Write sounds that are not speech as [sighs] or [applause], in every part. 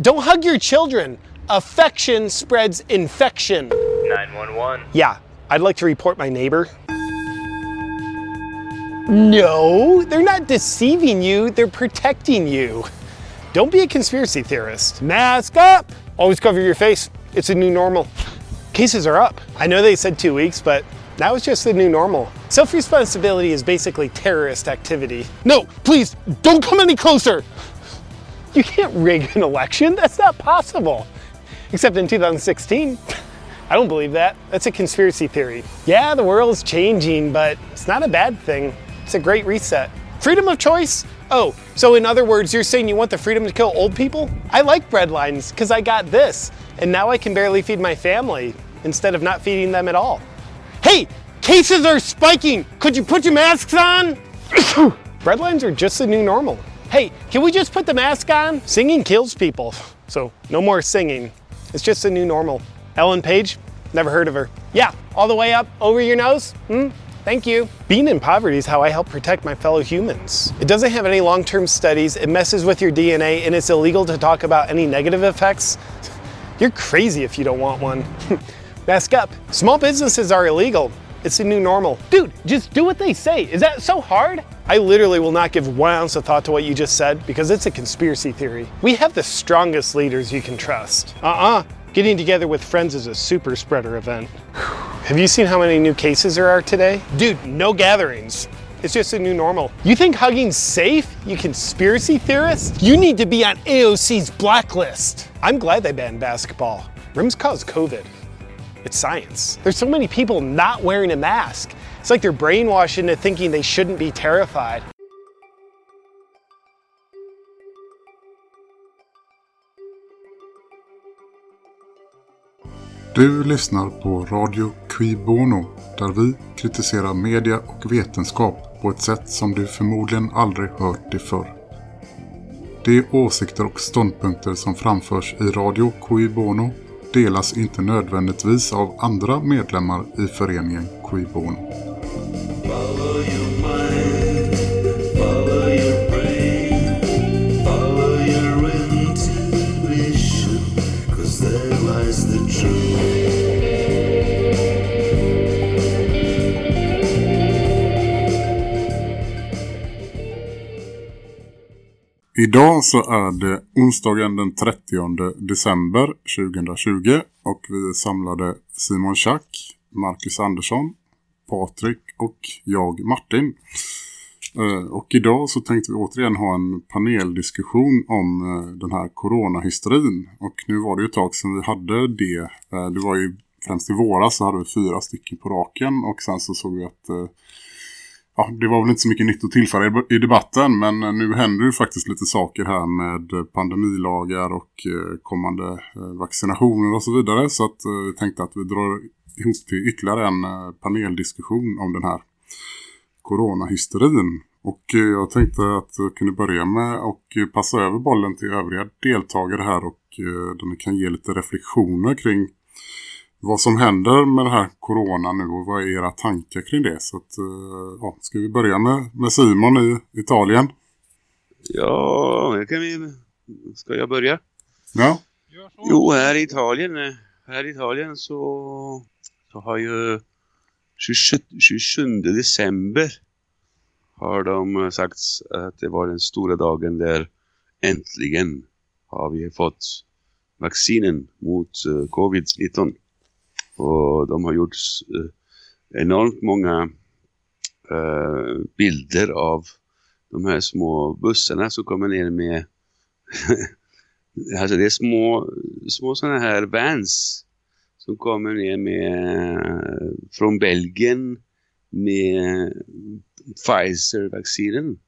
Don't hug your children. Affection spreads infection. 911. Yeah, I'd like to report my neighbor. No, they're not deceiving you, they're protecting you. Don't be a conspiracy theorist. Mask up! Always cover your face. It's a new normal. Cases are up. I know they said two weeks, but that was just the new normal. Self responsibility is basically terrorist activity. No, please, don't come any closer! You can't rig an election, that's not possible. Except in 2016. I don't believe that. That's a conspiracy theory. Yeah, the world's changing, but it's not a bad thing. It's a great reset. Freedom of choice? Oh, so in other words, you're saying you want the freedom to kill old people? I like breadlines because I got this, and now I can barely feed my family instead of not feeding them at all. Hey, cases are spiking! Could you put your masks on? [coughs] breadlines are just the new normal. Hey, can we just put the mask on? Singing kills people, so no more singing. It's just a new normal. Ellen Page? Never heard of her. Yeah, all the way up over your nose? Hmm? Thank you. Being in poverty is how I help protect my fellow humans. It doesn't have any long term studies, it messes with your DNA, and it's illegal to talk about any negative effects. [laughs] You're crazy if you don't want one. [laughs] Mask up. Small businesses are illegal. It's a new normal. Dude, just do what they say. Is that so hard? I literally will not give one ounce of thought to what you just said because it's a conspiracy theory. We have the strongest leaders you can trust. Uh uh Getting together with friends is a super spreader event. [sighs] Have you seen how many new cases there are today? Dude, no gatherings. It's just a new normal. You think hugging's safe? You conspiracy theorist? You need to be on AOC's blacklist. I'm glad they banned basketball. Rims cause COVID. It's science. There's so many people not wearing a mask. It's like they're brainwashed into thinking they shouldn't be terrified. Du lyssnar på Radio Qui Bono där vi kritiserar media och vetenskap på ett sätt som du förmodligen aldrig hört det förr. De åsikter och ståndpunkter som framförs i Radio Qui Bono delas inte nödvändigtvis av andra medlemmar i föreningen Qui Idag så är det onsdagen den 30 december 2020 och vi samlade Simon Schack, Marcus Andersson, Patrik och jag Martin. Eh, och idag så tänkte vi återigen ha en paneldiskussion om eh, den här coronahysterin. Och nu var det ju ett tag sedan vi hade det. Eh, det var ju främst i våras så hade vi fyra stycken på raken och sen så såg vi att ja, det var väl inte så mycket nytt att tillföra i- debatten men eh, nu händer ju faktiskt lite saker här med eh, pandemilagar och eh, kommande vaccinationer och så vidare så att vi jag tänkte att vi drar ihop till ytterligare en paneldiskussion om den här coronahysterin. Och jag tänkte att jag kunde börja med och passa över bollen till övriga deltagare här och de kan ge lite reflektioner kring vad som händer med det här corona nu och vad är era tankar kring det. Så att, eh, ja, ska vi börja med, med Simon i Italien? Ja, kan vi... Ska jag börja? Ja, Jo, här i Italien, eh, här i Italien så, så har ju 27, 27 december har de sagt att det var den stora dagen där äntligen har vi fått vaccinen mot eh, covid-19. Och de har gjort eh, enormt många eh, bilder av de här små bussarna som kommer ner med [laughs] Alltså det är små, små sådana här vans som kommer ner med från Belgien med Pfizer-vaccinen.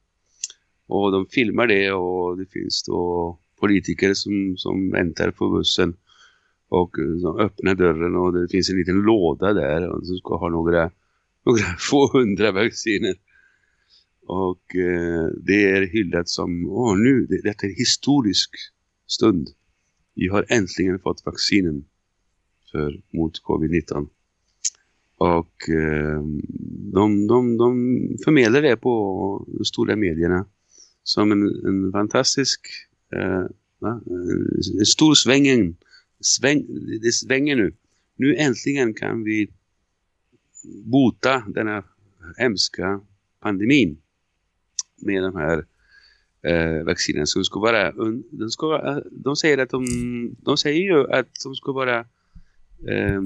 Och de filmar det och det finns då politiker som, som väntar på bussen och eh, så öppnar dörren och det finns en liten låda där och som ska ha några, [laughs] några få hundra vacciner. Och eh, det är hyllat som, åh nu, det, detta är en historisk stund. Vi har äntligen fått vaccinen för, mot covid-19. Och eh, de, de, de förmedlar det på de stora medierna som en, en fantastisk eh, Va? En stor svängen. Sväng, det svänger nu. Nu äntligen kan vi bota denna hemska pandemin med de här eh, vaccinen som ska vara, de, ska eh, de säger att de, de säger ju att de ska vara eh,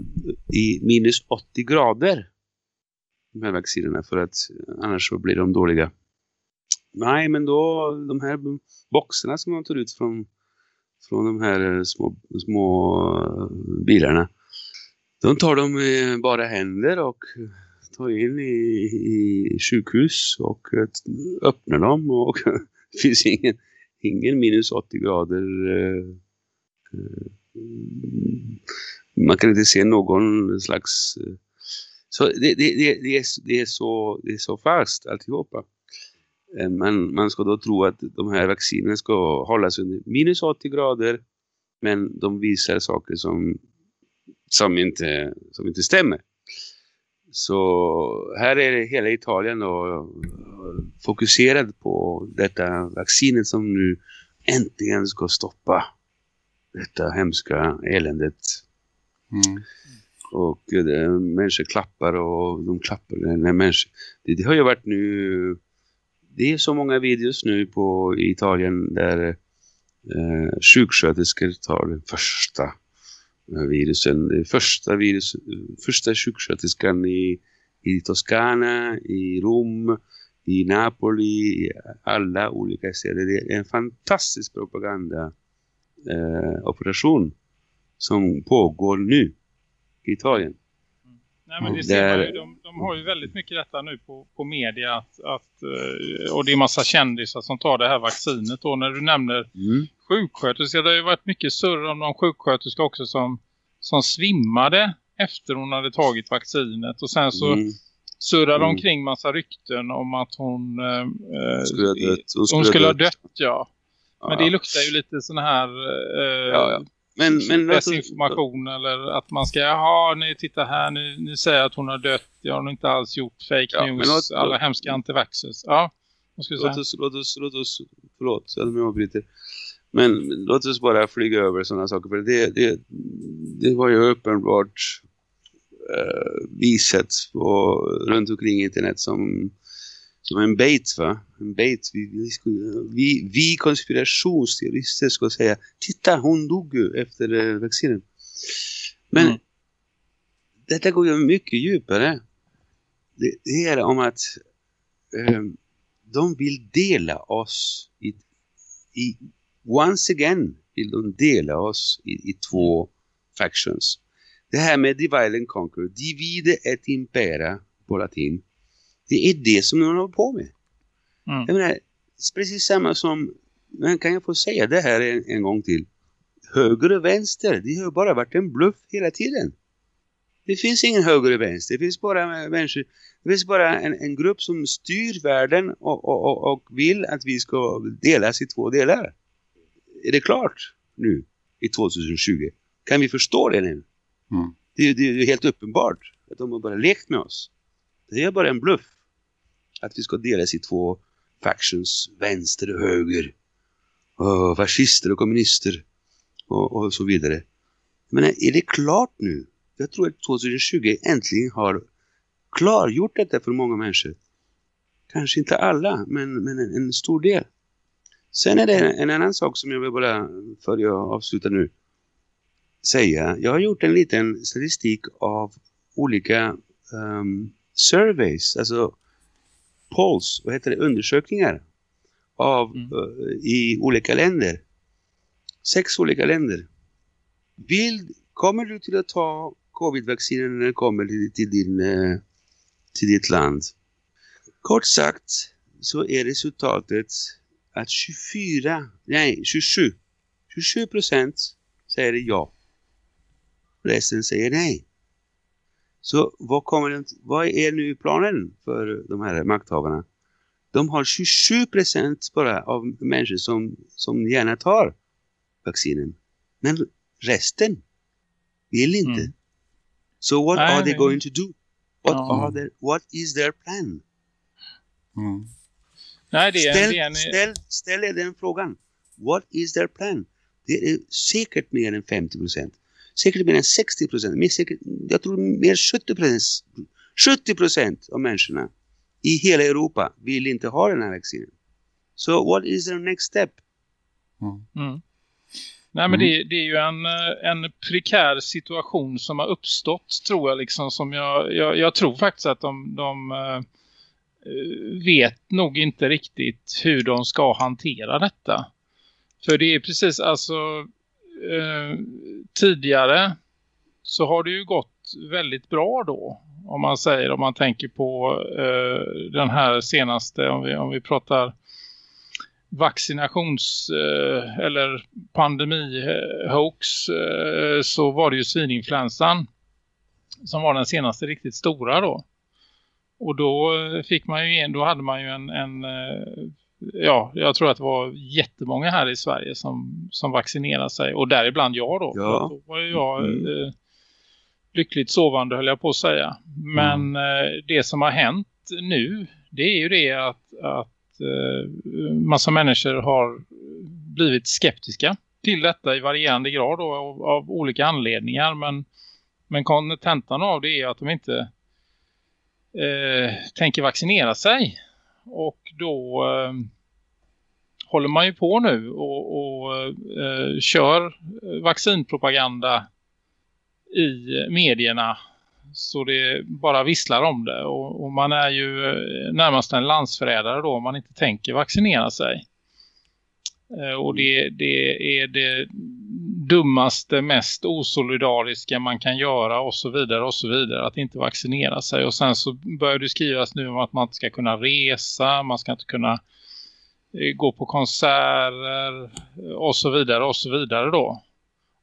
i minus 80 grader de här vaccinerna för att annars så blir de dåliga. Nej, men då de här boxarna som man tar ut från, från de här eh, små, små eh, bilarna de tar de med bara händer och tar in i, i sjukhus och eh, öppnar dem och [laughs] det finns ingen, ingen minus 80 grader man kan inte se någon slags så det, det, det, det, är, det, är så, det är så fast alltihopa. Men man ska då tro att de här vaccinerna ska hållas under minus 80 grader men de visar saker som, som, inte, som inte stämmer. Så här är hela Italien då fokuserad på detta vaccinet som nu äntligen ska stoppa detta hemska eländet. Mm. Och det, människor klappar och de klappar. Nej, människor, det, det, har ju varit nu... Det är så många videos nu på Italien där eh, sjuksköterskor tar den första eh, virusen. Det första, virus, första sjuksköterskan i, i Toscana, i Rom, i Napoli, i alla olika städer. Det är en fantastisk propaganda eh, operation som pågår nu i Italien. Nej, men det ser man ju, de, de har ju väldigt mycket detta nu på, på media att, att, eh, och det är massa kändisar som tar det här vaccinet då när du nämner mm. sjuksköterska, det har ju varit mycket surr om någon sjuksköterska också som, som svimmade efter hon hade tagit vaccinet och sen så mm. surrade mm. omkring massa rykten om att hon, eh, skulle ha dött. Hon skulle, hon skulle ha dött, ja. Men ja. det luktar ju lite sån här eh, ja, ja. Men, men desinformation alltså, eller att man ska, jaha, ni tittar här, ni, ni säger att hon har dött, det har hon inte alls gjort, fake ja, news, låt, alla hemska antivaxxers. Ja, vad ska låt oss, låt oss, låt oss, förlåt, jag avbryter. Men låt oss bara flyga över sådana saker, för det, det, det var ju uppenbart uh, visat på, runt omkring internet som som en bait va? En bait. Vi, vi, vi, vi konspirationsteorister ska säga titta hon dog ju efter eh, vaccinen. Men mm. detta går ju mycket djupare. Det, det är om att eh, de vill dela oss i, i once again vill de dela oss i, i två factions. Det här med divide and conquer, divide et impera på latin det är det som de håller på med. Mm. Jag menar, precis samma som, men kan jag få säga det här en, en gång till? Höger och vänster, det har bara varit en bluff hela tiden. Det finns ingen höger och vänster. Det finns bara människor. Det finns bara en, en grupp som styr världen och, och, och, och, vill att vi ska delas i två delar. Är det klart nu i 2020? Kan vi förstå det nu? Mm. Det, det är helt uppenbart att de har bara lekt med oss. Det är bara en bluff att vi ska delas i två factions, vänster och höger. Och fascister och kommunister och, och så vidare. Men är det klart nu? Jag tror att 2020 äntligen har klargjort detta för många människor. Kanske inte alla, men, men en, en stor del. Sen är det en annan sak som jag vill bara, för jag avslutar nu, säga. Jag har gjort en liten statistik av olika um, surveys, alltså polls, vad heter det, undersökningar av, mm. uh, i olika länder. Sex olika länder. Vill, kommer du till att ta covid-vaccinen när det kommer till, till, din, uh, till ditt land? Kort sagt så är resultatet att 24, nej 27, 27 procent säger ja. Resten säger nej. Så vad, kommer, vad är nu planen för de här makthavarna? De har 27 procent bara av människor som, som gärna tar vaccinen. Men resten vill inte. Mm. So what Nej, are they going to do? What, ja. are their, what is their plan? Mm. Nej, det är, ställ, det är en... ställ, ställ er den frågan. What is their plan? Det är säkert mer än 50 procent. Säkert mer än 60 procent. Jag tror mer 70 procent. 70 procent av människorna i hela Europa vill inte ha den här vaccinen. Så so what is the next step? Mm. Mm. Nej men det, det, är ju en, en prekär situation som har uppstått tror jag liksom som jag, jag, jag tror faktiskt att de, de uh, vet nog inte riktigt hur de ska hantera detta. För det är precis alltså Eh, tidigare så har det ju gått väldigt bra då om man säger om man tänker på eh, den här senaste om vi, om vi pratar vaccinations eh, eller pandemi-hoax eh, eh, så var det ju svininfluensan som var den senaste riktigt stora då. Och då eh, fick man ju då hade man ju en, en eh, ja, jag tror att det var jättemånga här i Sverige som, som vaccinerade sig. Och däribland jag då. Ja. Då var jag mm. eh, lyckligt sovande höll jag på att säga. Men mm. eh, det som har hänt nu det är ju det att, att eh, massa människor har blivit skeptiska till detta i varierande grad då, av, av, olika anledningar. Men, men kontentan av det är att de inte eh, tänker vaccinera sig. Och då eh, håller man ju på nu och, och eh, kör vaccinpropaganda i medierna så det bara visslar om det. Och, och, man är ju eh, närmast en landsförrädare då om man inte tänker vaccinera sig. Eh, och det, det är det dummaste, mest osolidariska man kan göra och så vidare och så vidare. Att inte vaccinera sig. Och sen så börjar det skrivas nu om att man inte ska kunna resa, man ska inte kunna eh, gå på konserter och så vidare och så vidare då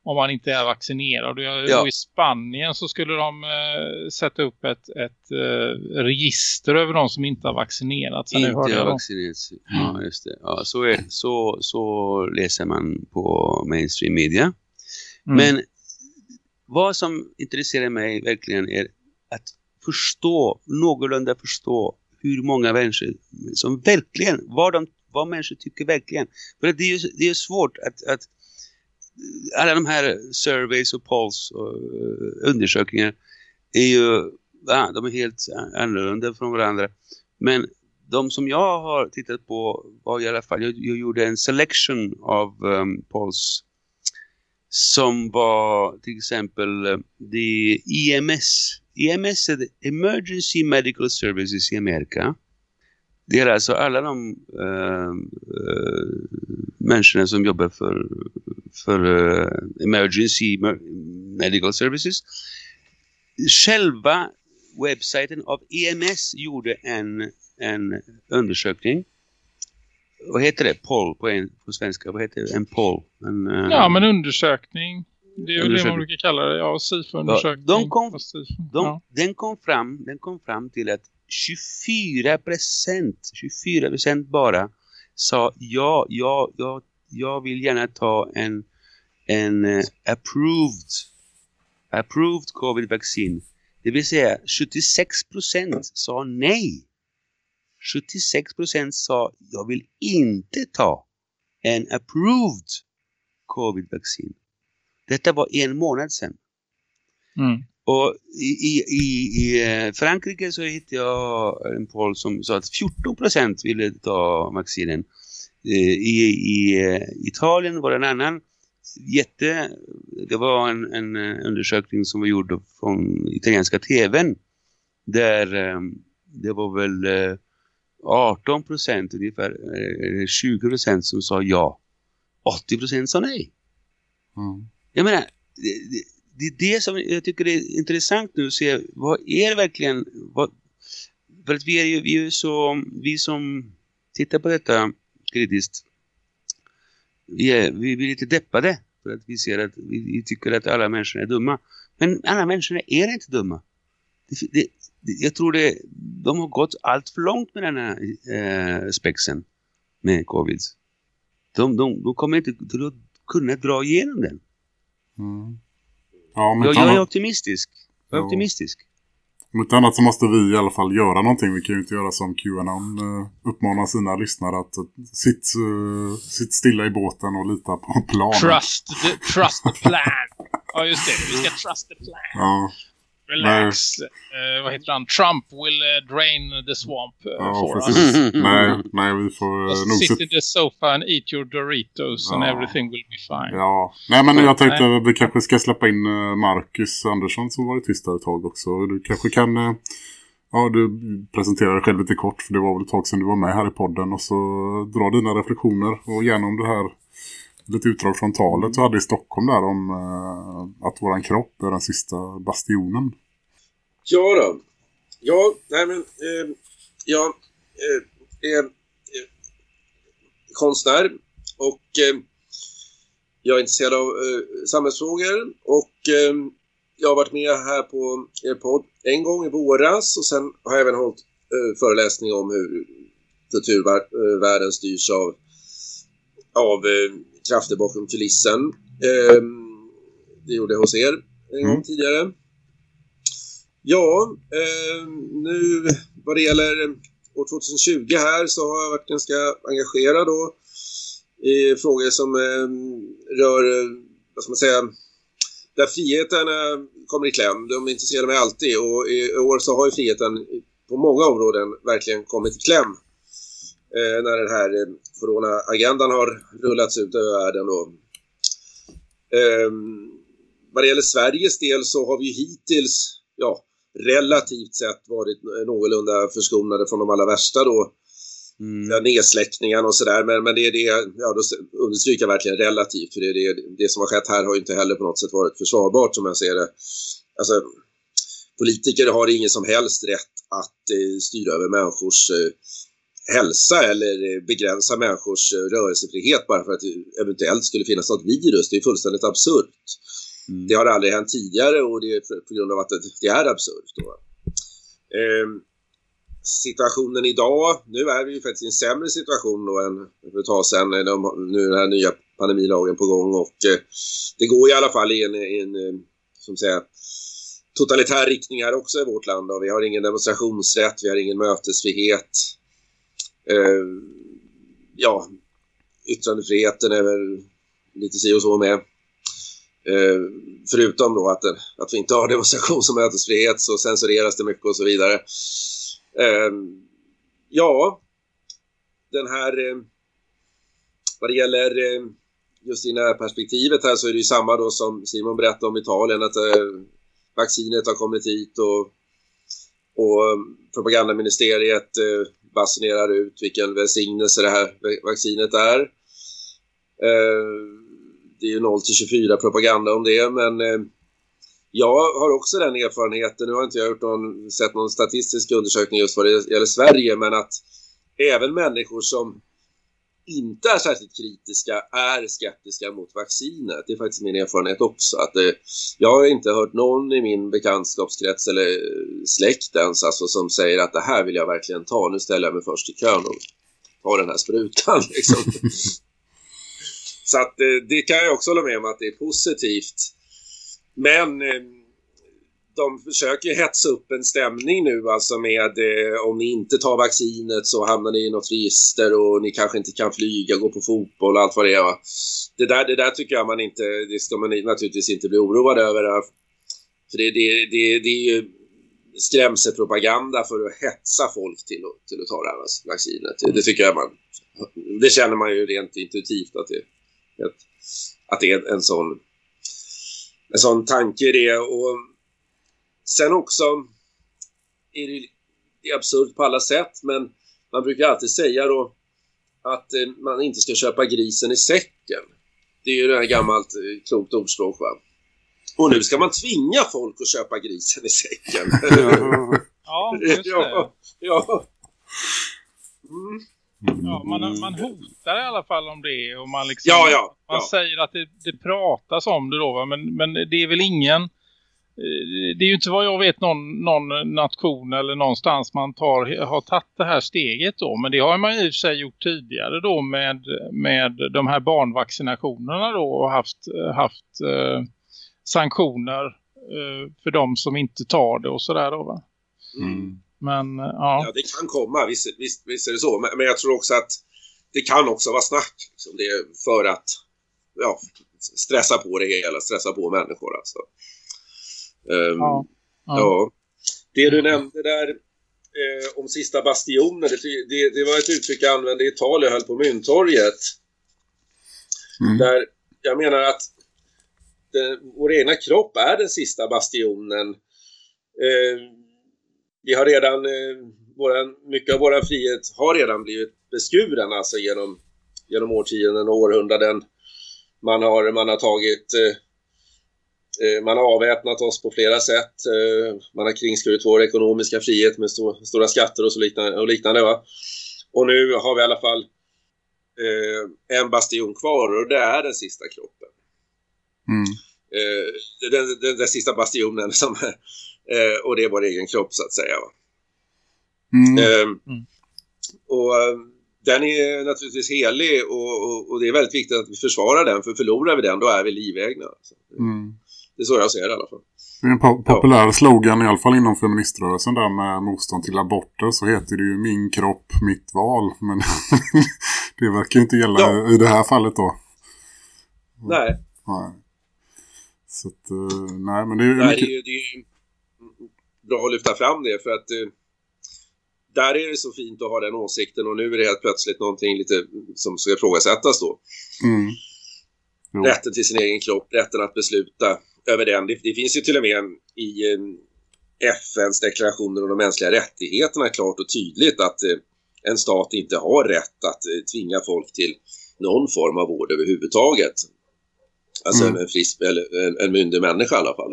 om man inte är vaccinerad. Och ja. I Spanien så skulle de eh, sätta upp ett, ett eh, register över de som inte har vaccinerat. Inte har vaccinerat. Ja, just det. Ja, så, är, så, så läser man på mainstream media. Mm. Men vad som intresserar mig verkligen är att förstå, någorlunda förstå hur många människor som verkligen, vad, de, vad människor tycker verkligen. För det är ju det är svårt att, att alla de här surveys och polls och eh, undersökningar är ju ja, de är helt annorlunda från varandra. Men de som jag har tittat på var i alla fall, jag, jag gjorde en selection av um, polls som var till exempel eh, det EMS. EMS är Emergency Medical Services i Amerika. Det är alltså alla de uh, människorna som jobbar för för uh, Emergency Medical Services. Själva webbsajten av EMS gjorde en, en undersökning. Vad heter det? Poll på, en, på svenska. Vad heter det? En poll? En, uh, ja, men undersökning. Det är ju det man brukar kalla det. Ja, SIFO-undersökning. Ja, de kom, de, ja. den, kom fram, den kom fram till att 24 procent, 24 procent bara sa ja, ja, ja jag vill gärna ta en, en uh, approved, approved covid-vaccin. Det vill säga 76 procent sa nej. 76 procent sa jag vill inte ta en approved covid-vaccin. Detta var en månad sedan. Mm. Och i, i, i, eh, Frankrike så hittade jag en poll som sa att 14% ville ta vaccinen. Eh, I, i eh, Italien var det en annan jätte, det var en, en undersökning som var gjord från italienska tvn där det var väl 18 procent ungefär, 20 procent som sa ja. 80 procent sa nej. Mm. Jag menar, det, det, det, är det som jag tycker är intressant nu att se, vad är verkligen, vad, för att vi är ju, vi är så, vi som tittar på detta kritiskt. Vi, är, vi blir lite deppade för att vi ser att vi, vi, tycker att alla människor är dumma. Men alla människor är inte dumma. Det, det, jag tror det, de har gått allt för långt med den här eh, spexen med covid. De, de, de kommer inte att kunna dra igenom den. Mm. Ja, jag, jag är optimistisk. Jag är optimistisk. Om inte annat så måste vi i alla fall göra någonting. Vi kan ju inte göra som QAnon uh, uppmanar sina lyssnare att sitt, uh, sitt stilla i båten och lita på planen. Trust the, trust the plan. [laughs] ja just det, vi ska trust the plan. Ja. Relax. Uh, vad heter han? Trump will uh, drain the swamp uh, Ja, for precis. us. [laughs] nej, nej, vi får uh, Just nog sit in the sofa and eat your Doritos and Ja. everything will be fine. Ja, nej men jag tänkte att vi kanske ska släppa in Marcus Andersson som varit tyst ett tag också. Du kanske kan, ja du presenterar dig själv lite kort för det var väl ett tag sedan du var med här i podden och så dra dina reflektioner och gärna om det här lite utdrag från talet du hade i Stockholm där om eh, att våran kropp är den sista bastionen. Ja då. Ja, nej men eh, jag eh, är eh, konstnär och eh, jag är intresserad av eh, samhällsfrågor och eh, jag har varit med här på er podd en gång i våras och sen har jag även hållit eh, föreläsning om hur kulturvärlden styrs av, av eh, krafter bakom kulissen. Eh, det gjorde jag hos er en gång Mm. tidigare. Ja, eh, nu vad det gäller år 2020 här så har jag varit ganska engagerad då i frågor som eh, rör, vad ska man säga, där friheten eh, kommer i kläm. De intresserar mig alltid och i år så har ju friheten på många områden verkligen kommit i kläm. Eh, när den här eh, corona-agendan har rullats ut över världen då. Ehm, vad det gäller Sveriges del så har vi hittills, ja, relativt sett varit någorlunda förskonade från de allra värsta då Mm. nedsläckningarna och sådär. Men, men det är det, ja då understryker jag verkligen relativt. För det, är det, det som har skett här har ju inte heller på något sätt varit försvarbart som jag ser det. Alltså, politiker har ingen som helst rätt att eh, styra över människors eh, hälsa eller eh, begränsa människors eh, rörelsefrihet bara för att det eventuellt skulle finnas något virus. Det är fullständigt absurt. Mm. Det har aldrig hänt tidigare och det är på grund av att det, är absurt. Ehm, situationen idag, nu är vi ju faktiskt i en sämre situation då än för ett tag sedan. De, nu är den här nya pandemilagen på gång och eh, det går i alla fall i en, i en eh, som säga, totalitär riktning här också i vårt land. Då. Vi har ingen demonstrationsrätt, vi har ingen mötesfrihet. Eh, ja, yttrandefriheten är väl lite si och så med. Eh, förutom då att, att vi inte har [laughs] demonstrations och mötesfrihet så censureras det mycket och så vidare. Eh, ja, den här, eh, vad det gäller eh, just i det här perspektivet här så är det ju samma då som Simon berättade om Italien att eh, vaccinet har kommit hit och, och eh, propagandaministeriet eh, basunerar ut vilken välsignelse det här vaccinet är. Eh, det är ju 0-24 propaganda om det men eh, jag har också den erfarenheten, nu har inte jag gjort någon, sett någon statistisk undersökning just vad det gäller Sverige men att även människor som inte är särskilt kritiska är skeptiska mot vaccinet. Det är faktiskt min erfarenhet också. Att det, jag har inte hört någon i min bekantskapskrets eller släkt ens alltså, som säger att det här vill jag verkligen ta. Nu ställer jag mig först i kön och tar den här sprutan. [laughs] Liksom. Så att eh, det kan jag också hålla med om att det är positivt. Men eh, de försöker hetsa upp en stämning nu alltså med eh, om ni inte tar vaccinet så hamnar ni i något register och ni kanske inte kan flyga, gå på fotboll och allt vad det är. Va? Det, där, det där tycker jag man inte, det ska man naturligtvis inte bli oroad över. Eh. För det, det, det, det är ju skrämselpropaganda för att hetsa folk till att, till att ta det här vaccinet. Det, det tycker jag man, det känner man ju rent intuitivt att det, att, att det är en sån en sån tanke i det och sen också är det, det är absurt på alla sätt men man brukar alltid säga då att eh, man inte ska köpa grisen i säcken. Det är ju det här gammalt eh, klokt ordspråk va. Och nu ska man tvinga folk att köpa grisen i säcken. [laughs] Ja, just det. ja, ja. Mm. Ja, man, man hotar i alla fall om det och man liksom Ja, ja, man ja. säger att det, det pratas om det då va? Men, men det är väl ingen eh, det är ju inte vad jag vet någon, någon nation eller någonstans man tar, har tagit det här steget då. Men det har man ju i sig gjort tidigare då med, med de här barnvaccinationerna då och haft, haft eh, sanktioner eh, för de som inte tar det och sådär då va. Mm. Men ja. ja. Det kan komma, visst, visst, visst är det så. Men, men, jag tror också att det kan också vara snack. Liksom. Det för att ja, stressa på det hela, stressa på människor alltså. Um, ja, ja. ja. Det du nämnde där eh, om sista bastionen, det, det, det, var ett uttryck jag använde i tal jag höll på Myntorget. Mm. Där jag menar att den, vår egna kropp är den sista bastionen. Eh, vi har redan, eh, våran, mycket av vår frihet har redan blivit beskuren alltså genom, genom årtionden och århundraden. Man har, man har tagit eh man har avväpnat oss på flera sätt. Eh, man har kringskurit vår ekonomiska frihet med st stora skatter och, så liknande. Och, liknande va? och nu har vi i alla fall eh, en bastion kvar och det är den sista kroppen. Mm. Eh, den, den, den, sista bastionen som, [laughs] eh, och det är vår egen kropp så att säga. Mm. Eh, mm. Och eh, den är naturligtvis helig och, och, och, det är väldigt viktigt att vi försvarar den för förlorar vi den då är vi livägna. Alltså. Mm. Det är så jag ser det i alla fall. Det är en po populär ja. slogan i alla fall inom feministrörelsen där med motstånd till aborter så heter det ju min kropp, mitt val. Men [laughs] det verkar ju inte gälla ja. i det här fallet då. Nej. Nej. Så att, uh, nej men det är, nej, mycket... det, är ju, det är ju bra att lyfta fram det för att uh, där är det så fint att ha den åsikten och nu är det helt plötsligt någonting lite som ska ifrågasättas då. Mm. Rätten till sin egen kropp, rätten att besluta över den. Det, det finns ju till och med i um, FNs deklarationer om de mänskliga rättigheterna klart och tydligt att uh, en stat inte har rätt att tvinga folk till någon form av vård överhuvudtaget. Alltså mm. en, frisk, eller en, en myndig människa i alla fall.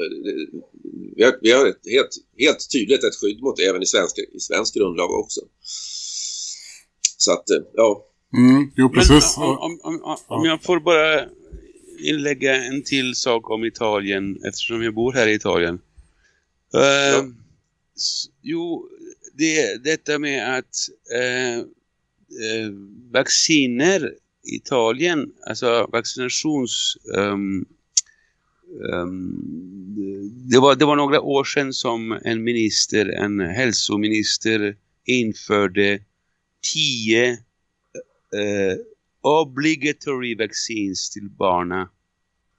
Vi har, vi har ett, helt, helt tydligt ett skydd mot det även i svensk, i svensk grundlag också. Så att, eh, ja. Mm, jo, precis. Men, om, om, om, om jag får bara inlägga en till sak om Italien eftersom jag bor här i Italien. Uh, ja. Jo, det, detta med att uh, uh, vacciner Italien, alltså vaccinations... Um, um, det, var, det var några år sedan som en minister, en hälsominister införde tio obligatory vaccins till barnen,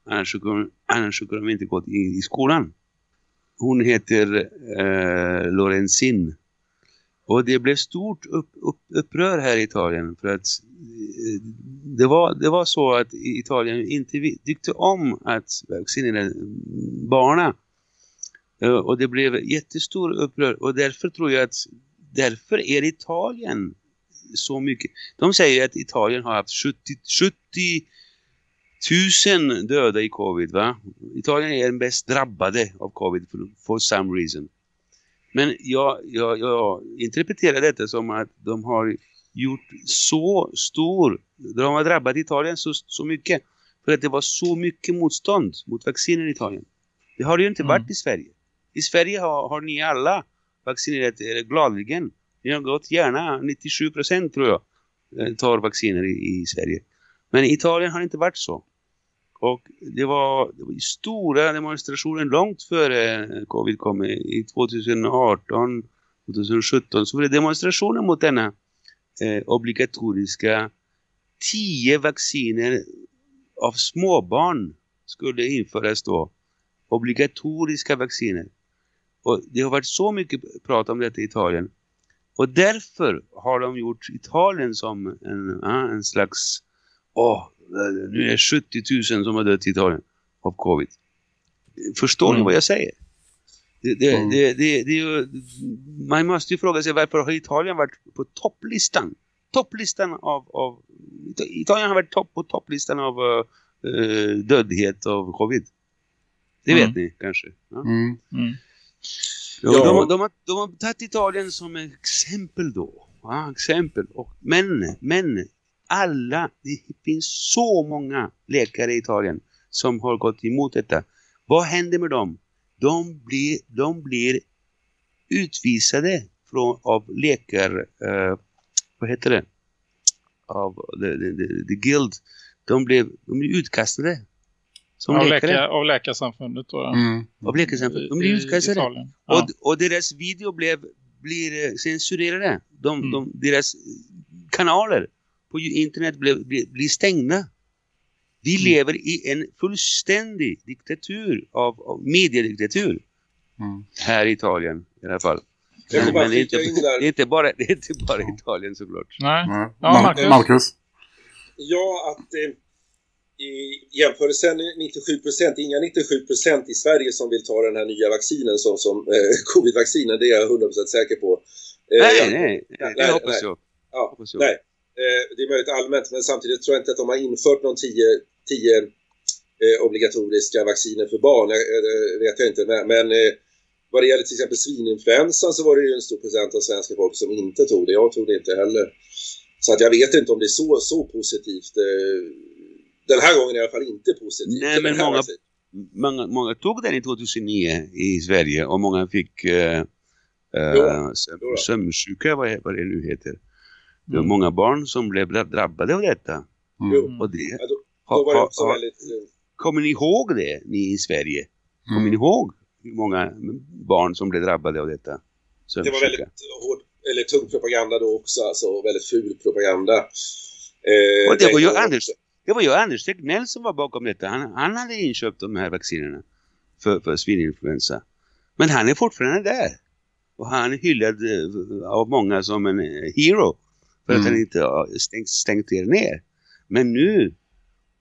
Annars skulle, annars kommer de inte gå i, i skolan. Hon heter eh, Lorenzin. Och det blev stort upp, upp, upprör här i Italien för att eh, det var, det var så att Italien inte tyckte om att vaccinera barna. Eh, och det blev jättestor upprör och därför tror jag att därför är Italien så mycket. De säger att Italien har haft 70, 70 tusen döda i covid va? Italien är den bäst drabbade av covid for, for some reason. Men jag, jag, jag interpreterar detta som att de har gjort så stor, de har drabbat Italien så, så mycket för att det var så mycket motstånd mot vacciner i Italien. Det har det ju inte mm. varit i Sverige. I Sverige har, har ni alla vaccinerat er gladligen. Ni har gått gärna, 97 procent tror jag, eh, tar vacciner i, i Sverige. Men i Italien har det inte varit så. Och det var, det var stora demonstrationer långt före eh, covid kom i 2018, 2017 så var det demonstrationer mot denna eh, obligatoriska tio vacciner av småbarn skulle införas då. Obligatoriska vacciner. Och det har varit så mycket prat om detta i Italien. Och därför har de gjort Italien som en, en slags åh, nu är det 70 000 som har dött i Italien av covid. Förstår mm. ni vad jag säger? Det, det, mm. det, det, man måste ju fråga sig varför har Italien varit på topplistan? Topplistan av, av Italien har varit topp på topplistan av uh, dödlighet av covid. Det mm. vet ni kanske. Ja? Mm. Ja. De, de, har, de har tagit Italien som exempel då. Ja, exempel. Och, men, men alla, det finns så många läkare i Italien som har gått emot detta. Vad händer med dem? De blir, de blir utvisade från, av läkare, uh, vad heter det? Av the, the, the, the guild. De blev, de blev utkastade. Som av, läkare. läkar, av läkarsamfundet då. ja. Mm. Av läkarsamfundet. De blir. Italien. Ja. Och, och deras video blev, blir eh, censurerade. De, Mm. de, deras kanaler på internet blev, blir, blir stängda. Vi Mm. lever i en fullständig diktatur av, av mediediktatur Mm. här i Italien i alla fall. Jag vill Men, det, är inte, det, är inte bara, det är inte bara Italien såklart. Nej. Nej. Ja, Mar- Marcus. Marcus. Ja, att eh, i jämförelsen 97%, inga 97% i Sverige som vill ta den här nya vaccinen som, som eh, [laughs] covid-vaccinen, det är jag 100% säker på. Eh, Nej, jag- nej, nej, det nej, hoppas nej. jag. Ja, Hoppas jag. nej. Eh, det är möjligt allmänt, men samtidigt tror jag inte att de har infört någon 10, 10 eh, obligatoriska vacciner för barn. Jag, eh, vet jag inte, men, men eh, vad det gäller till exempel svininfluensan så var det ju en stor procent av svenska folk som inte tog det. Jag tog det inte heller. Så att jag vet inte om det är så, så positivt. Eh, den här gången i alla fall inte positivt. Nej, men många- Många, många tog den i 2009 i Sverige och många fick uh, uh, jo då. sömnsjuka, vad, vad det nu heter. Det var Mm. många barn som blev dra- drabbade av detta. Mm. Jo. Och det, Ja, då, ha, då var det ha, också ha, väldigt... eh, kommer ni ihåg det, ni i Sverige? Kommer Mm. ni ihåg hur många barn som blev drabbade av detta? Det var väldigt hård, eller tung propaganda då också, alltså väldigt ful propaganda. Eh, Och det var ju. Anders, det var ju Anders Tegnell som var bakom detta. Han, han hade inköpt de här vaccinerna för, för svininfluensa. Men han är fortfarande där. Och han är hyllad eh, av många som en eh, hero. För att Mm. han inte har stängt, stängt er ner. Men nu,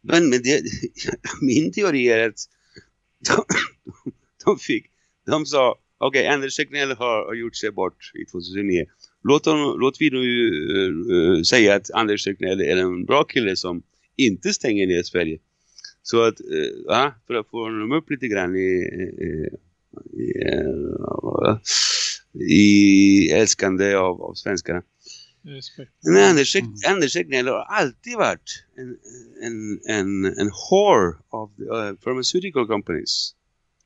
men, men det, [laughs] min teori är att de, de fick, de sa okej Anders Tegnell har, har gjort sig bort i 2009. Låt, honom, låt vi nu eh, säga att Anders Tegnell är en bra kille som inte stänger ner Sverige. Så att, uh, ja, för att få honom upp lite grann i, i, i, eh, i älskande av, av svenskarna. Respekt. Men Anders, Mm. Anders Tegnell har alltid varit en, en, en, en whore the, uh, pharmaceutical companies.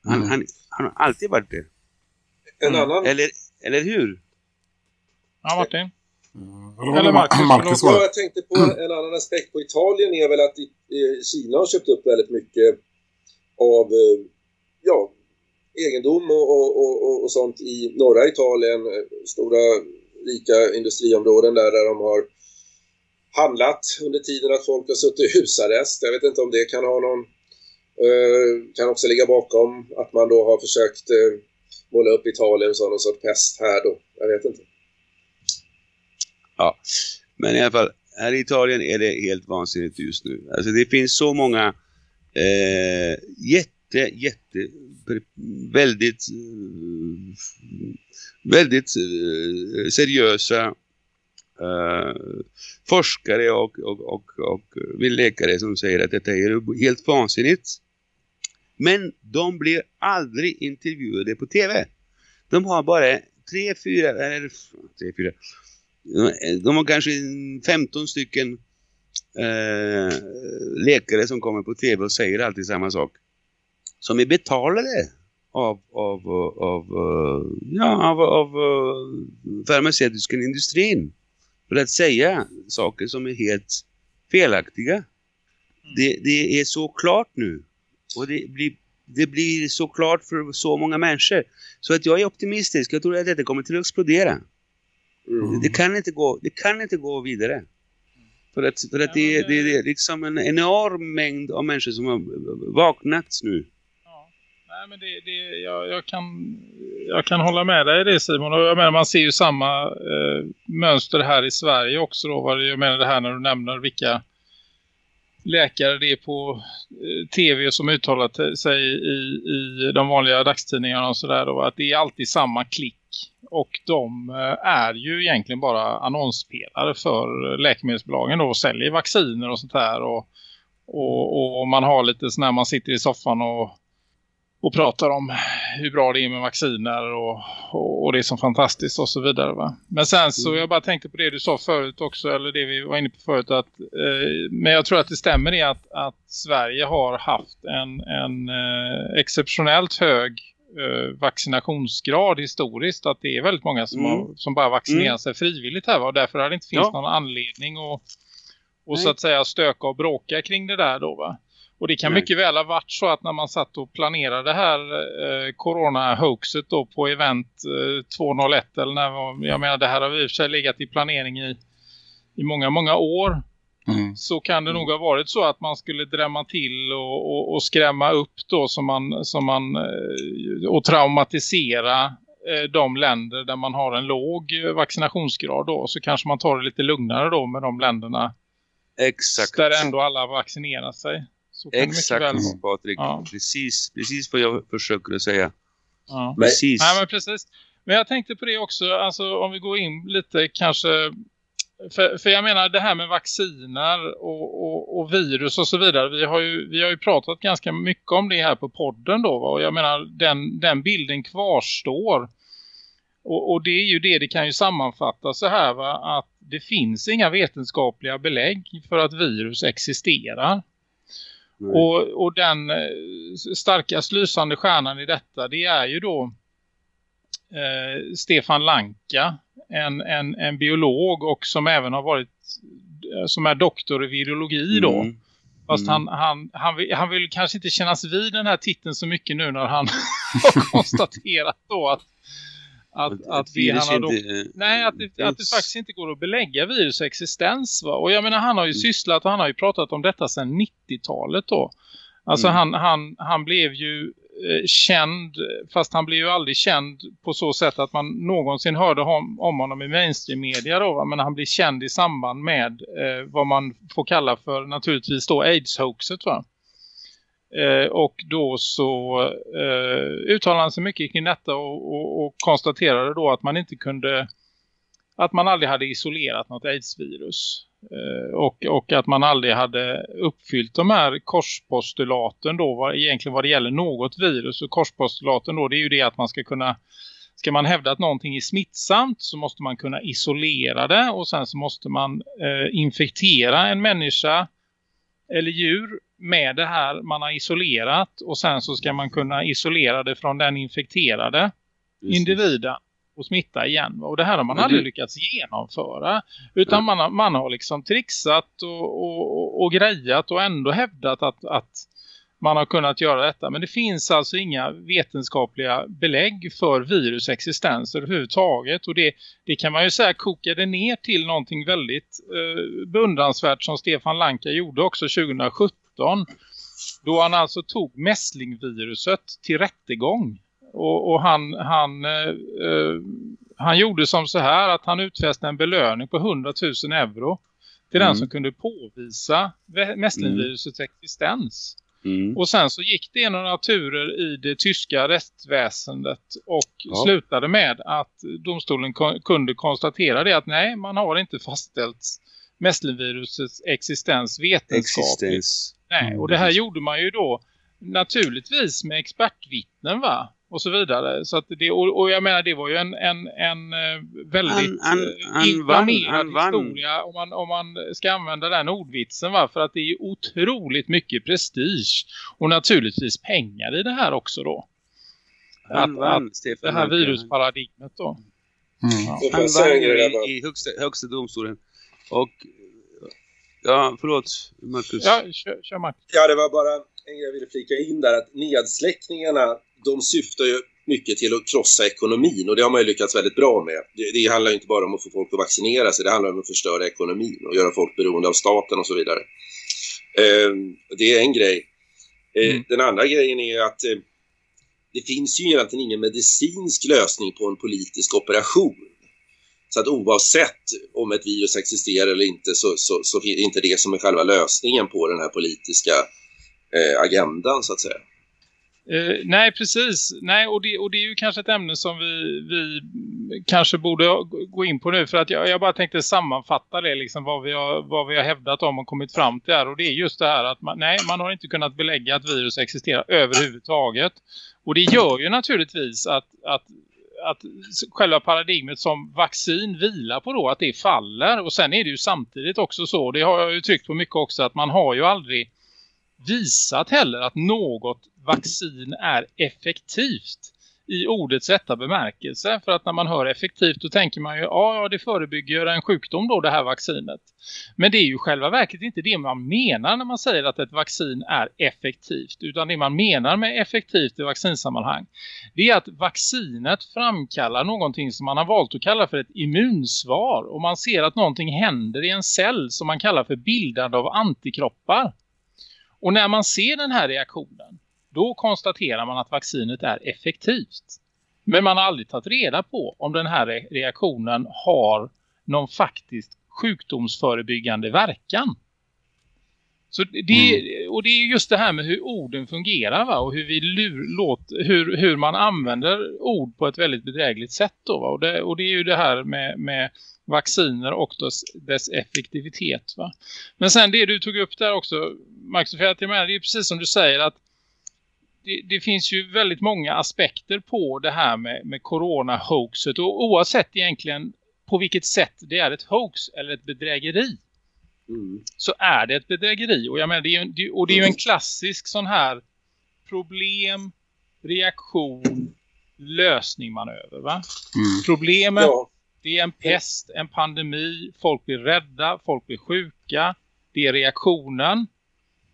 Han, Mm. han, han har alltid varit det. En Mm. annan... Eller, eller hur? Ja, Martin. Eller Eller Marcus, Marcus var jag tänkte på en annan aspekt på Italien är väl att i, Kina har köpt upp väldigt mycket av eh, ja, egendom och, och, och, och, och sånt i norra Italien. eh, Stora rika industriområden där, där de har handlat under tiden att folk har suttit i husarrest. Jag vet inte om det kan ha någon eh, kan också ligga bakom att man då har försökt eh, måla upp Italien som någon sorts pest här då. Jag vet inte. Ja, men i alla fall, här i Italien är det helt vansinnigt just nu. Alltså det finns så många eh, jätte, jätte, väldigt, väldigt eh, seriösa eh, forskare och, och, och, och läkare som säger att detta är helt vansinnigt. Men de blir aldrig intervjuade på tv. De har bara tre, fyra, eller tre, fyra, de har kanske 15 stycken eh, läkare som kommer på tv och säger alltid samma sak. Som är betalade av, av, av, av, ja, av, av eh, farmaceutiska industrin för att säga saker som är helt felaktiga. Det, det är så klart nu och det blir, det blir så klart för så många människor så att jag är optimistisk. Jag tror att detta kommer till att explodera. Mm. Det kan inte gå, det kan inte gå vidare. För att, för att det, det, det- är liksom en enorm mängd av människor som har vaknat nu. Ja. Nej, men det, det, jag, jag, kan, jag kan hålla med dig i det Simon. Och jag menar, man ser ju samma eh, mönster här i Sverige också. Då, vad jag menar det här när du nämner vilka läkare det är på eh, tv som uttalat sig i, i de vanliga dagstidningarna och sådär. Att det är alltid samma klick. Och de eh, är ju egentligen bara annonspelare för läkemedelsbolagen då och säljer vacciner och sånt här. Och, och, och man har lite sån här, man sitter i soffan och och pratar om hur bra det är med vacciner och, och, och det är så fantastiskt och så vidare. Va? Men sen så jag bara tänkte på det du sa förut också, eller det vi var inne på förut. Att, eh, men jag tror att det stämmer i att, att Sverige har haft en, en eh, exceptionellt hög vaccinationsgrad historiskt. Att det är väldigt många som, Mm. har, som bara vaccinerar Mm. sig frivilligt här. Och därför har det inte finns Ja. någon anledning att och så att säga stöka och bråka kring det där då va. Och det kan Nej. mycket väl ha varit så att när man satt och planerade det här eh, corona-hoaxet då på event eh, 201 eller när, jag menar det här har vi i och för sig legat i planering i, i många, många år. Mm. Så kan det nog ha varit så att man skulle drämma till och, och, och skrämma upp då som man, som man, eh, och traumatisera eh, de länder där man har en låg vaccinationsgrad då. Så kanske man tar det lite lugnare då med de länderna Exakt. där ändå alla vaccinerar sig. Exakt, väl. Patrik. Ja. Precis, precis vad jag försöker att säga. Ja. Men- Precis. Nej men precis. Men jag tänkte på det också, alltså om vi går in lite kanske, för, för jag menar det här med vacciner och, och, och virus och så vidare. Vi har, ju, vi har ju pratat ganska mycket om det här på podden då och jag menar den, den bilden kvarstår. Och, och det är ju det, det kan ju sammanfattas så här va, att det finns inga vetenskapliga belägg för att virus existerar. Nej. Och, och den eh, starkast lysande stjärnan i detta det är ju då eh, Stefan Lanka, en, en, en biolog och som även har varit eh, som är doktor i virologi då. Mm. Fast Mm. han, han, han, vill, han vill kanske inte kännas vid den här titeln så mycket nu när han [laughs] har konstaterat då att, att, att vi, virus han har då inte, Nej, att det, att det faktiskt inte går att belägga virus existens. Va? Och jag menar, han har ju Mm. sysslat och han har ju pratat om detta sedan 90-talet då. Alltså Mm. han, han, han blev ju Eh, känd, fast han blev ju aldrig känd på så sätt att man någonsin hörde om, om honom i mainstream-media då. Va? Men han blev känd i samband med eh, vad man får kalla för naturligtvis då AIDS-hoaxet va. Eh, och då så eh, uttalade han sig mycket kring detta och, och, och konstaterade då att man inte kunde att man aldrig hade isolerat något AIDS-virus. Eh, och, och att man aldrig hade uppfyllt de här korspostulaten då vad, egentligen vad det gäller något virus. Och korspostulaten då det är ju det att man ska kunna Ska man hävda att någonting är smittsamt så måste man kunna isolera det och sen så måste man eh, infektera en människa eller djur med det här man har isolerat och sen så ska man kunna isolera det från den infekterade Precis. individen och smitta igen. Och det här har man Men aldrig lyckats genomföra. Utan man har, man har liksom trixat och, och, och, grejat och ändå hävdat att, att man har kunnat göra detta. Men det finns alltså inga vetenskapliga belägg för virus existens överhuvudtaget. Och det, det kan man ju säga kokade ner till någonting väldigt eh, beundransvärt som Stefan Lanka gjorde också 2017. Då han alltså tog mässlingviruset till rättegång. Och, och han, han, eh, eh, han gjorde som så här att han utfäste en belöning på 100 000 euro till den Mm. som kunde påvisa mässlingvirusets existens. Mm. Och sen så gick det några turer i det tyska rättsväsendet och Ja. slutade med att domstolen kunde konstatera det att nej, man har inte fastställt mässlingvirusets existens vetenskapligt. Existens. Nej, och det här gjorde man ju då naturligtvis med expertvittnen va? Och så vidare. Så att det, och, och jag menar det var ju en, en, en eh, väldigt eh, inflammerad vann. historia om man, om man ska använda den ordvitsen va? För att det är ju otroligt mycket prestige och naturligtvis pengar i det här också då. Han Att- vann, Det Stefan här Lanka. virusparadigmet då. Mm. Ja. Han vann i, i högsta, högsta domstolen. Och ja, förlåt Marcus. Ja, kör, kör Martin. Ja, det var bara en grej jag ville flika in där att nedsläckningarna de syftar ju mycket till att krossa ekonomin och det har man ju lyckats väldigt bra med. Det, det handlar inte bara om att få folk att vaccinera sig, det handlar om att förstöra ekonomin och göra folk beroende av staten och så vidare. Eh, det är en grej. Eh, Mm. Den andra grejen är att eh, det finns ju egentligen ingen medicinsk lösning på en politisk operation. Så att oavsett om ett virus existerar eller inte så, så, så är inte det som är själva lösningen på den här politiska eh, agendan så att säga. Eh, nej, precis. Nej, och det, och det är ju kanske ett ämne som vi, vi kanske borde gå in på nu. För att jag, jag bara tänkte sammanfatta det, liksom, vad, vi har, vad vi har hävdat om och kommit fram till här. Och det är just det här att man, nej, man har inte kunnat belägga att virus existerar överhuvudtaget. Och det gör ju naturligtvis att, att, att själva paradigmet som vaccin vilar på då, att det faller. Och sen är det ju samtidigt också så, det har jag ju tryckt på mycket också, att man har ju aldrig visat heller att något vaccin är effektivt i ordets rätta bemärkelse. För att när man hör effektivt då tänker man ju ja det förebygger en sjukdom då det här vaccinet. Men det är ju själva verket inte det man menar när man säger att ett vaccin är effektivt. Utan det man menar med effektivt i vaccinsammanhang det är att vaccinet framkallar någonting som man har valt att kalla för ett immunsvar. Och man ser att någonting händer i en cell som man kallar för bildande av antikroppar. Och när man ser den här reaktionen då konstaterar man att vaccinet är effektivt. Men man har aldrig tagit reda på om den här reaktionen har någon faktiskt sjukdomsförebyggande verkan. Så det, mm. Och det är just det här med hur orden fungerar va? och hur, vi lur, låt, hur, hur man använder ord på ett väldigt bedrägligt sätt. Då, va? Och, det, och det är ju det här med, med vacciner och dess, dess effektivitet. Va? Men sen det du tog upp där också, Max, för att det är precis som du säger att det, det, finns ju väldigt många aspekter på det här med, med corona-hoaxet. Och oavsett egentligen på vilket sätt det är ett hoax eller ett bedrägeri. Mm. Så är det ett bedrägeri. Och, jag menar, det är, och det är ju en klassisk sån här problem, reaktion, lösning manöver. Va? Mm. Problemet, ja. det är en pest, en pandemi. Folk blir rädda, folk blir sjuka. Det är reaktionen.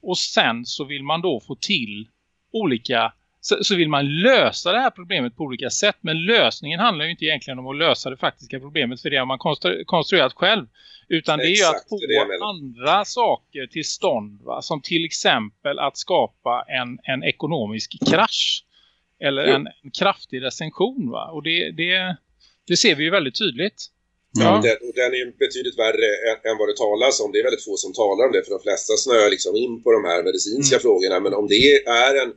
Och sen så vill man då få till olika så, så, vill man lösa det här problemet på olika sätt. Men lösningen handlar ju inte egentligen om att lösa det faktiska problemet för det har man konstruerat själv. Utan det är ju att få andra saker till stånd. Va? Som till exempel att skapa en, en ekonomisk krasch. Eller en, en kraftig recension. Va? Och det, det, det ser vi ju väldigt tydligt. Ja. Den, och den är betydligt värre än, än, vad det talas om. Det är väldigt få som talar om det för de flesta snöar liksom in på de här medicinska mm. frågorna. Men om det är en,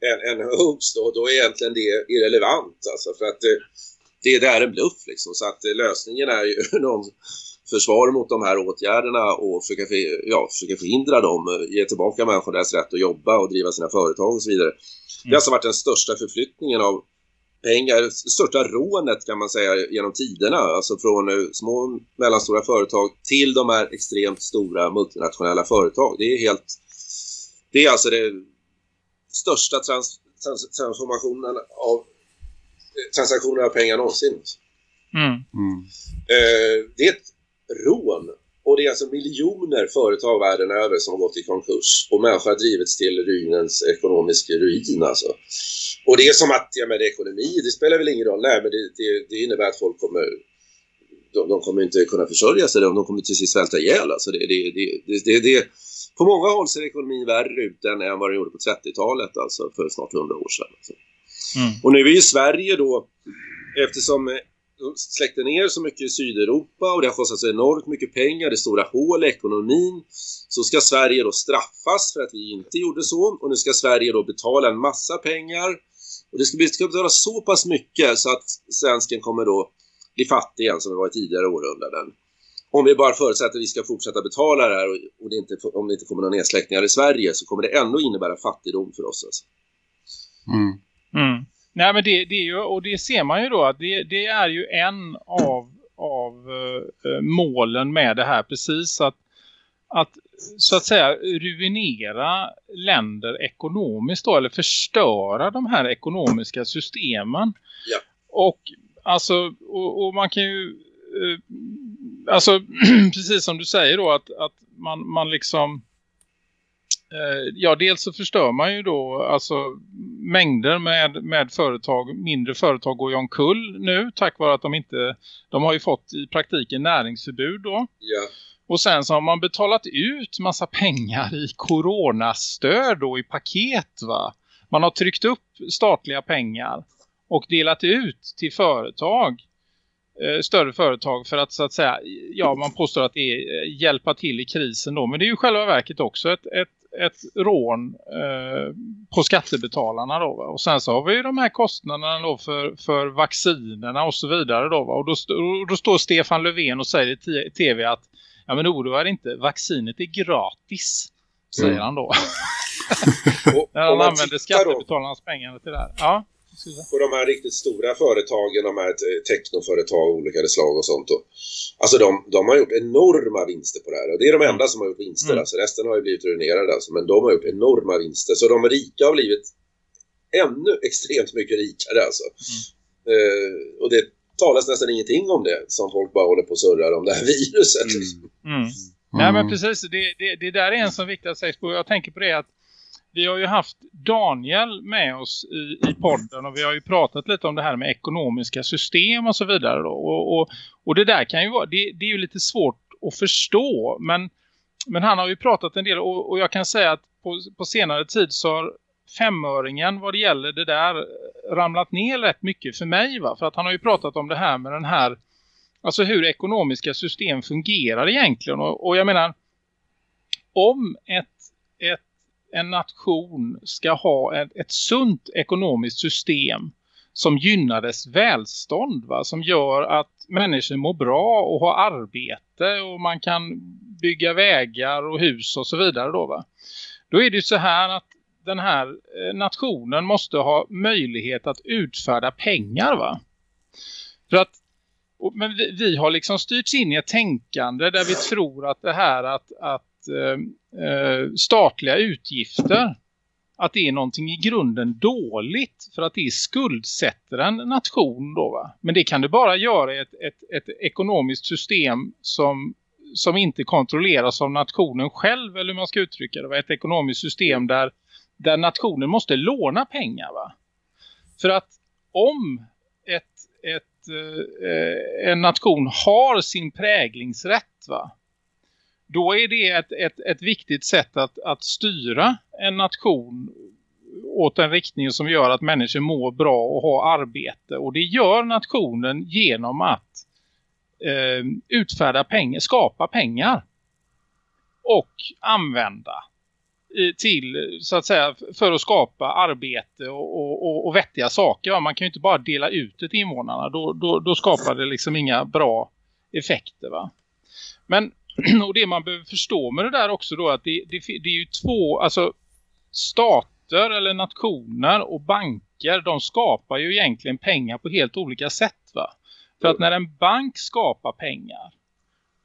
en, en hoax då, då är egentligen det irrelevant. Alltså för att eh, det, det, är en bluff liksom. Så att eh, lösningen är ju [laughs] någon försvar mot de här åtgärderna och försöka, för, ja, försöka förhindra dem, eh, ge tillbaka människor deras rätt att jobba och driva sina företag och så vidare. Mm. Det har alltså varit den största förflyttningen av pengar, det största rånet kan man säga genom tiderna. Alltså från små små mellanstora företag till de här extremt stora multinationella företag. Det är helt, det är alltså det största trans, trans, transformationen av transaktioner av pengar någonsin. Mm. Mm. Uh, det är ett rån och det är alltså miljoner företag världen över som har gått i konkurs. Och människor har drivits till ruinens ekonomiska ruin alltså. Och det är som att, ja men ekonomi, det spelar väl ingen roll. Nej, men det, det, det innebär att folk kommer, de, de, kommer inte kunna försörja sig. De kommer till sist svälta ihjäl. Alltså det, det, det, det, det, på många håll ser ekonomin värre ut än, än vad den gjorde på 30-talet, alltså för snart 100 år sedan. Alltså. Mm. Och nu är ju Sverige då, eftersom släckte ner så mycket i Sydeuropa och det har kostat så enormt mycket pengar, det är stora hål i ekonomin. Så ska Sverige då straffas för att vi inte gjorde så och nu ska Sverige då betala en massa pengar. Och det ska, det ska betala så pass mycket så att svensken kommer då bli fattig igen som det var i tidigare århundraden. Om vi bara förutsätter att vi ska fortsätta betala det här och, och det inte, om det inte kommer några nedsläckningar i Sverige så kommer det ändå innebära fattigdom för oss. Alltså. Mm. Mm. Nej men det, det är ju, och det ser man ju då att det, det är ju en av, av uh, målen med det här precis att, att så att säga ruinera länder ekonomiskt då eller förstöra de här ekonomiska systemen. Ja. Och alltså och, och man kan ju uh, alltså [clears throat] precis som du säger då att, att man, man liksom Eh, ja, dels så förstör man ju då alltså mängder med, med företag, mindre företag går ju omkull nu tack vare att de inte, de har ju fått i praktiken näringsförbud då. Ja. Och sen så har man betalat ut massa pengar i coronastöd då i paket va. Man har tryckt upp statliga pengar och delat ut till företag större företag för att så att säga, ja man påstår att det är eh, hjälpa till i krisen då. Men det är ju själva verket också ett, ett ett rån eh, på skattebetalarna då. Va? Och sen så har vi ju de här kostnaderna då för, för vaccinerna och så vidare då. Va? Och då, då står Stefan Löfven och säger i tv att ja men oroa er inte, vaccinet är gratis. Säger mm. han då. [laughs] [laughs] och, När han använder skattebetalarnas pengar till det här. Ja. Och de här riktigt stora företagen, de här technoföretag av olika slag och sånt. Och, alltså de, de har gjort enorma vinster på det här. Och det är de mm. enda som har gjort vinster. Mm. Alltså resten har ju blivit ruinerade. Alltså, men de har gjort enorma vinster. Så de rika har blivit ännu extremt mycket rikare alltså. Eh, och det talas nästan ingenting om det som folk bara håller på och surrar om det här [laughs] viruset. liksom. Mm. Nej men precis, det, det, det där är en som viktig att säga på. Jag tänker på det att vi har ju haft Daniel med oss i, i podden och vi har ju pratat lite om det här med ekonomiska system och så vidare. Då. Och, och, och det där kan ju vara, det, det är ju lite svårt att förstå men, men han har ju pratat en del och, och jag kan säga att på, på senare tid så har femöringen vad det gäller det där eh, ramlat ner rätt mycket för mig va. För att han har ju pratat om det här med den här Alltså hur ekonomiska system fungerar egentligen. Och, och jag menar, om ett, ett, en nation ska ha ett, ett sunt ekonomiskt system som gynnar dess välstånd. Va? Som gör att människor mår bra och har arbete och man kan bygga vägar och hus och så vidare. Då, va? då är det ju så här att den här eh, nationen måste ha möjlighet att utfärda pengar va. För att men vi, vi, har liksom styrts in i ett tänkande där vi tror att det här att, att Eh, eh, statliga utgifter att det är någonting i grunden dåligt för att det skuldsätter en nation då va. Men det kan du bara göra i ett, ett, ett ekonomiskt system som, som inte kontrolleras av nationen själv eller hur man ska uttrycka det. Va? Ett ekonomiskt system där, där nationen måste låna pengar va. För att om ett, ett eh, eh en nation har sin präglingsrätt va. Då är det ett, ett, ett viktigt sätt att, att styra en nation åt en riktning som gör att människor mår bra och har arbete. Och det gör nationen genom att eh, utfärda pengar, skapa pengar och använda till så att säga för att skapa arbete och, och, och vettiga saker. Man kan ju inte bara dela ut det till invånarna. Då, då, då skapar det liksom inga bra effekter va. Men [clears throat] och det man behöver förstå med det där också då att det, det, det är ju två, alltså stater eller nationer och banker de skapar ju egentligen pengar på helt olika sätt va. För att när en bank skapar pengar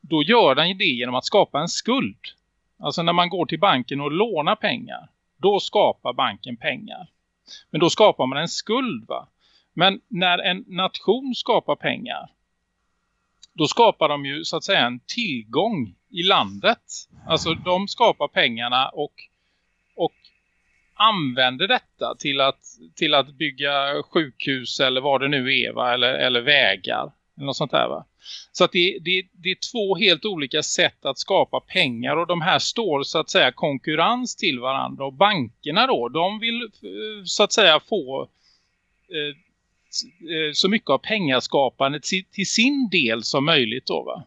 då gör den det genom att skapa en skuld. Alltså när man går till banken och lånar pengar. Då skapar banken pengar. Men då skapar man en skuld va. Men när en nation skapar pengar. Då skapar de ju så att säga en tillgång i landet. Alltså de skapar pengarna och, och använder detta till att, till att bygga sjukhus eller vad det nu är va? Eller, eller vägar. Eller något sånt där va. Så att det, det, det är två helt olika sätt att skapa pengar och de här står så att säga konkurrens till varandra och bankerna då, de vill eh, så att säga få eh, så mycket av pengaskapandet till, till, sin del som möjligt då va.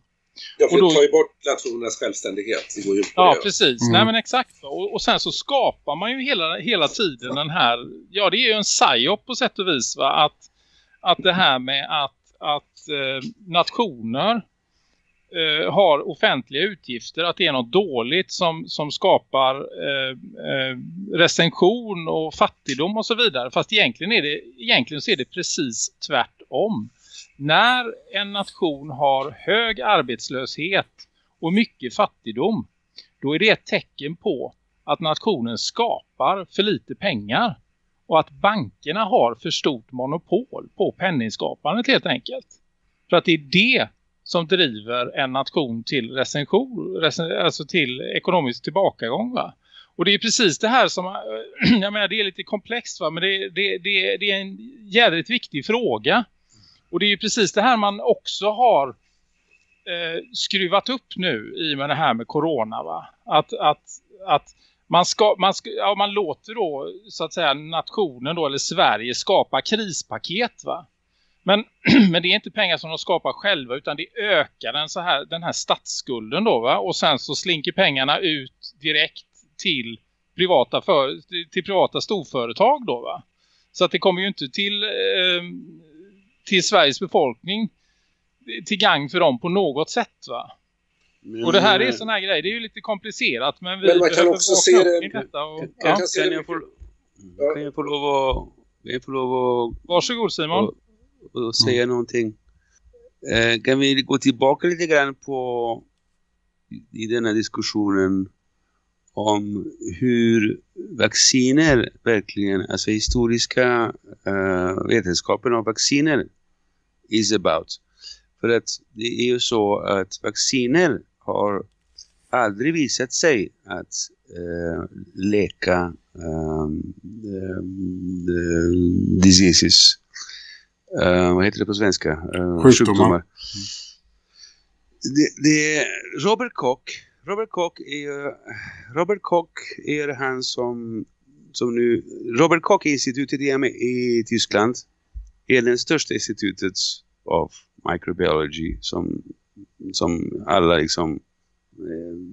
Ja, för och då tar ju bort nationernas självständighet. Det går ju ja, det. precis. Mm. Nej, men exakt. Och, och, sen så skapar man ju hela, hela tiden den här... Ja, det är ju en psyop på sätt och vis, va? Att, att det här med att att eh, nationer eh, har offentliga utgifter, att det är något dåligt som, som skapar eh, eh, recension och fattigdom och så vidare. Fast egentligen, är det, egentligen så är det precis tvärtom. När en nation har hög arbetslöshet och mycket fattigdom, då är det ett tecken på att nationen skapar för lite pengar och att bankerna har för stort monopol på penningskapandet helt enkelt. För att det är det som driver en nation till recension, alltså till ekonomisk tillbakagång va. Och det är precis det här som, [clears throat] jag menar det är lite komplext va, men det, det, det, det är en jävligt viktig fråga. Och det är precis det här man också har eh, skruvat upp nu i med det här med corona va. Att, att, att man, ska, man, ska, ja, man låter då så att säga nationen då, eller Sverige skapa krispaket va. Men, [clears throat] men det är inte pengar som de skapar själva utan det ökar den, så här, den här statsskulden då va. Och sen så slinker pengarna ut direkt till privata, för, till privata storföretag då va. Så att det kommer ju inte till, eh, till Sveriges befolkning till gang för dem på något sätt va. Men, och det här är sån här grej, det är ju lite komplicerat men vi men man kan också se det detta och, kan, ja. kan, kan, jag få, kan jag få lov att kan jag få lov att Varsågod Simon och, och säga mm. någonting eh, kan vi gå tillbaka lite grann på i denna diskussionen om hur vacciner verkligen, alltså historiska uh, vetenskapen av vacciner is about. För att det är ju så att vacciner har aldrig visat sig att uh, läka um, um, diseases. Uh, vad heter det på svenska? Uh, sjukdomar. sjukdomar. Det, det, Robert Koch Robert Koch är Robert Koch är han som som nu Robert Koch institutet i, i Tyskland är den största institutet av microbiology som som alla liksom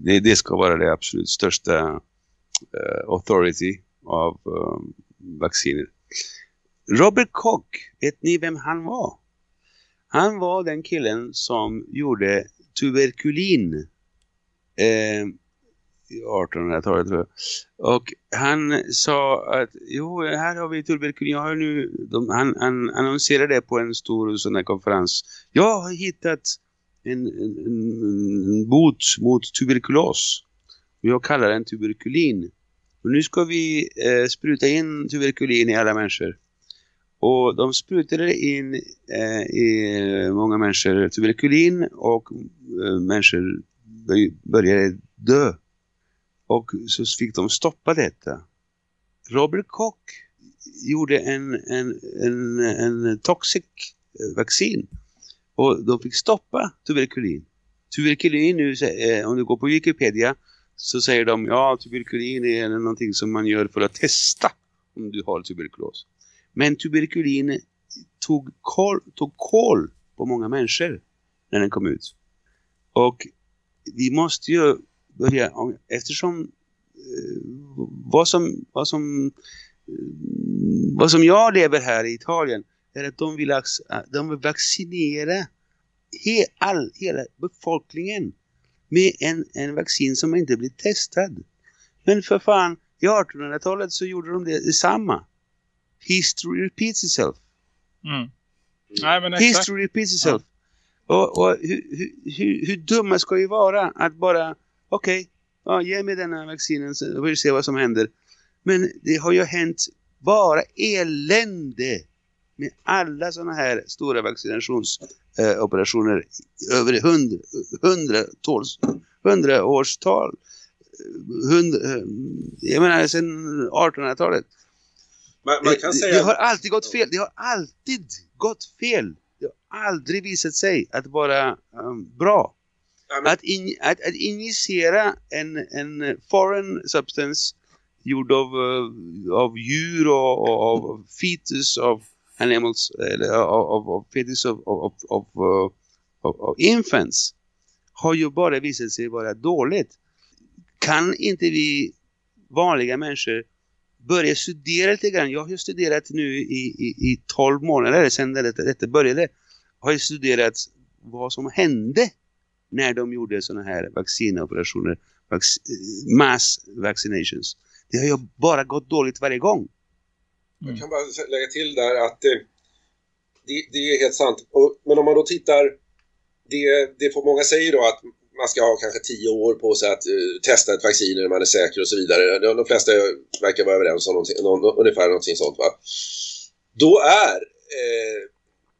det, det ska vara det absolut största uh, authority av um, vacciner. Robert Koch, vet ni vem han var? Han var den killen som gjorde tuberkulin eh, 1800-talet tror jag. Och han sa att jo, här har vi tuberkulin. Jag har nu, de, han, han annonserade det på en stor sån här konferens. Jag har hittat en, en, en bot mot tuberkulos. Jag kallar den tuberkulin. Och nu ska vi eh, spruta in tuberkulin i alla människor. Och de sprutade in eh, i många människor tuberkulin och eh, människor började dö. Och så fick de stoppa detta. Robert Koch gjorde en, en, en, en toxic vaccin. Och de fick stoppa tuberkulin. Tuberkulin nu, eh, om du går på Wikipedia så säger de ja tuberkulin är någonting som man gör för att testa om du har tuberkulos. Men tuberkulin tog koll, tog koll på många människor när den kom ut. Och vi måste ju börja, eftersom eh, vad som, vad som eh, vad som jag lever här i Italien är att de vill, de vill vaccinera he, all, hela befolkningen med en, en vaccin som inte blir testad. Men för fan, i 1800-talet så gjorde de det detsamma. History repeats itself. Mm. Nej, men exakt. History repeats itself. Ja. Och, och hur, hur, hur, dumma ska vi vara att bara, okej, okay, ja, ge mig den här vaccinen så vi se vad som händer. Men det har ju hänt bara elände med alla sådana här stora vaccinationsoperationer eh, över hundra, hundra, tals, hundra årstal. Hundra, eh, jag menar sedan 1800-talet. Man, man kan det, säga... det har alltid gått fel. Det har alltid gått fel. Det har aldrig visat sig att vara um, bra. Ja, men... att, in, att, att injicera en, en foreign substance gjord av, uh, av djur och, och av fetus av animals eller av, av fetus of, of, of, uh, of, of infants har ju bara visat sig vara dåligt. Kan inte vi vanliga människor börja studera lite grann. Jag har ju studerat nu i, i, i 12 månader sedan detta, detta började. Har jag studerat vad som hände när de gjorde sådana här vaccinoperationer, vac mass vaccinations. Det har ju bara gått dåligt varje gång. Jag kan bara lägga till där att eh, det, det, är helt sant. Och, men om man då tittar, det, det får många säger då att man ska ha kanske tio år på sig att uh, testa ett vaccin när man är säker och så vidare. De, de flesta verkar vara överens om någonting, någon, ungefär någonting sånt va. Då är eh,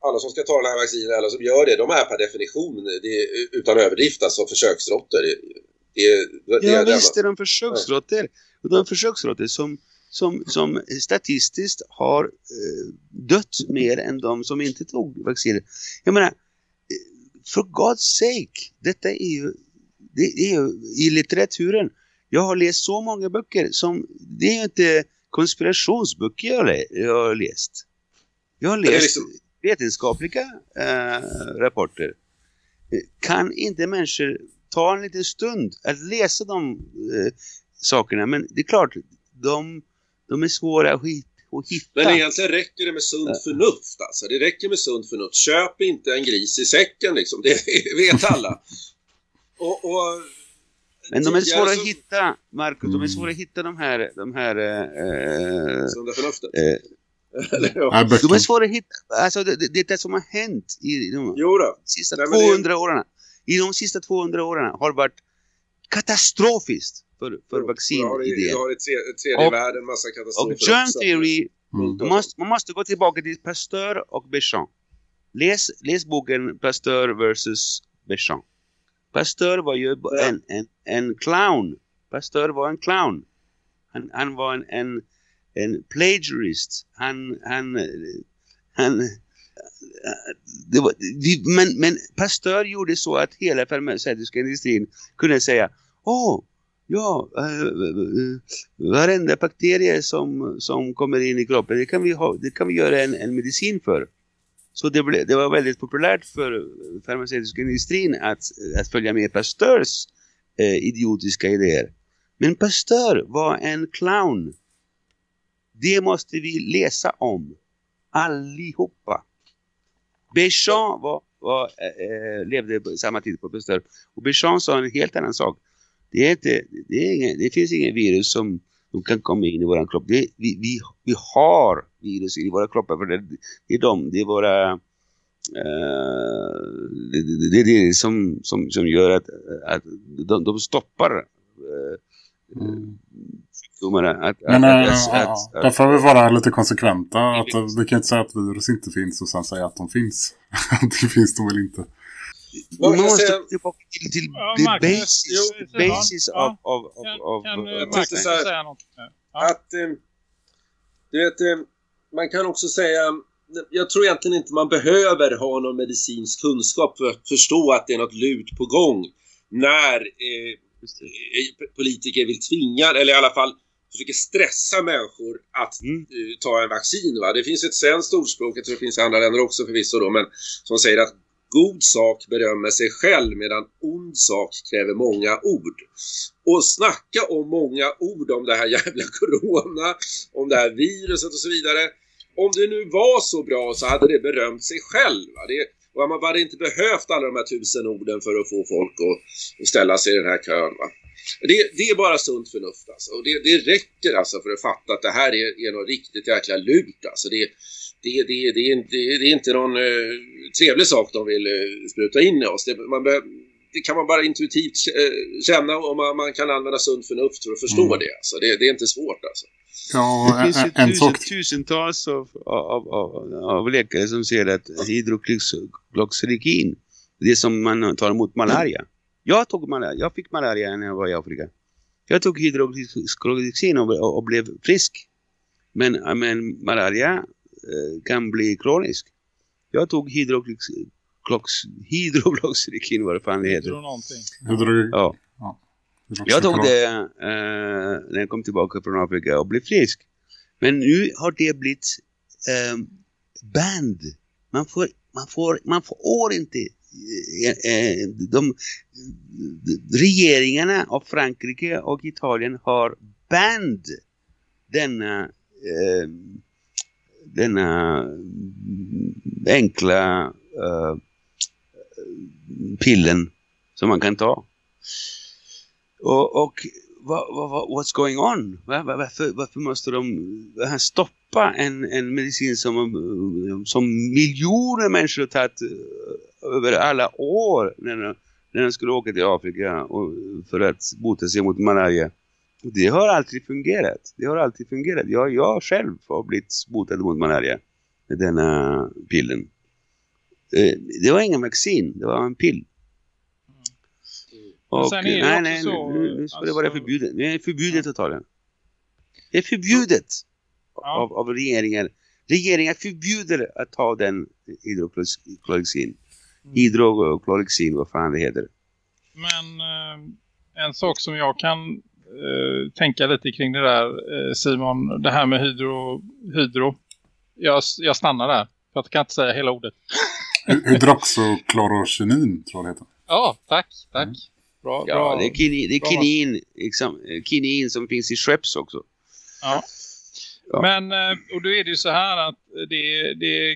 alla som ska ta den här vaccinet, alla som gör det, de är per definition det är, utan överdrift alltså försöksråttor. Det, det, det, ja är visst är de försöksråttor. Och de försöksråttor som, som, som statistiskt har eh, dött mer än de som inte tog vaccinet. Jag menar, for God's sake, detta är ju, det är ju i litteraturen. Jag har läst så många böcker som, det är ju inte konspirationsböcker jag, jag har läst. Jag har läst liksom... vetenskapliga äh, rapporter. Kan inte människor ta en liten stund att läsa de äh, sakerna? Men det är klart, de, de är svåra att hitta och hitta. Men egentligen räcker det med sunt förnuft alltså. Det räcker med sunt förnuft. Köp inte en gris i säcken liksom. Det [laughs] vet alla. och, och men de är svåra så... att hitta, Marcus. Mm. De är svåra att hitta de här... De här eh, Sunda förnuftet. Eh, [laughs] de är svåra att hitta. Alltså det, det, det som har hänt i de jo då. sista Nej, 200 det... åren. I de sista 200 åren har varit katastrofiskt för, för Du vaccinidén. har i tre, tredje Och- världen massa Och katastrofer germ också. theory, Mm. man måste, man måste gå tillbaka till Pasteur och Béchamp. Läs, läs boken Pasteur versus Béchamp. Pasteur var ju Ja. en, en, en clown. Pasteur var en clown. Han, han var en, en, en plagiarist. Han, han, han var, vi, men, men Pasteur gjorde så att hela farmaceutiska industrin kunde säga Åh, ja, äh, varenda bakterie som, som kommer in i kroppen, det kan vi, ha, det kan vi göra en, en medicin för. Så det, ble, det var väldigt populärt för farmaceutiska industrin att, att följa med Pasteurs eh, idiotiska idéer. Men Pasteur var en clown. Det måste vi läsa om. Allihopa. Béchamp var, var, eh, levde på samma tid på Pasteur. Och Béchamp sa en helt annan sak. Det, är inte, det, är ingen, det finns ingen virus som, som kan komma in i våran kropp. Det, vi, vi, vi har virus i våra kroppar. För det, det är de, det är våra... eh, det, det, det är det som, som, som gör att, att de, de stoppar uh, Mm. Att, Men att, äh, att, ja, att, därför får vi vara lite konsekventa. Att, vi kan inte säga att virus inte finns och sen säga att de finns. [laughs] det finns de väl inte. Man måste säga? tillbaka till, till Ja, the Marcus, basis, jo, basis ja. av, av, av, Kan, av, kan av, eh, Marcus tänkte så här- säga något nu? Ja. Att, eh, du vet, eh, man kan också säga, jag tror egentligen inte man behöver ha någon medicinsk kunskap för att förstå att det är något lut på gång när eh, eh, politiker vill tvinga, eller i alla fall försöker stressa människor att Mm. eh, ta en vaccin. Va? Det finns ett svenskt ordspråk, jag tror det finns i andra länder också förvisso då, men som säger att god sak berömmer sig själv medan ond sak kräver många ord. Och snacka om många ord om det här jävla [laughs] corona, om det här viruset och så vidare. Om det nu var så bra så hade det berömt sig själv. Va? Det, och man hade inte behövt alla de här tusen orden för att få folk att, att ställa sig i den här kön. Va? Det, det är bara sunt förnuft alltså. Och det, det räcker alltså för att fatta att det här är, är något riktigt jäkla lurt. alltså. Det, det, det, det, är, inte, det är inte någon eh, trevlig sak de vill eh, spruta in i oss. Det, man be, det kan man bara intuitivt eh, känna och man, man kan använda sunt förnuft för att förstå Mm. det. Alltså. Det, det är inte svårt alltså. Ja, Det finns ju en, en tusen, tusentals av, av, av, av läkare som säger att hydroxychloroquin, det som man tar emot malaria. Jag tog malaria, jag fick malaria när jag var i Afrika. Jag tog hydroxychloroquin och, och, och blev frisk. Men, men malaria kan bli kronisk. Jag tog hydroxychloroquin vad det fan det Jag heter. Hydro, Ja. hydroxyklor- Jag tog det eh, när jag kom tillbaka från Afrika och blev frisk. Men nu har det blivit eh, banned. Man får, man får, man får inte eh, eh, de, regeringarna av Frankrike och Italien har banned denna eh, denna enkla uh, pillen som man kan ta. Och, och vad, vad, what's going on? Var, Varför, varför måste de stoppa en, en medicin som, eh, som miljoner människor har tagit eh, över alla år när de, när de skulle åka till Afrika och, för att bota sig mot malaria? Det har alltid fungerat. Det har alltid fungerat. Jag, jag själv har blivit botad mot malaria med denna pillen. Eh, Det var ingen vaccin, det var en pill. Och, sen är det nej, nej, så, nu, nu ska det vara alltså- förbjudet. Nu är det förbjudet att ta den. Det är förbjudet Ja. av, av regeringar. Regeringar förbjuder att ta den hydroklorixin. Mm. Hydroklorixin, vad fan det heter. Men eh, en sak som jag kan tänka lite kring det där eh, Simon, det här med hydro, hydro. Jag, jag stannar där, för jag kan inte säga hela ordet. Hydroxoklorokinin tror jag det heter. Ja, tack, tack. Mm. Bra, Ja, bra. det är, kinin, det är kinin, liksom, eh, kinin som finns i Schweppes också. Ja. Ja. Men, eh, och då är det ju så här att det, det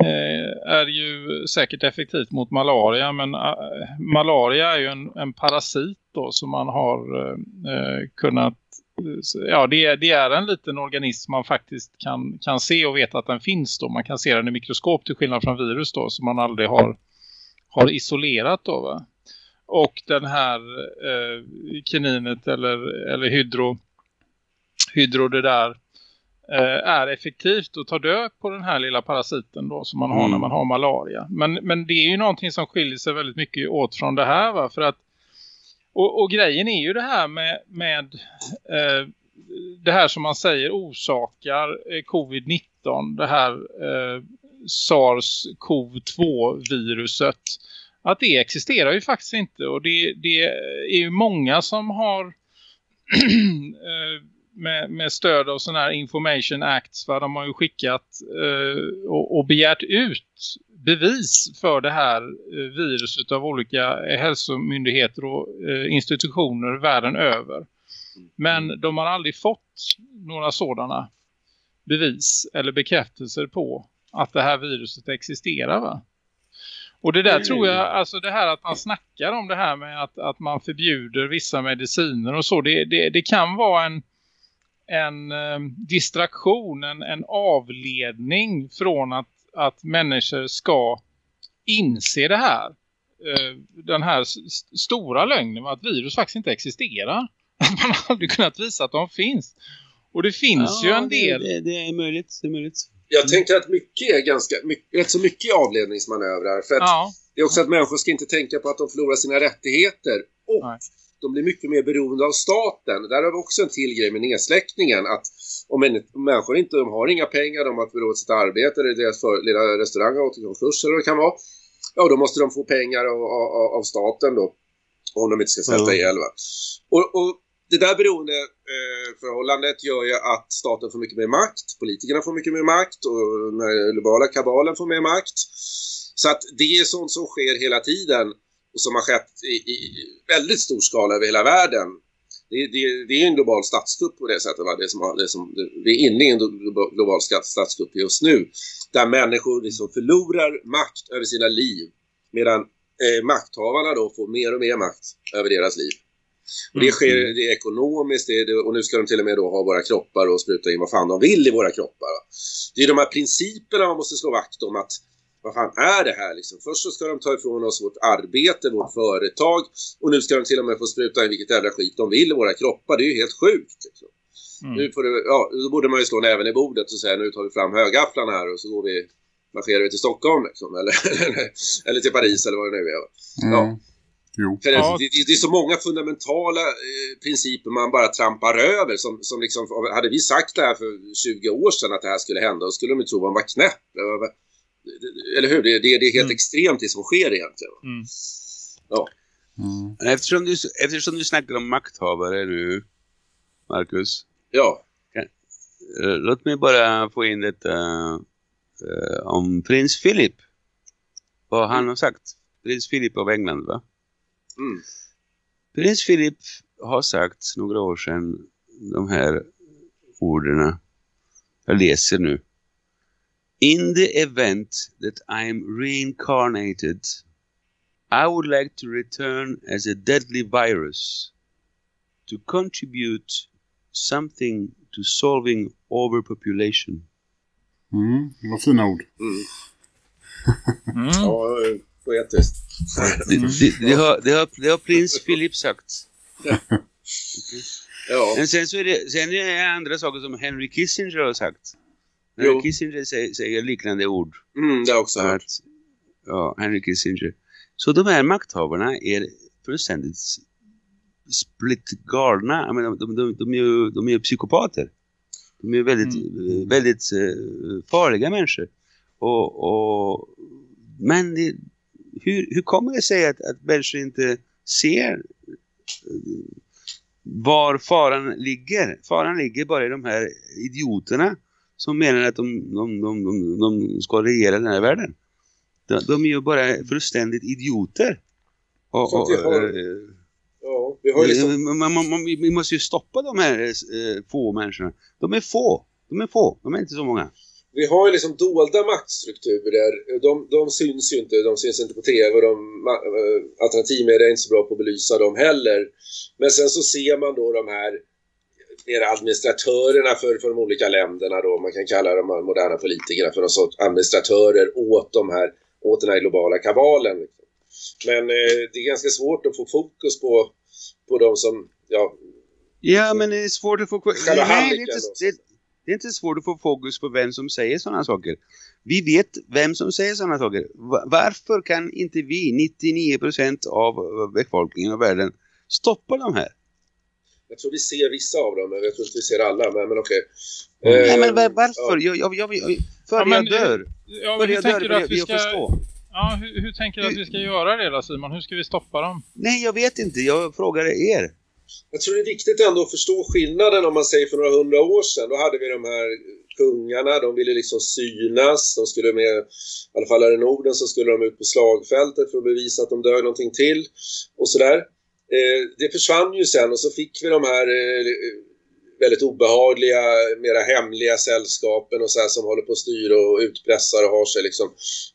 eh, är ju säkert effektivt mot malaria. Men eh, malaria är ju en, en parasit då som man har eh, kunnat... Ja, det, är- det är en liten organism man faktiskt kan, kan se och veta att den finns då. Man kan se den i mikroskop till skillnad från virus då som man aldrig har, har isolerat då va. och den här eh, kininet eller, eller hydro, hydro det där eh, är effektivt och tar död på den här lilla parasiten då som man har när man har malaria. Men, men det är ju någonting som skiljer sig väldigt mycket åt från det här va? För att, och, och grejen är ju det här med, med eh, det här som man säger orsakar eh, covid-19, det här eh, SARS-CoV-2-viruset att det existerar ju faktiskt inte och det, det är ju många som har [clears throat] eh, med, med, stöd av sådana här Information Acts va, de har ju skickat eh, och, och, begärt ut bevis för det här eh, viruset av olika hälsomyndigheter och eh, institutioner världen över. Men de har aldrig fått några sådana bevis eller bekräftelser på att det här viruset existerar va? Och det där mm. tror jag, alltså det här att man snackar om det här med att, att man förbjuder vissa mediciner och så, det, det, det kan vara en, en eh, distraktion, en, en avledning från att, att människor ska inse det här. Eh, den här st stora lögnen att virus faktiskt inte existerar. Att [laughs] man aldrig kunnat visa att de finns. Och det finns ja, ju en del... Det, det, är möjligt, det är möjligt. Jag tänker att mycket är ganska, mycket, rätt så mycket avledningsmanövrar. För att ja. det är också att människor ska inte tänka på att de förlorar sina rättigheter. Och Nej. De blir mycket mer beroende av staten. Där har vi också en till grej med nedsläckningen. Att om, människor inte de har inga pengar, de har förlorat sitt arbete eller deras för, lilla restaurang har gått i konkurs eller vad det kan vara. Ja, då måste de få pengar av, av, av staten då. Om de inte ska svälta mm. ihjäl. Och, och det där beroendeförhållandet gör ju att staten får mycket mer makt, politikerna får mycket mer makt och den globala kabalen får mer makt. Så att det är sånt som sker hela tiden och som har skett i, i väldigt stor skala över hela världen. Det, det, det är en global statskupp på det sättet. Va? Det som, det som, vi är inne i en global statskupp just nu. Där människor liksom förlorar makt över sina liv. Medan eh, makthavarna då får mer och mer makt över deras liv. Och det sker mm. det är ekonomiskt det är, och nu ska de till och med då ha våra kroppar och spruta in vad fan de vill i våra kroppar. Det är de här principerna man måste slå vakt om att vad fan är det här liksom? Först så ska de ta ifrån oss vårt arbete, vårt företag och nu ska de till och med få spruta in vilket jävla skit de vill i våra kroppar. Det är ju helt sjukt. Liksom. Mm. Nu får det, ja, då borde man ju slå näven i bordet och säga nu tar vi fram högafflarna här och så går vi marscherar vi till Stockholm liksom, eller, [laughs] eller till Paris eller vad det nu är. Mm. Ja. Jo. För ja. det, det, är så många fundamentala eh, principer man bara trampar över. Som, som liksom, hade vi sagt det här för 20 år sedan att det här skulle hända, då skulle de ju tro att man var knäpp. Eller hur? Det, det, det är helt mm. extremt det som sker egentligen. Mm. Ja. Mm. Eftersom, du, eftersom du snackar om makthavare nu, Marcus. Ja. Kan, eh, låt mig bara få in detta uh, om prins Philip. Vad han har sagt. Prins Philip av England, va? Mm. Prins Philip har sagt några år sedan de här orden. Jag läser nu. In the event that I am reincarnated, I would like to return as a deadly virus to contribute something to solving overpopulation. Mm, vad fina ord. Mm. [laughs] mm. ja, poetiskt. Det, det, det, har, det, har, det har prins Philip sagt. Ja. ja. Men sen så är det, sen är det andra saker som Henry Kissinger har sagt. Henry. Kissinger säger, säger, liknande ord. Mm, det har också hört. Ja, Henry Kissinger. Så de här makthavarna är fullständigt split galna. Jag menar, de, de, de, är ju, de är ju psykopater. De är väldigt, mm. väldigt uh, farliga människor. Och, och, men det, hur, hur kommer det sig att, att människor inte ser eh, var faran ligger? Faran ligger bara i de här idioterna som menar att de, de, de, de, de ska regera den här världen. De, de är ju bara fullständigt idioter. Och, och, har, eh, ja, vi, har liksom... man, man, man, vi måste ju stoppa de här eh, få människorna. De är få. De är få. De är inte så många vi har ju liksom dolda maktstrukturer. De, de syns ju inte, de syns inte på tv och de, eh, alternativmedia är inte så bra på att belysa dem heller. Men sen så ser man då de här mer administratörerna för, för de olika länderna då, man kan kalla de moderna politikerna för någon sorts administratörer åt de här, åt den här globala kabalen. Men eh, det är ganska svårt att få fokus på, på de som, ja... Ja, men det är svårt att få... Nej, det är, inte, det, det är inte svårt att få fokus på vem som säger sådana saker. Vi vet vem som säger sådana saker. Va- Varför kan inte vi, 99% av befolkningen av världen, stoppa de här? Jag tror vi ser vissa av dem, men jag tror inte vi ser alla. Men, men okej. Nej, Eh, men var, varför? ja. Jag, jag, jag, jag, före Ja, men, jag dör. Ja, Före hur jag dör tänker du att vi ska... förstå. Ja, hur, hur tänker du att vi ska göra det då Simon? Hur ska vi stoppa dem? Nej, jag vet inte. Jag frågar er. Jag tror det är viktigt ändå att förstå skillnaden om man säger för några hundra år sedan. Då hade vi de här kungarna, de ville liksom synas. De skulle med, i alla fall här i Norden så skulle de ut på slagfältet för att bevisa att de dög någonting till och sådär. Eh, det försvann ju sen och så fick vi de här eh, väldigt obehagliga, mera hemliga sällskapen och så här som håller på att styra och utpressar och har sig liksom.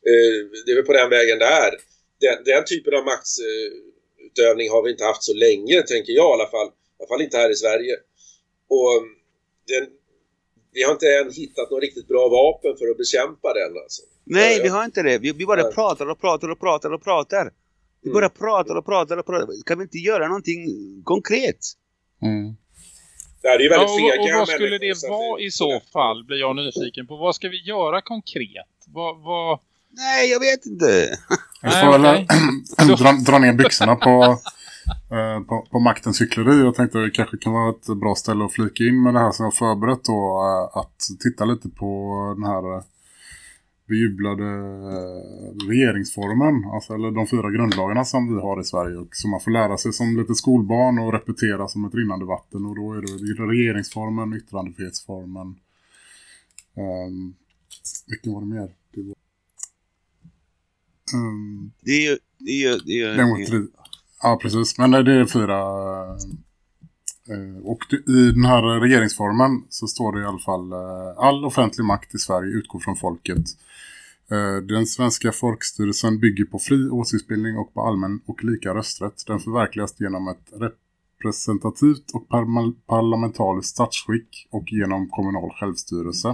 Eh, det är väl på den vägen det är. Den, den typen av maktutövning har vi inte haft så länge, tänker jag i alla fall. I alla fall inte här i Sverige. Och um, den, vi har inte än hittat något riktigt bra vapen för att bekämpa den alltså. Nej, vi har inte det. Vi, vi bara Nej. pratar och pratar och pratar och pratar. Vi Mm. bara pratar och pratar och pratar. Kan vi inte göra någonting konkret? Mm. Det är ju Ja, väldigt och, fega och vad skulle det vara i så fall, blir jag nyfiken på. Vad ska vi göra konkret? Vad, vad... Nej, jag vet inte. Jag Nej, får väl [clears throat] dra, dra ner byxorna på, [laughs] eh, på, på maktens hyckleri. Jag tänkte att det kanske kan vara ett bra ställe att flika in med det här som jag har förberett då. eh, Att titta lite på den här eh, bejublade regeringsformen. Alltså, eller de fyra grundlagarna som vi har i Sverige. Och som man får lära sig som lite skolbarn och repetera som ett rinnande vatten. Och då är det regeringsformen, yttrandefrihetsformen. Um, vilken var det mer? Det var... Ehm, Det är ju... Det är det är ju Demokrati. Ja, precis. Men det är fyra... eh, Och i den här regeringsformen så står det i alla fall eh, all offentlig makt i Sverige utgår från folket. Eh, Den svenska folkstyrelsen bygger på fri åsiktsbildning och på allmän och lika rösträtt. Den förverkligas genom ett representativt och parlamentariskt statsskick och genom kommunal självstyrelse.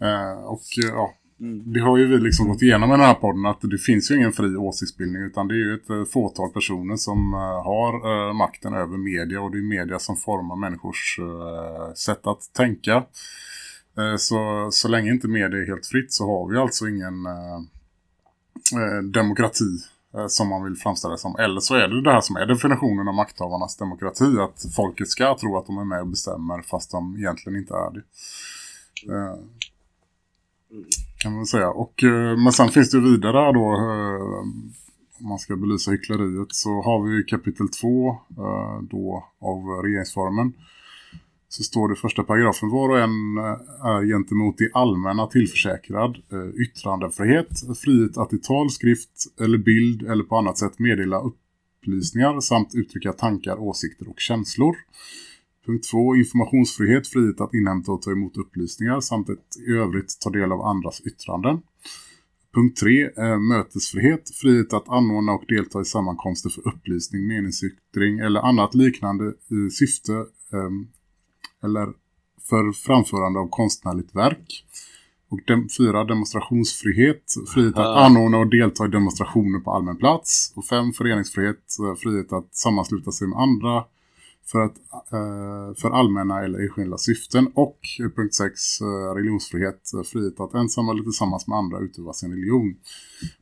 Eh, Och eh, ja, Mm. det har ju vi liksom gått igenom i den här podden att det finns ju ingen fri åsiktsbildning utan det är ju ett fåtal personer som har makten över media och det är media som formar människors sätt att tänka. Eh, så, så länge inte media är helt fritt så har vi alltså ingen eh, eh, demokrati eh, som man vill framställa det som. Eller så är det det här som är definitionen av makthavarnas demokrati att folket ska tro att de är med och bestämmer fast de egentligen inte är det. Eh, kan man säga. Och, eh, men sen finns det vidare då, eh, om man ska belysa hyckleriet, så har vi ju kapitel 2 eh, då av regeringsformen. Så står det i första paragrafen, var och en eh, är gentemot det allmänna tillförsäkrad eh, yttrandefrihet, frihet att i tal, skrift eller bild eller på annat sätt meddela upplysningar samt uttrycka tankar, åsikter och känslor. Punkt 2. Informationsfrihet, frihet att inhämta och ta emot upplysningar samt att i övrigt ta del av andras yttranden. Punkt 3. Eh, mötesfrihet, frihet att anordna och delta i sammankomster för upplysning, meningsyttring eller annat liknande i syfte ehm, eller för framförande av konstnärligt verk. Och dem, fyra, demonstrationsfrihet, frihet att anordna och delta i demonstrationer på allmän plats. Och fem, föreningsfrihet, eh, frihet att sammansluta sig med andra för, att, eh, för allmänna eller enskilda syften. Och eh, punkt 6, eh, religionsfrihet, frihet att ensam eller tillsammans med andra utöva sin religion.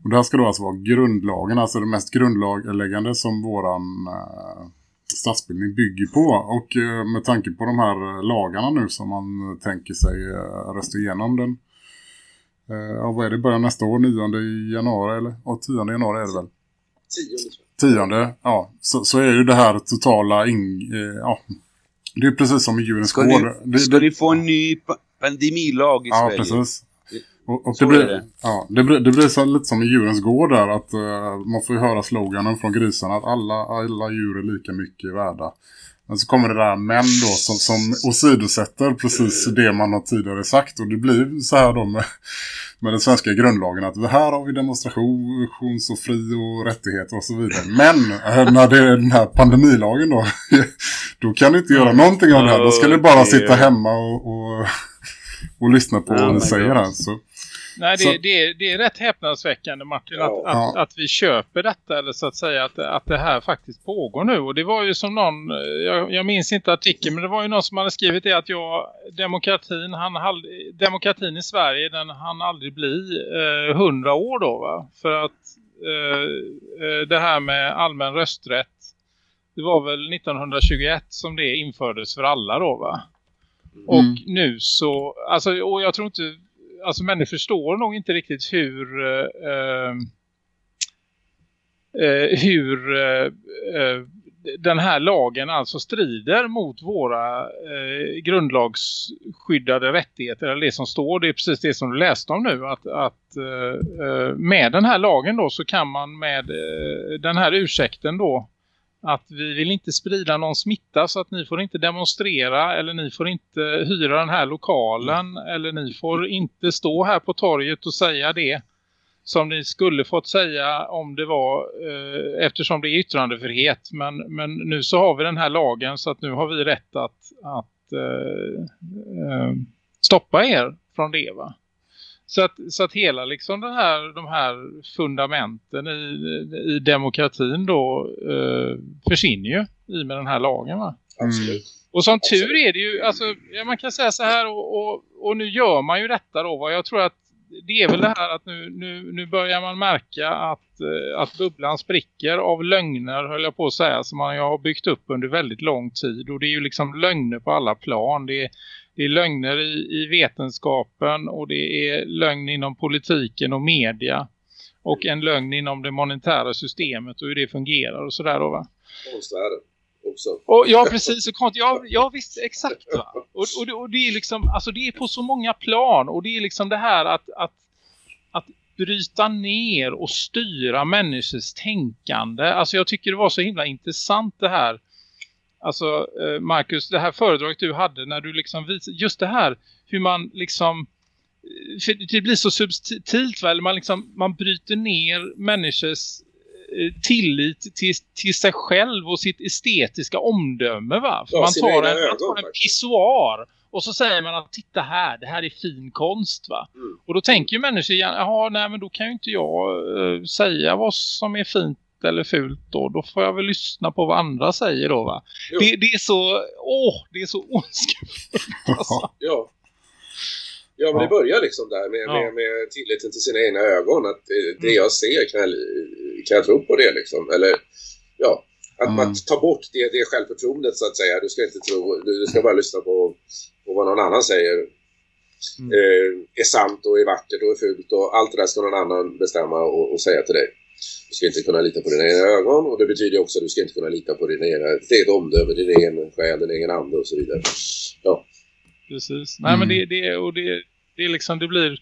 Och det här ska då alltså vara grundlagen, alltså det mest grundläggande som våran statsbildning bygger på. Och eh, med tanke på de här eh, lagarna nu som man eh, tänker sig rösta igenom den. Ja, vad är det? Börjar nästa år, 9 januari eller? Ja, 10 januari är det väl? Tionde, tror jag. tionde, ja, så, så är ju det här totala eh, ja, det är precis som i djurens Ska gård. ni, Det- ska det- ni få en ny pa- pandemilag i Ja, Sverige? precis. Och, och det, blir, det. Ja, det, blir, det blir så lite som i djurens gård där att eh, man får ju höra sloganen från grisarna att alla, alla djur är lika mycket värda. Men så kommer det där män då som, som åsidosätter precis det man har tidigare sagt och det blir så här då med, med den svenska grundlagen att här har vi demonstrations och fri och rättigheter och så vidare. Men eh, när det är den här pandemilagen då [laughs] då kan du inte göra någonting av det här. Då ska du bara sitta hemma och, och, och lyssna på Oh vad ni säger God. Nej, det, så... det, det, är rätt häpnadsväckande Martin ja. att, att, att, vi köper detta eller så att säga att, att det här faktiskt pågår nu. Och det var ju som någon, jag, jag minns inte artikeln men det var ju någon som hade skrivit det att jag, demokratin, han, demokratin i Sverige den han aldrig bli eh, hundra eh, år då va? För att eh, eh, det här med allmän rösträtt det var väl 1921 som det infördes för alla då va? Mm. Och nu så, alltså, och jag tror inte alltså människor förstår nog inte riktigt hur eh, eh, eh hur eh, eh, den här lagen alltså strider mot våra eh, grundlagsskyddade rättigheter eller det som står, det är precis det som du läste om nu att, att eh, eh med den här lagen då så kan man med den här ursäkten då att vi vill inte sprida någon smitta så att ni får inte demonstrera eller ni får inte hyra den här lokalen mm. eller ni får inte stå här på torget och säga det som ni skulle fått säga om det var eh, eftersom det är yttrandefrihet men, men nu så har vi den här lagen så att nu har vi rätt att, att eh, eh, stoppa er från det va. Så att, så att hela liksom den här, de här fundamenten i, i demokratin då eh, försvinner ju i med den här lagen va? Absolut. Och som tur är det ju, alltså, ja, man kan säga så här och, och, och, nu gör man ju detta då. Va? Jag tror att det är väl det här att nu, nu, nu börjar man märka att, eh, att bubblan spricker av lögner höll jag på att säga som man har byggt upp under väldigt lång tid. Och det är ju liksom lögner på alla plan. Det är, det är lögner i, i vetenskapen och det är lögn inom politiken och media. Och en lögn inom det monetära systemet och hur det fungerar och sådär då va? Också. Och, ja precis, och ja, ja visst exakt va? Och, och, och, det är liksom, alltså det är på så många plan och det är liksom det här att, att, att bryta ner och styra människors tänkande. Alltså jag tycker det var så himla intressant det här Alltså eh, Marcus, det här föredraget du hade när du liksom visade, just det här hur man liksom eh, det blir så subtilt väl, man liksom man bryter ner människors eh, tillit till, till sig själv och sitt estetiska omdöme va? För ja, man tar en, ögon, man tar en pissoar och så säger man att titta här, det här är fin konst va. Mm. Och då tänker ju människor, jaha nej men då kan ju inte jag uh, säga vad som är fint eller fult då, då får jag väl lyssna på vad andra säger då va. Det, det, är så, åh, det är så [laughs] ondskefullt alltså. ja. Ja, men det börjar liksom där med, ja. med, med tilliten till sina egna ögon. Att det, det mm. jag ser, kan jag, kan jag tro på det liksom? Eller, ja, att mm. man tar bort det, det självförtroendet så att säga. Du ska inte tro, du, du ska bara lyssna på, på vad någon annan säger. Mm. Eh, är sant och är vackert och är fult och allt det där ska någon annan bestämma och, och säga till dig. Du ska inte kunna lita på dina egna ögon och det betyder också att du ska inte kunna lita på dina egna, ditt eget omdöme, din egen själ, din egen ande och så vidare. Ja. Precis. Nej men det, det, och det, det är liksom, det blir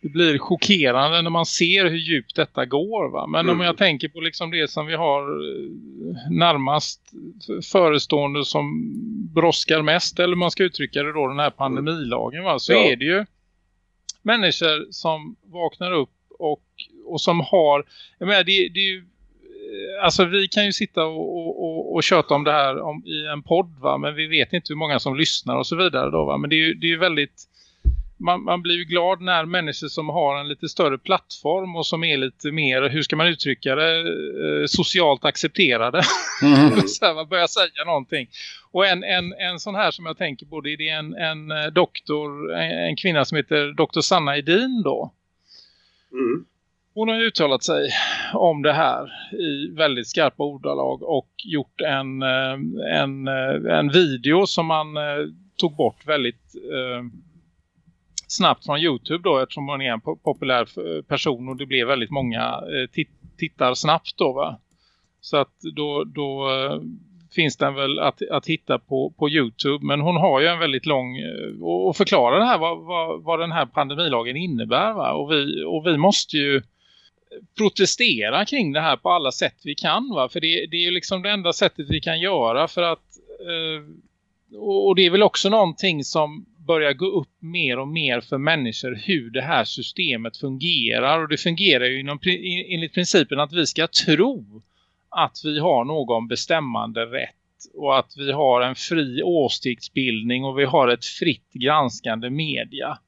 det blir chockerande när man ser hur djupt detta går. Va? Men mm. om jag tänker på liksom det som vi har eh, närmast förestående som bråskar mest, eller man ska uttrycka det då, den här pandemilagen, va? så ja. är det ju människor som vaknar upp och, och som har, jag menar det, det är ju eh, Alltså vi kan ju sitta och, och, och köta om det här om, i en podd va. Men vi vet inte hur många som lyssnar och så vidare då va. Men det är ju, det är väldigt man, man, blir ju glad när människor som har en lite större plattform och som är lite mer, hur ska man uttrycka det, eh, socialt accepterade. Mm. [laughs] så här, man börjar säga någonting. Och en, en, en sån här som jag tänker på det är en, en eh, doktor, en, en kvinna som heter doktor Sanna Edin då. Mm. Hon har uttalat sig om det här i väldigt skarpa ordalag och gjort en, eh, en, eh, en video som man eh, tog bort väldigt snabbt från Youtube då eftersom hon är en populär person och det blev väldigt många tittar snabbt då va. Så att då, då finns den väl att, att hitta på, på Youtube. Men hon har ju en väldigt lång och, och det här vad, vad, vad den här pandemilagen innebär va. Och vi, och vi måste ju protestera kring det här på alla sätt vi kan va. För det, det är ju liksom det enda sättet vi kan göra för att eh, och det är väl också någonting som börjar gå upp mer och mer för människor hur det här systemet fungerar. Och det fungerar ju inom, enligt principen att vi ska tro att vi har någon bestämmande rätt och att vi har en fri åsiktsbildning och vi har ett fritt granskande media.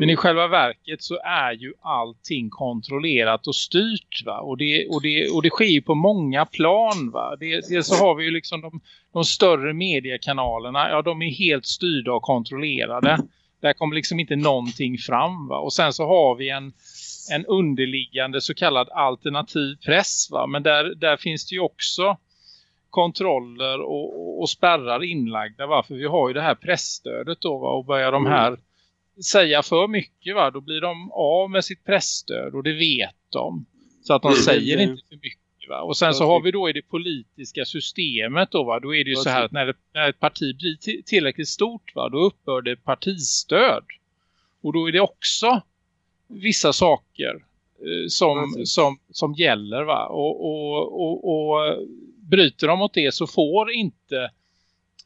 Men i själva verket så är ju allting kontrollerat och styrt va. Och det, och det, och det sker ju på många plan va. Det, det så har vi ju liksom de, de större mediekanalerna. Ja de är helt styrda och kontrollerade. Där kommer liksom inte någonting fram va. Och sen så har vi en, en underliggande så kallad alternativ press va. Men där, där finns det ju också kontroller och, och spärrar inlagda va. För vi har ju det här pressstödet då va. Och börjar de här säga för mycket va, då blir de av med sitt pressstöd och det vet de. Så att de mm, säger inte för mycket va. Och sen så har vi då i det politiska systemet då va, då är det ju så här att när, det, när ett parti blir tillräckligt stort va, då upphör det partistöd. Och då är det också vissa saker eh, som, som, som gäller va. Och, och, och, och bryter de mot det så får inte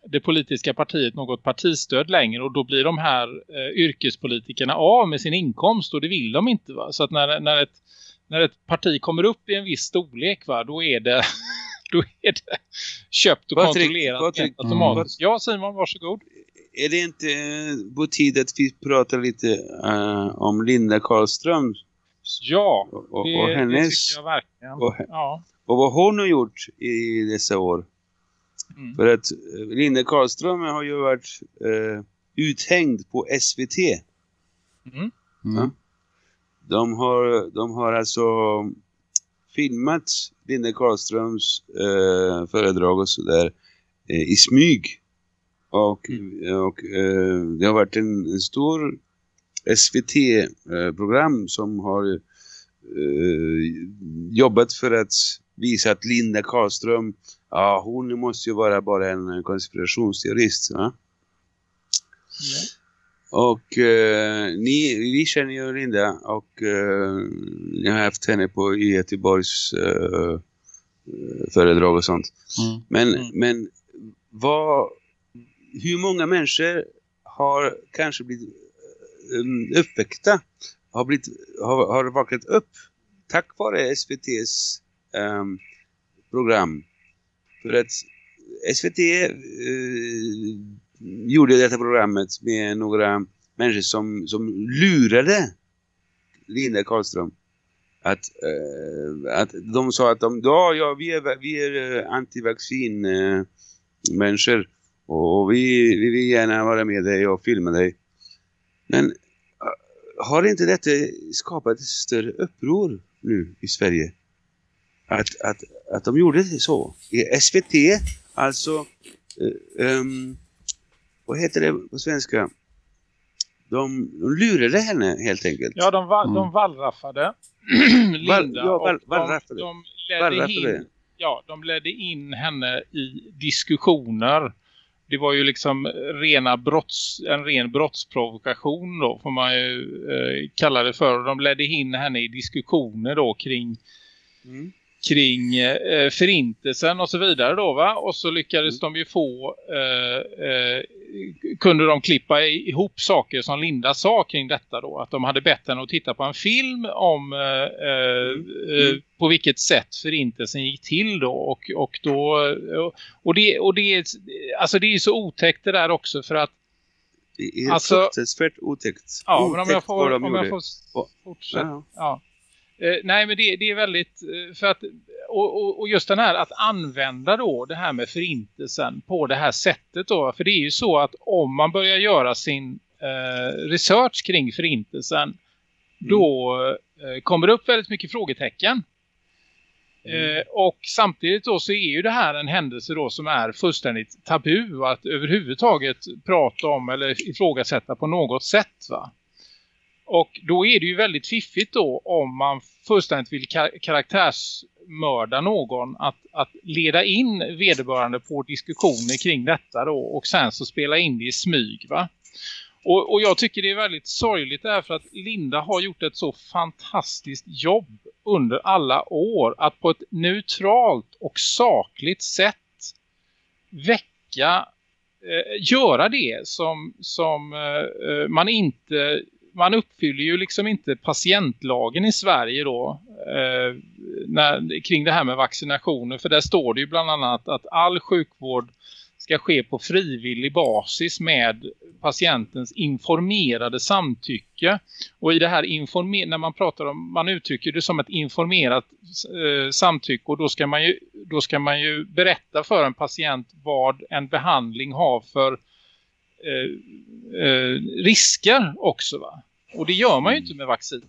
det politiska partiet något partistöd längre och då blir de här eh, yrkespolitikerna av med sin inkomst och det vill de inte va. Så att när, när, ett, när ett parti kommer upp i en viss storlek va, då är det, [laughs] då är det köpt och Patrik, kontrollerat Patrik, automatiskt. Mm. Ja Simon, varsågod. Är det inte eh, på tid att vi pratar lite uh, om Linda Karlström? Ja, och, det, och hennes, det tycker jag verkligen. Och, ja. och vad hon har gjort i dessa år. Mm. För att eh, Linne Karlström har ju varit eh, uthängd på SVT. Mm. Ja. De, har, de har alltså filmat Linne Karlströms eh, föredrag och sådär eh, i smyg. Och, mm. och eh, det har varit en, en stor SVT-program som har eh, jobbat för att visa att Linda Karlström Ja, hon måste ju vara bara en konspirationsteorist. Va? Ja. Och eh, ni, vi känner ju Linda och eh, har haft henne på Göteborgs eh, föredrag och sånt. Mm. Men, mm. men vad, hur många människor har kanske blivit um, uppväckta, har, blivit, har, har vaknat upp tack vare SVTs Ehm, program för att SVT eh, gjorde detta programmet med några människor som, som lurade Linda Karlström. Att, eh, att de sa att de, ja, ja vi är, vi är eh, antivaccin eh, människor och vi, vi vill gärna vara med dig och filma dig. Men eh, har inte detta skapat ett större uppror nu i Sverige? Att, att, att de gjorde det så. I SVT, alltså, um, vad heter det på svenska? De, de lurade henne helt enkelt. Ja, de, va, mm. de vallraffade [clears throat] Linda. ja, vall, vallraffade. De, de ledde in, ja, de ledde in henne i diskussioner. Det var ju liksom rena brotts, en ren brottsprovokation då får man ju eh, kalla det för. De ledde in henne i diskussioner då kring mm kring eh, förintelsen och så vidare då va. Och så lyckades mm. de ju få, eh, eh, kunde de klippa ihop saker som Linda sa kring detta då. Att de hade bett henne att titta på en film om eh, eh mm. mm. på vilket sätt förintelsen gick till då. Och, och då, och det, och det är, alltså det är så otäckt det där också för att det är alltså, fruktansvärt otäckt. Ja, men om jag får, om jag får fortsätta. Ja. ja. Eh, nej men det, det, är väldigt eh, för att och, och, just den här att använda då det här med förintelsen på det här sättet då. För det är ju så att om man börjar göra sin eh, research kring förintelsen mm. då eh, kommer det upp väldigt mycket frågetecken. Mm. Eh, och samtidigt då så är ju det här en händelse då som är fullständigt tabu att överhuvudtaget prata om eller ifrågasätta på något sätt va. Och då är det ju väldigt fiffigt då om man fullständigt vill kar karaktärsmörda någon att, att leda in vederbörande på diskussioner kring detta då och sen så spela in det i smyg va. Och, och jag tycker det är väldigt sorgligt därför att Linda har gjort ett så fantastiskt jobb under alla år att på ett neutralt och sakligt sätt väcka eh, göra det som, som eh, eh man inte man uppfyller ju liksom inte patientlagen i Sverige då eh, när, kring det här med vaccinationer. För där står det ju bland annat att all sjukvård ska ske på frivillig basis med patientens informerade samtycke. Och i det här informer när man pratar om, man uttrycker det som ett informerat eh, samtycke och då ska, man ju, då ska man ju berätta för en patient vad en behandling har för eh, eh, risker också va. Och det gör man ju inte med vaccin.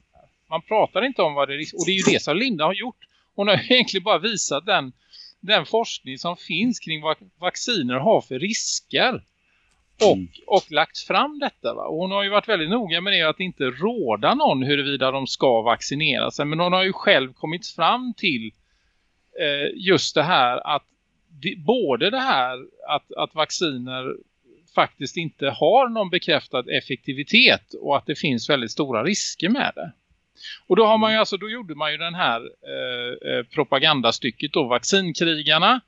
Man pratar inte om vad det är och det är ju det som Linda har gjort. Hon har [laughs] egentligen bara visat den, den forskning som finns kring vad vacciner har för risker. Och, mm. och lagt fram detta va. Och hon har ju varit väldigt noga med det att inte råda någon huruvida de ska vaccinera sig. Men hon har ju själv kommit fram till eh, just det här att det, både det här att, att vacciner faktiskt inte har någon bekräftad effektivitet och att det finns väldigt stora risker med det. Och då har man ju alltså, då gjorde man ju den här eh, eh, propagandastycket då, vaccinkrigarna.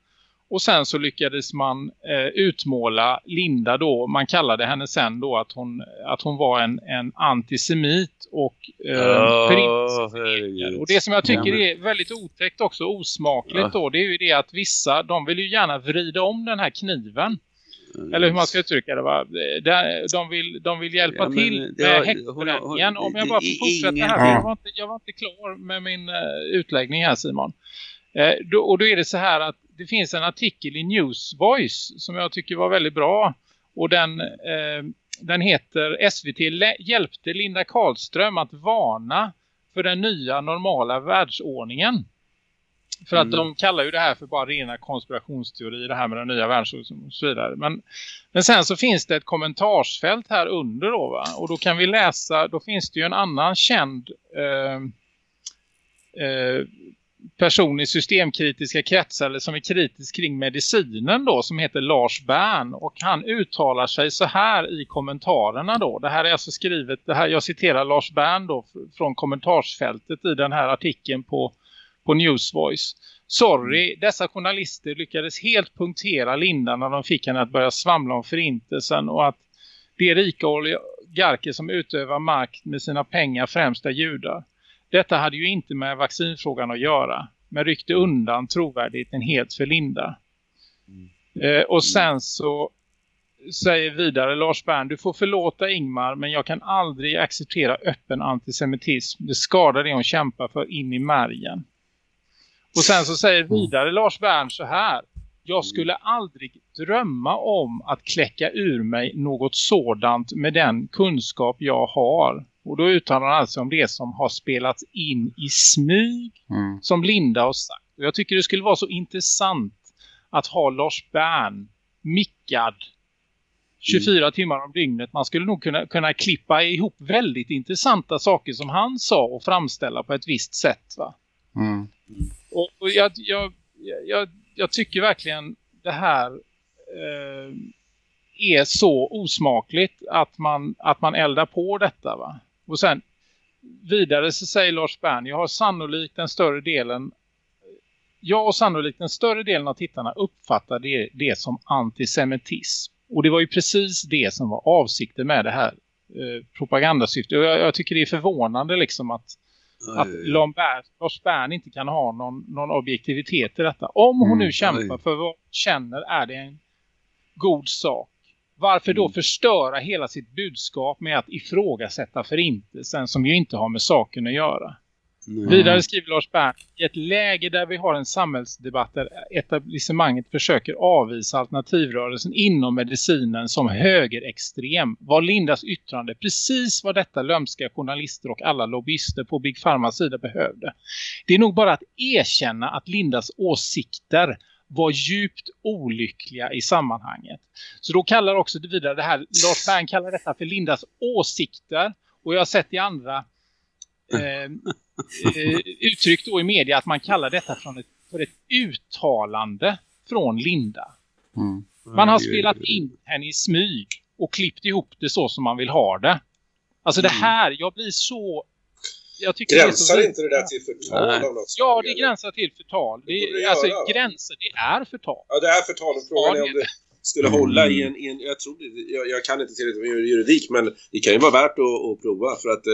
Och sen så lyckades man eh, utmåla Linda då, man kallade henne sen då att hon, att hon var en, en antisemit och eh, oh, Och det som jag tycker är väldigt otäckt också, osmakligt ja. då, det är ju det att vissa, de vill ju gärna vrida om den här kniven. Eller hur man ska uttrycka det va? De vill, de vill hjälpa ja, till med häktbränningen. Om jag bara får fortsätta här. Jag var, inte, jag var inte klar med min uh, utläggning här Simon. Uh, då, och då är det så här att det finns en artikel i News Voice som jag tycker var väldigt bra. Och den, uh, den heter SVT hjälpte Linda Karlström att varna för den nya normala världsordningen. För att mm. de kallar ju det här för bara rena konspirationsteorier, det här med den nya världsordningen och så vidare. Men, men sen så finns det ett kommentarsfält här under då va? Och då kan vi läsa, då finns det ju en annan känd eh, eh, person i systemkritiska kretsar eller som är kritisk kring medicinen då som heter Lars Bern och han uttalar sig så här i kommentarerna då. Det här är alltså skrivet, det här, jag citerar Lars Bern då från kommentarsfältet i den här artikeln på på Newsvoice. Sorry, mm. dessa journalister lyckades helt punktera Linda när de fick henne att börja svamla om förintelsen och att de rika oligarker som utövar makt med sina pengar främst är judar. Detta hade ju inte med vaccinfrågan att göra, men ryckte undan trovärdigheten helt för Linda. Mm. Eh, och sen så säger vidare Lars Bern, du får förlåta Ingmar men jag kan aldrig acceptera öppen antisemitism. Det skadar det hon kämpar för in i märgen. Och sen så säger mm. vidare Lars Bern så här. Jag skulle aldrig drömma om att kläcka ur mig något sådant med den kunskap jag har. Och då uttalar han alltså om det som har spelats in i smyg. Mm. Som Linda har sagt. Och jag tycker det skulle vara så intressant att ha Lars Bern mickad 24 mm. timmar om dygnet. Man skulle nog kunna, kunna klippa ihop väldigt intressanta saker som han sa och framställa på ett visst sätt va. Mm. Och, och jag, jag, jag, jag, tycker verkligen det här eh, är så osmakligt att man, att man eldar på detta va. Och sen vidare så säger Lars Bern, jag har sannolikt den större delen jag och sannolikt den större delen av tittarna uppfattar det, det som antisemitism. Och det var ju precis det som var avsikten med det här eh, propagandasyftet. Och jag, jag, tycker det är förvånande liksom att att Lars Bern inte kan ha någon, någon objektivitet i detta. Om hon mm, nu kämpar för vad hon känner är det en god sak. Varför då mm. förstöra hela sitt budskap med att ifrågasätta förintelsen som ju inte har med saken att göra? Mm. Vidare skriver Lars Bern, i ett läge där vi har en samhällsdebatt där etablissemanget försöker avvisa alternativrörelsen inom medicinen som högerextrem var Lindas yttrande precis vad detta lömska journalister och alla lobbyister på Big Pharmas sida behövde. Det är nog bara att erkänna att Lindas åsikter var djupt olyckliga i sammanhanget. Så då kallar också det vidare det här, Lars Bern kallar detta för Lindas åsikter och jag har sett i andra eh, eh, uttryck då i media att man kallar detta från ett, för ett uttalande från Linda. Mm. Man har spelat in henne i smyg och klippt ihop det så som man vill ha det. Alltså det mm. här, jag blir så... Jag tycker gränsar det inte det där till förtal av något Ja, det gränsar till förtal. Det, det alltså göra. gränser, det är förtal. Ja, det är förtal. Frågan är om det skulle mm. hålla i en... I en jag, tror, jag, jag kan inte tillräckligt med juridik, men det kan ju vara värt att, att prova för att...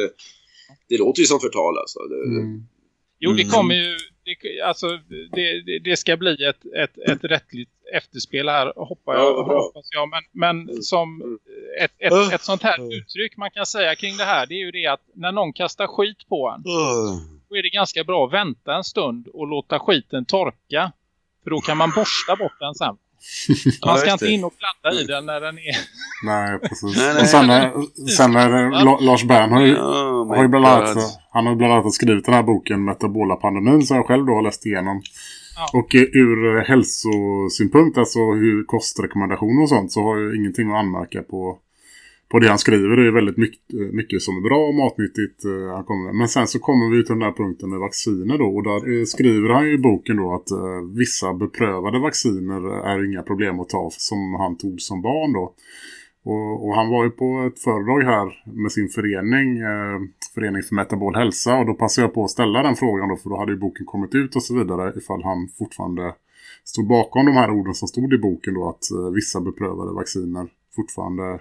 Det låter ju som förtal alltså. Det, mm. Jo, det kommer ju... Det, alltså, det, det ska bli ett, ett, ett rättligt efterspel här, hoppas jag. Ja, hoppas jag. Men, men som ett, ett, ett sånt här uttryck man kan säga kring det här, det är ju det att när någon kastar skit på en, då är det ganska bra att vänta en stund och låta skiten torka. För då kan man borsta bort den sen. Man ska inte in och kladda i den när den är... Nej, precis. Nej, nej. Och sen, är- [laughs] sen är det, La- Lars Bern har ju, Oh har ju bland annat, han har bland annat skrivit den här boken Metabola-pandemin som jag själv då har läst igenom. Ja. Och eh, ur eh, hälsosynpunkt, alltså hur kostrekommendationer och sånt, så har jag ingenting att anmärka på, på det han skriver. Det är väldigt mycket, mycket som är bra och matnyttigt. eh, Han kommer. Men sen så kommer vi till den här punkten med vacciner då. Och där eh, skriver han ju i boken då att eh, vissa beprövade vacciner är inga problem att ta som han tog som barn då. Och, och han var ju på ett föredrag här med sin förening, eh, Förening för metabol hälsa. Och då passade jag på att ställa den frågan då, för då hade ju boken kommit ut och så vidare. Ifall han fortfarande stod bakom de här orden som stod i boken då, att eh, vissa beprövade vacciner fortfarande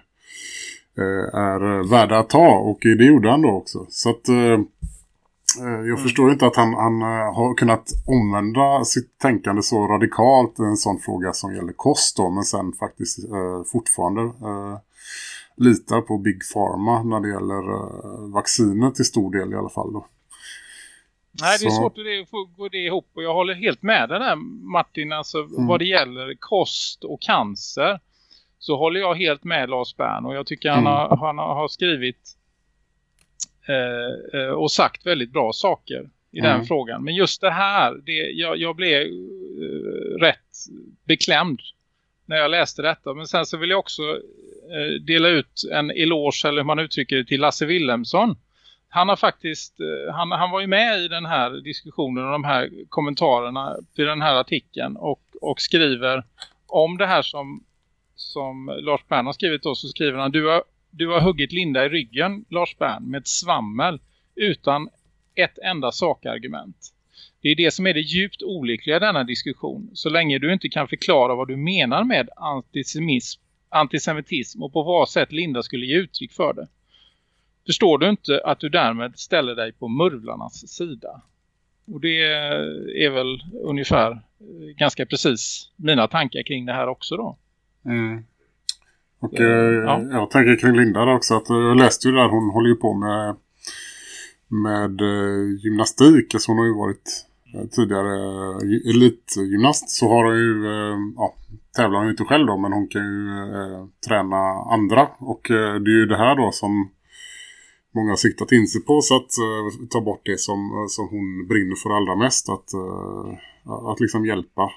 är värda att ta. Och det gjorde han då också. Så att... Eh, Eh, Jag förstår inte att han, han eh, har kunnat omvända sitt tänkande så radikalt i en sån fråga som gäller kost då, men sen faktiskt eh, fortfarande eh, litar på Big Pharma när det gäller eh, vacciner till stor del i alla fall då. Nej, det är Så- svårt att få gå det ihop. Och jag håller helt med den där Martin. Alltså Mm. vad det gäller kost och cancer. Så håller jag helt med Lars Bern. Och jag tycker han, Mm. har, han har skrivit eh, eh, och sagt väldigt bra saker i Mm. den frågan. Men just det här, det, jag, jag blev eh, rätt beklämd när jag läste detta. Men sen så vill jag också eh, dela ut en eloge, eller hur man uttrycker det, till Lasse Wilhelmsson. Han har faktiskt, eh, han, han var ju med i den här diskussionen och de här kommentarerna till den här artikeln och, och skriver om det här som, som Lars Bern har skrivit då så skriver han du har, du har huggit Linda i ryggen Lars Bern med svammel utan ett enda sakargument. Det är det som är det djupt olyckliga i denna diskussion. Så länge du inte kan förklara vad du menar med antisemitism, antisemitism och på vad sätt Linda skulle ge uttryck för det. Förstår du inte att du därmed ställer dig på murvlarnas sida? Och det är väl ungefär eh, ganska precis mina tankar kring det här också då. Mm. Och eh, ja. jag tänker kring Linda där också att eh, jag läste ju där, hon håller ju på med med gymnastik. Alltså hon har ju varit tidigare elitgymnast så har hon ju, ja, tävlar hon ju inte själv då men hon kan ju eh, träna andra och eh, det är ju det här då som många har siktat in sig på så att eh, ta bort det som, som hon brinner för allra mest att, att liksom hjälpa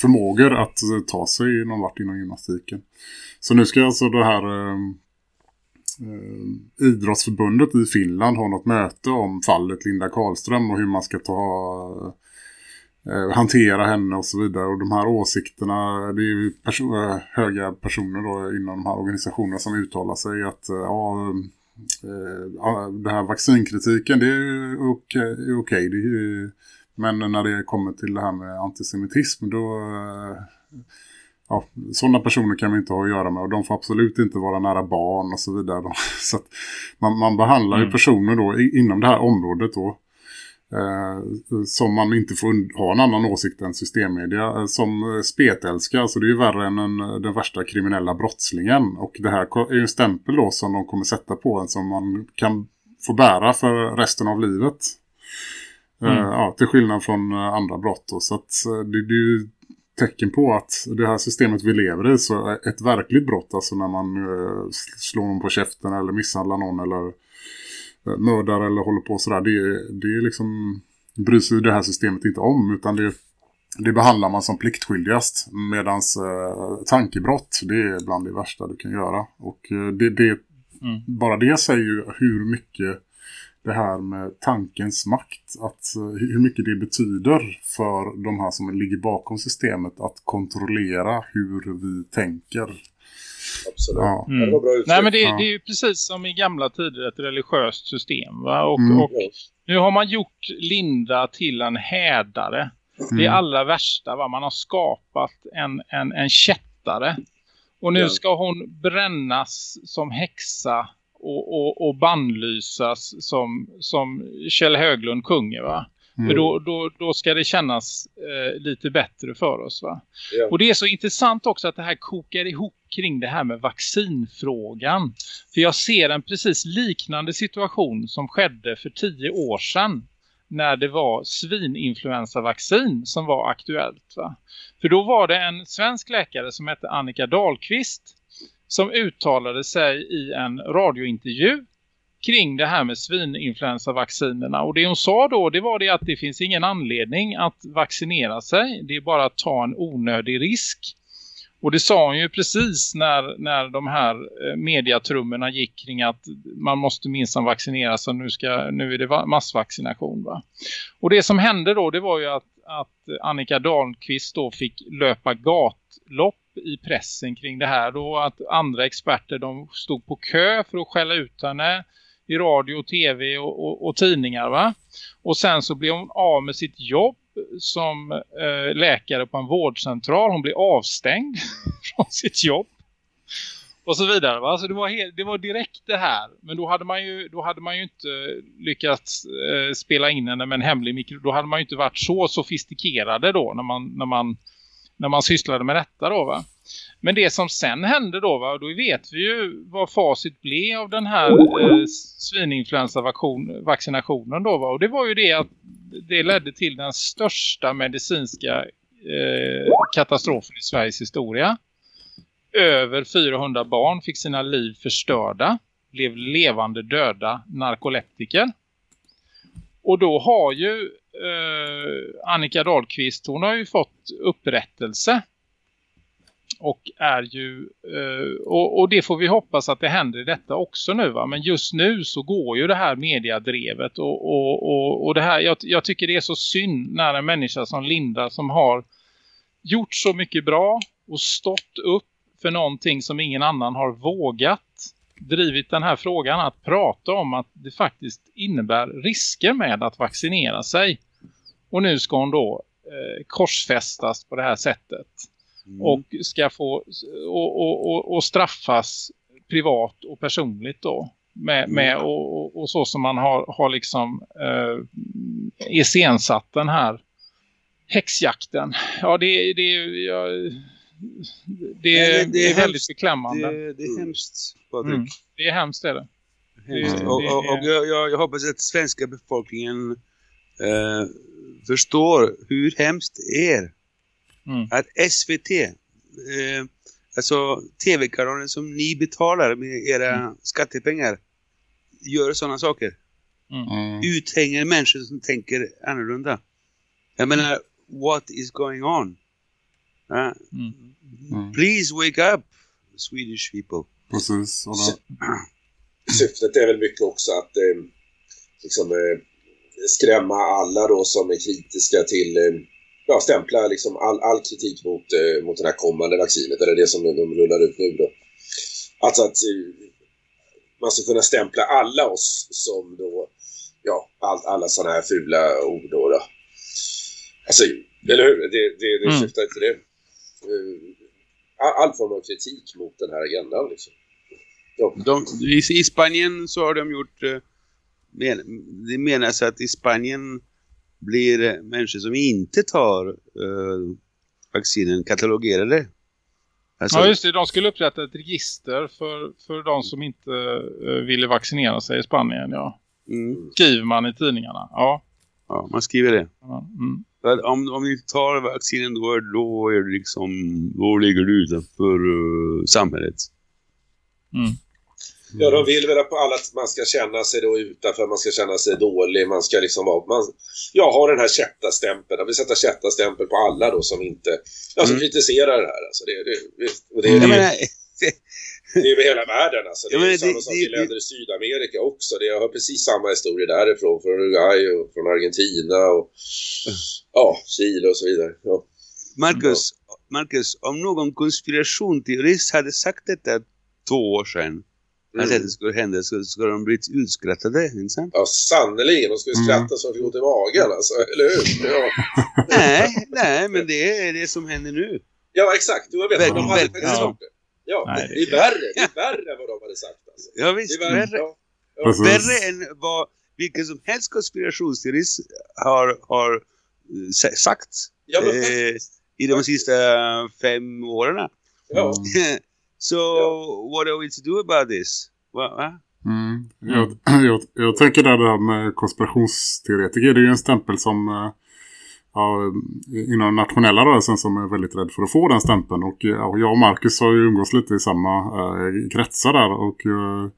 förmågor att eh, ta sig någon vart inom gymnastiken. Så nu ska alltså det här eh, idrottsförbundet i Finland ha något möte om fallet Linda Karlström och hur man ska ta eh, hantera henne och så vidare. Och de här åsikterna, det är ju perso- eh, höga personer då inom de här organisationerna som uttalar sig att eh, ja, eh, eh den här vaccinkritiken det är okej. okay. Det är ju, men när det kommer till det här med antisemitism då eh, ja, sådana personer kan vi inte ha att göra med och de får absolut inte vara nära barn och så vidare. [laughs] Så att man, man behandlar ju Mm. personer då inom det här området då eh, som man inte får ha en annan åsikt än systemmedia eh, som eh, spetälskar. Alltså det är ju värre än en, den värsta kriminella brottslingen och det här är ju en stämpel då som de kommer sätta på en som man kan få bära för resten av livet. Eh, Mm. ja, till skillnad från eh, andra brott då. Så att eh, det, det är ju tecken på att det här systemet vi lever i så ett verkligt brott alltså när man eh, slår någon på käften eller misshandlar någon eller eh, mördar eller håller på sådär det, det är liksom bryr sig det här systemet inte om utan det, det behandlar man som pliktskyldigast medans eh, tankebrott det är bland det värsta du kan göra och eh, det, det, Mm. bara det säger ju hur mycket det här med tankens makt. Att, eh, hur mycket det betyder för de här som ligger bakom systemet att kontrollera hur vi tänker. Absolut. Ja. Ja, det var bra uttryck. Nej men det, Ja. det är ju precis som i gamla tider ett religiöst system va? Och, Mm. och nu har man gjort Linda till en hädare. Det Mm. allra värsta va? Man har skapat en, en, en kättare. Och nu ska hon brännas som häxa och, och, och bannlysas som, som Kjell Höglund kunge va. Mm. För då, då, då ska det kännas eh, lite bättre för oss va. Ja. Och det är så intressant också att det här kokar ihop kring det här med vaccinfrågan. För jag ser en precis liknande situation som skedde för tio år sedan när det var svininfluensavaccin som var aktuellt. Va? För då var det en svensk läkare som hette Annika Dahlqvist som uttalade sig i en radiointervju kring det här med svininfluensavaccinerna. Och det hon sa då det var det att det finns ingen anledning att vaccinera sig. Det är bara att ta en onödig risk. Och det sa hon ju precis när, när de här eh, mediatrummorna gick kring att man måste minsann vaccinera sig. Nu, ska, nu är det massvaccination va. Och det som hände då det var ju att, att Annika Dahlqvist då fick löpa gatlopp i pressen kring det här. Då att andra experter de stod på kö för att skälla ut henne i radio, tv och, och, och tidningar va. Och sen så blev hon av med sitt jobb som eh, läkare på en vårdcentral. Hon blev avstängd [laughs] från sitt jobb. Och så vidare. Va? Alltså det var, helt, det var direkt det här. Men då hade man ju, då hade man ju inte lyckats eh, spela in henne med en hemlig mikro. Då hade man ju inte varit så sofistikerade då när man, när man, när man sysslade med detta då va. Men det som sen hände då, va, då vet vi ju vad facit blev av den här eh, svininfluensavaccinationen då. Va, och det var ju det att det ledde till den största medicinska eh, katastrofen i Sveriges historia. Över 400 barn fick sina liv förstörda, blev levande döda narkoleptiker. Och då har ju eh, Annika Dahlqvist, hon har ju fått upprättelse och är ju eh, och, och, det får vi hoppas att det händer i detta också nu va. Men just nu så går ju det här mediadrevet och, och, och, och det här, jag, jag, tycker det är så synd när en människa som Linda som har gjort så mycket bra och stått upp för någonting som ingen annan har vågat drivit den här frågan att prata om att det faktiskt innebär risker med att vaccinera sig. Och nu ska hon då eh, korsfästas på det här sättet. Mm. Och ska få och, och, och, och, straffas privat och personligt då. Med, mm. med och, och, så som man har, har liksom eh, iscensatt den här häxjakten. Ja, det, det, ja, det, det, det, är, är väldigt beklämmande. Det, det är hemskt, Patrik. Mm. Det är hemskt, är det. Hemskt. och, och, och jag, jag, hoppas att svenska befolkningen eh, förstår hur hemskt det är Mm. Att SVT, eh, alltså tv-kanalen som ni betalar med era mm. skattepengar, gör sådana saker. Mm. mm. Uthänger människor som tänker annorlunda. Jag menar, what is going on? Uh, please wake up, Swedish people. Precis. [clears throat] Syftet är väl mycket också att eh, liksom, eh, skrämma alla då som är kritiska till eh, ja, stämpla liksom all, all kritik mot, eh, mot det här kommande vaccinet, eller det som de rullar ut nu då. Alltså att eh, man ska kunna stämpla alla oss som då, ja, all, alla sådana här fula ord då. då. Alltså, eller hur? Det, det, det mm. syftar till det. Uh, all, form av kritik mot den här agendan liksom. Ja. De, i, I Spanien så har de gjort, uh, men, det menas att i Spanien blir människor som inte tar uh, vaccinen katalogerade. Alltså, ja just det, de skulle upprätta ett register för, för de som inte uh, ville vaccinera sig i Spanien, ja. Mm. Skriver man i tidningarna, ja. Ja, man skriver det. Mm. Om, om ni tar vaccinen då, då är det liksom, då ligger du utanför uh, samhället. Mm. Ja, de vill väl på alla att man ska känna sig då utanför, man ska känna sig dålig, man ska liksom vara... Man, jag har den här kättastämpeln, jag vill sätta kättastämpel på alla då som inte... Ja, som mm. kritiserar det här. Alltså, det, det, det, det, mm. det, det, det är över hela världen alltså. Det är menar, samma sak i länder i Sydamerika också. Det, jag har precis samma historia därifrån. Från Uruguay och från Argentina och ja, Chile och så vidare. Ja. Marcus, Marcus, om någon konspirationsteorist hade sagt detta två år sedan Mm. Att det skulle hända så skulle de blivit utskrattade, inte sant? Ja, sannoliken. De skulle skratta mm. så att det går till magen, alltså, eller hur? Ja. nej, nej, men det är det som händer nu. Ja, exakt. Du vet, Väl, de hade faktiskt det. Ja, nej, det är värre. Det är värre än vad de hade sagt. Alltså. Ja visst, Det är värre. värre, Ja. Ja. Värre än vad vilken som helst konspirationsteorist har, har eh, sa- sagt Ja, men eh, i de sista fem åren. Ja. [laughs] so, what are we to do about this? Va? va? Mm. Jag, jag, jag tänker där det här med konspirationsteoretiker. Det är ju en stämpel som eh, ja, inom den nationella rörelsen som är väldigt rädd för att få den stämpeln. Och ja, jag och Marcus har ju umgås lite i samma eh, kretsar där. Och eh,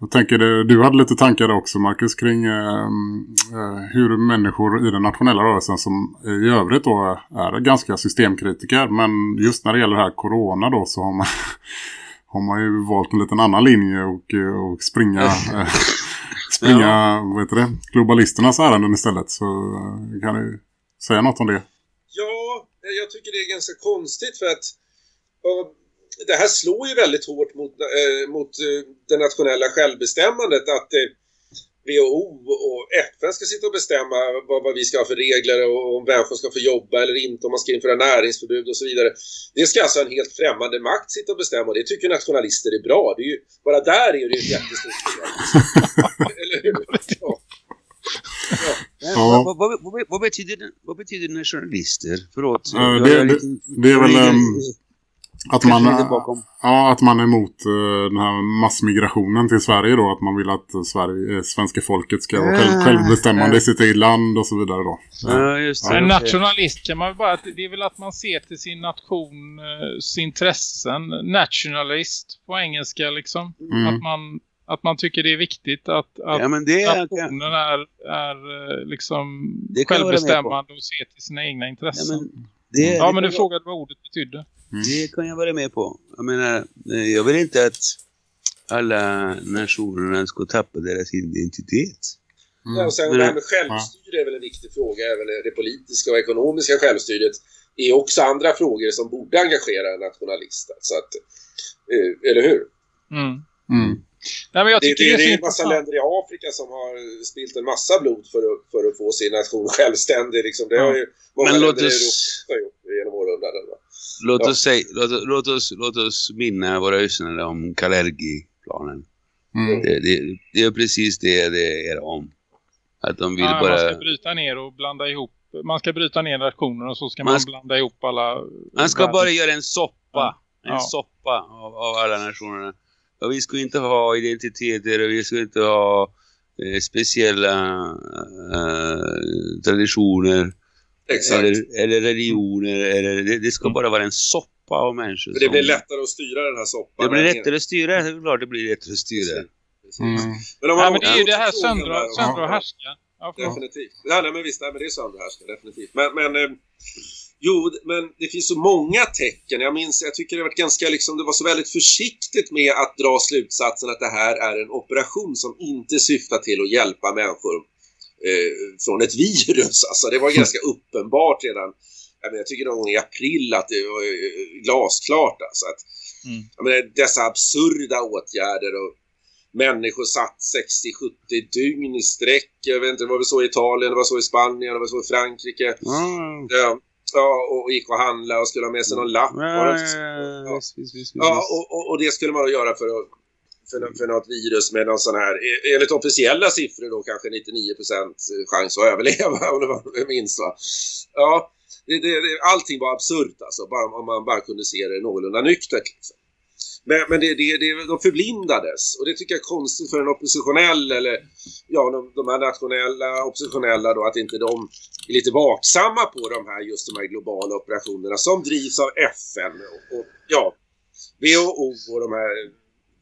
jag tänker, det, du hade lite tankar också Marcus kring eh, eh, hur människor i den nationella rörelsen som i övrigt då är ganska systemkritiker. Men just när det gäller det här corona då så har man, [laughs] har man ju valt en liten annan linje och, och springa, [laughs] eh, springa vad heter det, globalisternas ärenden istället. Så eh, kan du säga något om det? Ja, jag tycker det är ganska konstigt för att ja, det här slår ju väldigt hårt mot, eh, mot eh, det nationella självbestämmandet att eh, WHO och FN ska sitta och bestämma vad, vad vi ska ha för regler och om människor ska få jobba eller inte, om man ska införa näringsförbud och så vidare. Det ska alltså en helt främmande makt sitta och bestämma och det tycker nationalister är bra. Det är ju, bara där är det ju ett jättestort fel. [laughs] eller hur? Ja. Vad, vad, vad, vad, betyder, vad betyder nationalister? Förlåt. Eh, jag- det- är det- lite- det är väl, ehm, Att man, bakom. ja, att man är emot eh, den här massmigrationen till Sverige då. Att man vill att eh, Sverige, eh, svenska folket ska vara själv, Ah, självbestämmande ja. i sitt eget land och så vidare då. Ja, just det. En nationalist kan man bara, det är väl att man ser till sin nation, eh, intressen. Nationalist på engelska liksom. Mm. Att man att man tycker det är viktigt att, att Ja, men det är... nationen är, är eh, liksom självbestämmande och ser till sina egna Ja, intressen. men det, Ja, det men du jag- frågade vad ordet betydde. Det kan jag vara med på. Jag menar, eh, jag vill inte att alla nationerna ska tappa deras identitet. Ja, och sen Men- det här med självstyre är väl en viktig fråga, även det politiska och ekonomiska självstyret är också andra frågor som borde engagera en nationalist. Så att, eh, eller hur? Mm. Mm. Nej, men jag Det, tycker det, det, det är är så en massa länder i Afrika som har spilt en massa blod för att, för att få sin nation [laughs] självständig. Liksom. Det har ju många Men låt länder i oss- Europa gjort genom århundraden. Låt, Ja. oss säga, låt, låt, oss, låt oss minna våra lyssnare om Kalergi-planen. Mm. Det, det, det är precis det det är om. Att de vill Ja, Man bara... ska bryta ner och blanda ihop. Man ska bryta ner nationer och så ska Man man, ska- blanda ihop alla... Man ska bara göra en soppa. En Ja. soppa av, av alla nationerna. Och vi ska inte ha identiteter och vi ska inte ha eh, speciella eh, traditioner Exakt. eller, eller religioner. Eller, det, det ska Mm. bara vara en soppa av människor. För det som- blir lättare att styra den här soppan. det blir lättare att styra. Det är klart det blir lättare att styra. Precis. Mm. Men, om man men det är ju det här söndra, söndra och härska. Ja. Definitivt. Ja, nej, men visst, nej, men det är sönderhärska, definitivt. Men, men eh, jo, men det finns så många tecken. Jag minns, jag tycker det varit ganska liksom, det var så väldigt försiktigt med att dra slutsatsen att det här är en operation som inte syftar till att hjälpa människor eh, från ett virus. Alltså det var [laughs] ganska uppenbart redan. Jag, menar, jag tycker någon gång i april att det var eh, glasklart alltså att Mm. jag menar, dessa absurda åtgärder och människor satt 60-70 dygn i sträck. Jag vet inte, det var väl så i Italien, det var så i Spanien, det var så i Frankrike. Ah. Ja, ja och gick och handla och skulle ha med sig någon lapp. Ja, och, och, det skulle man då göra för, att, för, för något virus med någon sån här, e- enligt officiella siffror då kanske 99% chans att överleva [laughs] om det var minst va. Ja, det, det, allting var absurt alltså, bara, om man bara kunde se det någorlunda nyktert. Liksom. Men, men det, det, det, de förblindades och det tycker jag är konstigt för en oppositionell eller ja, de, de här nationella oppositionella då att inte de är lite vaksamma på de här just de här globala operationerna som drivs av FN och, och ja, WHO och de här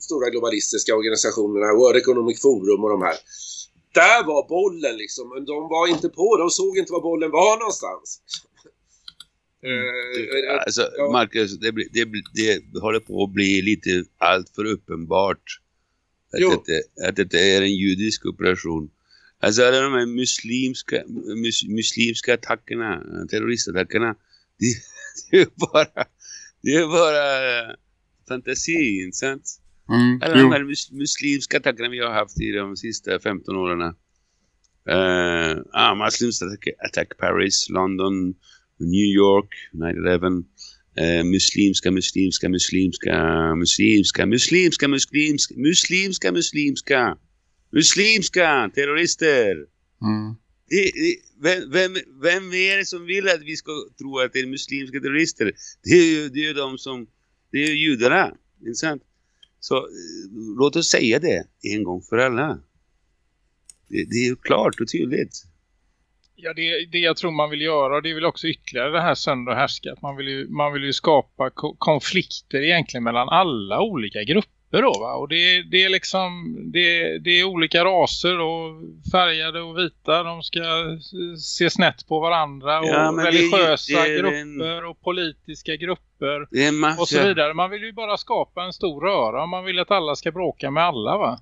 stora globalistiska organisationerna, World Economic Forum och de här. Där var bollen liksom, men de var inte på, de såg inte var bollen var någonstans. Eh, Alltså. Marcus, det, blir- det, det håller på att bli lite allt för uppenbart att Jo. det, att det är en judisk operation. Alltså alla de här muslimska, mus, muslimska attackerna, terroristattackerna, [laughs] det, det är bara, det är bara fantasi, inte sant? Mm. Alla de Jo. här mus, muslimska attackerna vi har haft i de sista 15 åren. Uh, ah, Muslims attack, attack Paris, London, New York, 9-11. eh, muslimska, muslimska, muslimska, muslimska, muslimska, muslimska, muslimska, muslimska, muslimska terrorister. Mm. Det, det, vem, vem, vem är det som vill att vi ska tro att det är muslimska terrorister? Det är ju, det är de som, det är ju judarna, inte sant? Så eh, låt oss säga det en gång för alla. Det, det är ju klart och tydligt. Ja, det, det jag tror man vill göra det är väl också ytterligare det här sönder och härska. Att man vill ju, man vill ju skapa ko konflikter egentligen mellan alla olika grupper då va. Och det, det är liksom, det, det är olika raser och färgade och vita. De ska se snett på varandra och Ja, det religiösa det är grupper och politiska grupper Det och så vidare. Man vill ju bara skapa en stor röra. Man vill att alla ska bråka med alla va.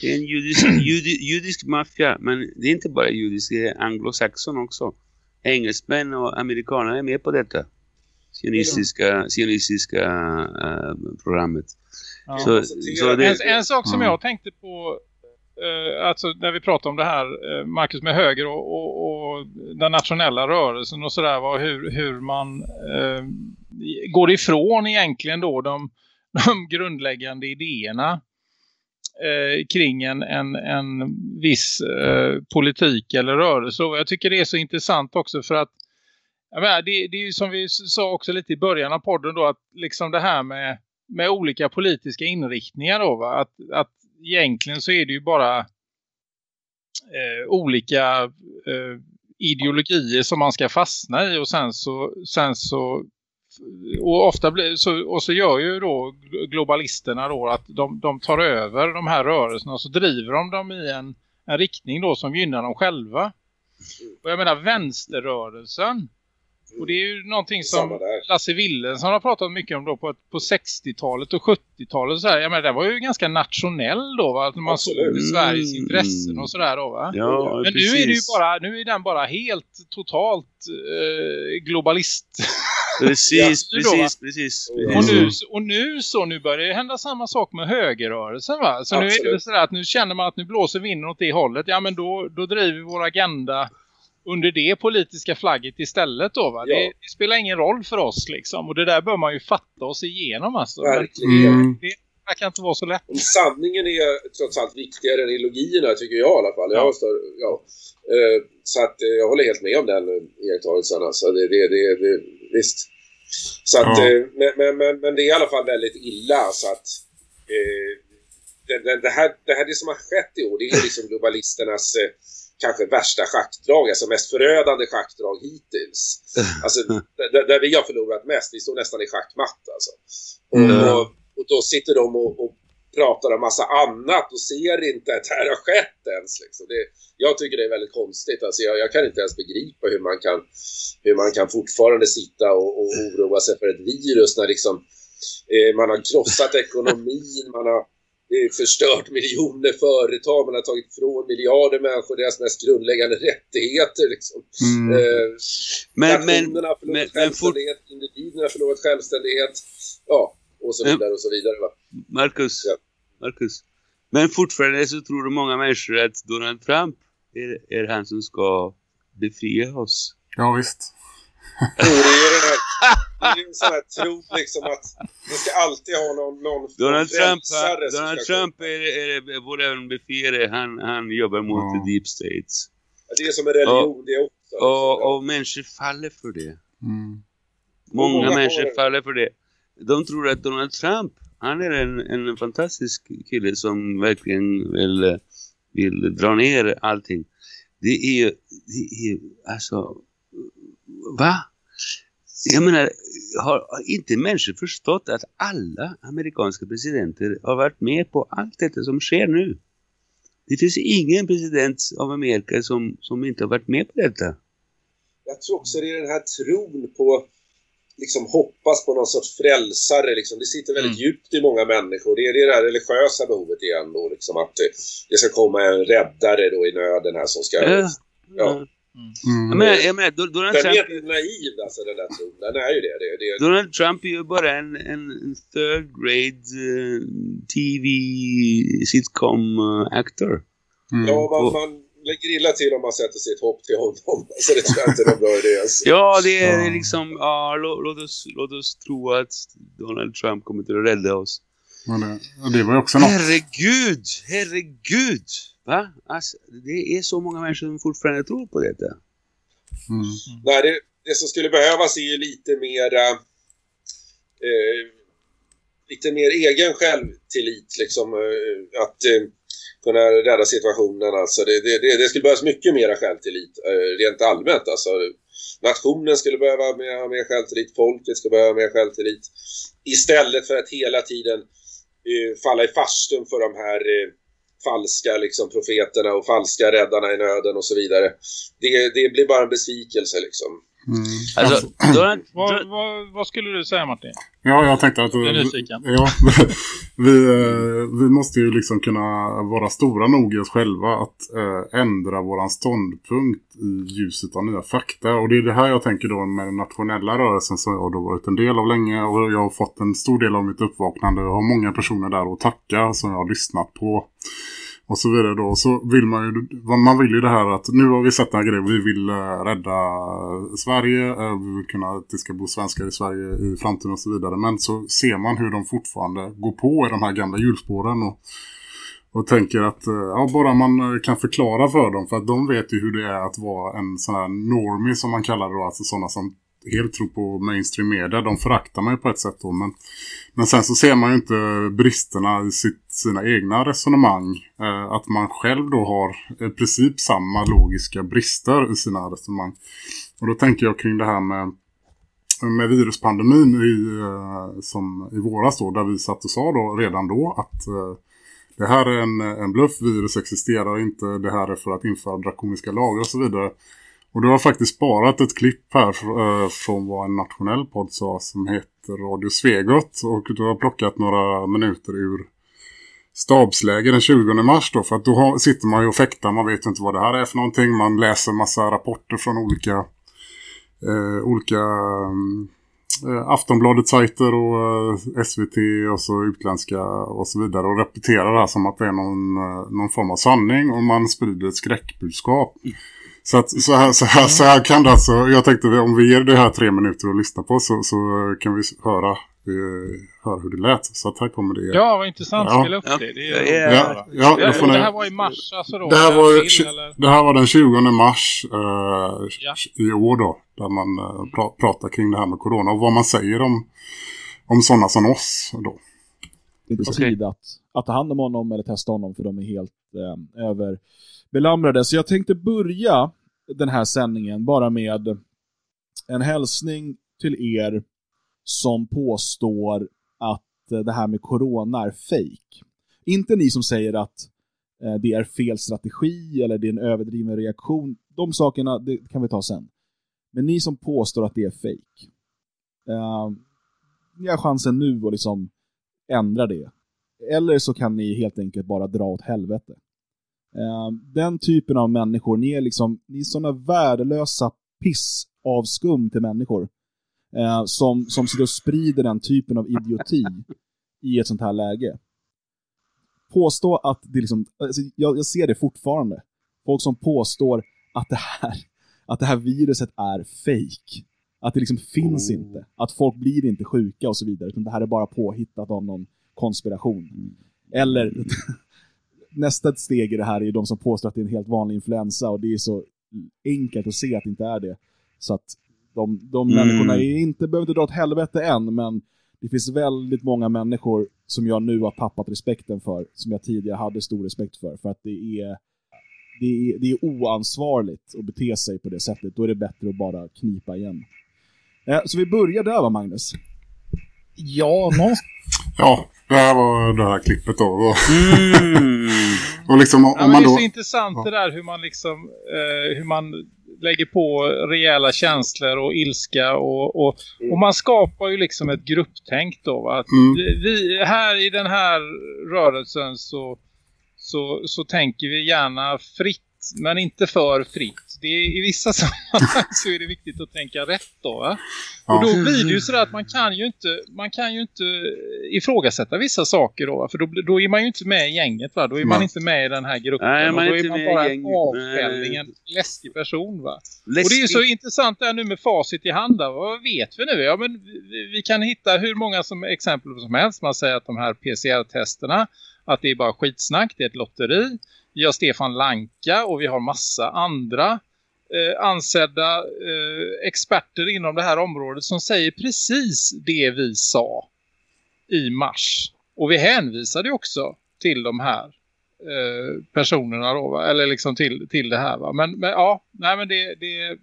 Det är en judisk, [clears throat] judi, judisk maffia, men det är inte bara judisk, det är anglosaxon också. Engelsmän och amerikaner är med på detta. Sionistiska, sionistiska eh, programmet. Ja. Så, så det, En, en sak som Mm. jag tänkte på eh, alltså när vi pratar om det här eh, Marcus med höger och, och, och den nationella rörelsen och sådär var hur, hur man eh, går ifrån egentligen då de, [laughs] de grundläggande idéerna eh, kring en, en, en viss eh, politik eller rörelse och jag tycker det är så intressant också för att jag menar, det, det är ju som vi sa också lite i början av podden då att liksom det här med med olika politiska inriktningar då va? Att, att egentligen så är det ju bara eh, olika eh, ideologier som man ska fastna i och sen så, sen så och ofta blir, så, och så gör ju då globalisterna då att de, de tar över de här rörelserna och så driver de dem i en, en riktning då som gynnar dem själva. Och jag menar vänsterrörelsen och det är ju någonting som Samma där. Lasse Willensson har pratat mycket om då på, på 60-talet och 70-talet. Så här. Jag menar, det var ju ganska nationell då va? Att man såg Absolut. till Sveriges Mm. intressen och sådär då va? ja, Men precis. nu är det ju bara, nu är den bara helt totalt eh, globalist. [laughs] Precis, Ja, då, va? precis, precis. Och precis. nu, och nu så, nu börjar det hända samma sak med högerrörelsen va? Så nu är det Absolut. sådär att nu känner man att nu blåser vinden åt det hållet. Ja men då, då driver vi vår agenda under det politiska flagget istället då va? Ja. Det, det spelar ingen roll för oss liksom. Och det där bör man ju fatta oss igenom alltså. Verkligen. Mm. Det verkar inte vara så lätt. Sanningen är trots allt viktigare än ideologierna tycker jag i alla fall. Jag Ja. står, ja. Eh, Så att eh, jag håller helt med om den eh, iakttagelsen. Alltså. Det, det, det, det, visst. Så att, Ja. eh, men, men, men, men det är i alla fall väldigt illa. Så att, eh, det, det, det, här, det här det som har skett i år det är liksom globalisternas eh, kanske värsta schackdrag, alltså mest förödande schackdrag hittills. Alltså [laughs] där, där vi har förlorat mest, vi står nästan i schackmatt alltså. Och, Mm. och, och då sitter de och, och pratar om massa annat och ser inte att det här har skett ens. Liksom. Det, jag tycker det är väldigt konstigt. Alltså jag, jag kan inte ens begripa hur man kan, hur man kan fortfarande sitta och, och oroa sig för ett virus när liksom, eh, man har krossat [laughs] ekonomin, man har eh, förstört miljoner företag, man har tagit ifrån miljarder människor deras mest grundläggande rättigheter. Liksom. Mm. Eh, Men, men, har förlorat men- men självständighet, individerna har förlorat självständighet. Ja, och så vidare och så vidare. Va? Marcus, Ja. Marcus. Men fortfarande så tror många människor att Donald Trump är, är han som ska befria oss. Ja, visst. [laughs] Det är den här, det är en sån här tro liksom att man ska alltid ha någon, någon Donald Trump, han, Donald Trump är, är, är vår även befriare. Han, han jobbar mot Ja. deep states. Det är som en religion det också. liksom. Och, och människor faller för det. Mm. Många många människor faller för det. De tror att Donald Trump, han är en, en fantastisk kille som verkligen vill, vill dra ner allting. Det är det är alltså, va? Jag menar, har har inte människor förstått att alla amerikanska presidenter har varit med på allt detta som sker nu? Det finns ingen president av Amerika som, som inte har varit med på detta. Jag tror också det är den här tron på liksom hoppas på någon sorts frälsare liksom. Det sitter väldigt Mm. djupt i många människor. Det är det här religiösa behovet igen då liksom att eh, det ska komma en räddare då i nöden här som ska... Ja. Ja. Mm. Jag menar, jag Do- Donald Den Trump, är naiv alltså den där tron. Den är ju det. det, det Donald Trump är ju bara en, en third grade eh, TV sitcom eh, actor. Mm. Ja, man, man, lägger illa till om man sätter sitt hopp till honom. [laughs] Alltså det tror jag inte är någon bra idé. Alltså. Ja, det är liksom, ja, låt, låt, oss, låt oss tro att Donald Trump kommer till att rädda oss. Men det, det var ju också något. Herregud, herregud. Va? Alltså, det är så många människor som fortfarande tror på detta. Mm. Nej, det, det som skulle behövas är ju lite mera eh, lite mer egen självtillit liksom eh, att eh, kunna rädda situationen alltså det, det, det, det skulle behövas mycket mera självtillit eh, rent allmänt alltså nationen skulle behöva mer, mer självtillit folket skulle behöva mer självtillit istället för att hela tiden eh, falla i farstun för de här eh, falska liksom, profeterna och falska räddarna i nöden och så vidare. Det, det blir bara en besvikelse liksom. Mm. Alltså, Donald, Vad, vad, vad skulle du säga Martin? Ja, jag tänkte att... Nyfiken. Ja, [laughs] vi, eh, vi måste ju liksom kunna vara stora nog i oss själva att äh, ändra våran ståndpunkt i ljuset av nya fakta. Och det är det här jag tänker då med den nationella rörelsen som jag har då varit en del av länge. Och jag har fått en stor del av mitt uppvaknande. Jag har många personer där att tacka som jag har lyssnat på och så vidare då. Så vill man ju, man vill ju det här att nu har vi sett den här grejen, vi vill eh, rädda Sverige, eh, vi vill kunna att det ska bo svenskar i Sverige i framtiden och så vidare. Men så ser man hur de fortfarande går på i de här gamla hjulspåren och, och tänker att eh, ja, bara man kan förklara för dem, för att de vet ju hur det är att vara en sån här normie som man kallar det då, alltså sådana som helt tro på mainstream media. De föraktar mig på ett sätt då. Men, men sen så ser man ju inte bristerna i sitt, sina egna resonemang. Eh, att man själv då har i princip samma logiska brister i sina resonemang. Och då tänker jag kring det här med, med viruspandemin i, eh, som i våras då. Där vi satt och sa då redan då att eh, det här är en, en bluff, virus existerar inte, det här är för att införa drakoniska lagar och så vidare. Och du har faktiskt sparat ett klipp här eh, från vad en nationell podd sa som heter Radio Svegot. Och du har plockat några minuter ur stabsläge den 20 mars då. För att då har, sitter man ju och fäktar, man vet inte vad det här är för någonting. Man läser massa rapporter från olika, eh, olika eh, Aftonbladet sajter och eh, SVT och så utländska och så vidare. Och repeterar det här som att det är någon, eh, någon form av sanning. Och man sprider ett skräckbudskap. Mm. Så, att, så, här, så, här, så här kan det alltså, jag tänkte om vi ger det här tre minuter att lyssna på så, så kan vi höra, uh, höra hur det lät. Så att här kommer det. Ja, vad intressant. Ja. Spela upp det. det, är Ja, ja, ja, ja, då får det ni- här var i mars alltså då? det, här var, april, det här var den 20 mars eh, Ja. i år då. Där man eh, pra, pratar kring det här med corona. Och vad man säger om, om sådana som oss då. Det är inte Okej. tid att, att ta hand om honom eller testa honom för de är helt eh, Belamrade, Så jag tänkte börja den här sändningen bara med en hälsning till er som påstår att eh, det här med corona är fake. Inte ni som säger att eh, det är fel strategi eller det är en överdriven reaktion. De sakerna det kan vi ta sen. Men ni som påstår att det är fake. Eh, ni har chansen nu att liksom ändra det. Eller så kan ni helt enkelt bara dra åt helvete. Eh, Den typen av människor, ni är liksom, ni är sådana värdelösa piss av skum till människor. eh, Som, som sitter och sprider den typen av idioti i ett sånt här läge. Påstå att det liksom, alltså jag, jag ser det fortfarande. Folk som påstår att det här, att det här viruset är fake. Att det liksom finns Oh. inte. Att folk blir inte sjuka och så vidare. Utan det här är bara påhittat av någon konspiration. Eller nästa steg i det här är ju de som påstår att det är en helt vanlig influensa och det är så enkelt att se att det inte är det. Så att de, de Mm. människorna är inte, behöver inte dra åt helvete än, men det finns väldigt många människor som jag nu har tappat respekten för, som jag tidigare hade stor respekt för, för att det är, det är, det är oansvarigt att bete sig på det sättet. Då är det bättre att bara knipa igen. Eh, Så vi börjar där va, Magnus? Ja, någonstans. Ja, det här var det här klippet då. Och, Mm. [laughs] och liksom om Ja, man det är då... så intressant det där hur man liksom eh, hur man lägger på rejäla känslor och ilska och, och, och man skapar ju liksom ett grupptänk då va? att Mm. vi här i den här rörelsen så, så, så tänker vi gärna fritt men inte för fritt. Det är, i vissa [laughs] sammanhang så är det viktigt att tänka rätt då. Va? Och då blir det ju så att man kan ju inte, man kan ju inte ifrågasätta vissa saker då. va? För då, då är man ju inte med i gänget va? Då är man inte med i den här gruppen. Nej, man är då är man bara en Nej. en läskig person va? Läskigt. Och det är ju så intressant där nu med facit i hand. då. Vad vet vi nu? Ja, men vi, vi kan hitta hur många som exempel som helst. Man säger att de här PCR-testerna, att det är bara skitsnack, det är ett lotteri. Vi har Stefan Lanka och vi har massa andra eh, ansedda eh, experter inom det här området som säger precis det vi sa i mars. Och vi hänvisade också till de här eh, personerna då, va? eller liksom till, till det här va. Men, men ja, nej men det, det,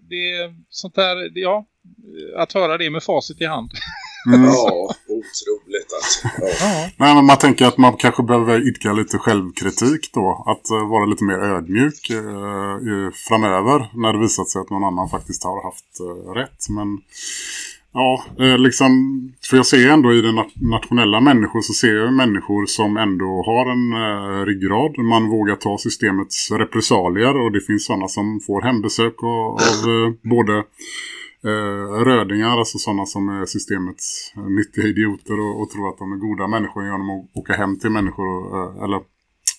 det är sånt där, det- ja, att höra det med facit i hand. Mm. Ja, otroligt alltså. Ja. Nej, men man tänker att man kanske behöver idka lite självkritik då. Att eh, vara lite mer ödmjuk i- framöver när det visat sig att någon annan faktiskt har haft eh, rätt. Men ja, liksom, för jag ser ändå i den nat- nationella människor så ser jag människor som ändå har en eh, ryggrad. Man vågar ta systemets repressalier och det finns sådana som får hembesök av, av både eh, rödingar, alltså sådana som är systemets eh, nyttiga idioter och, och tror att de är goda människor genom att åka hem till människor och, eh, eller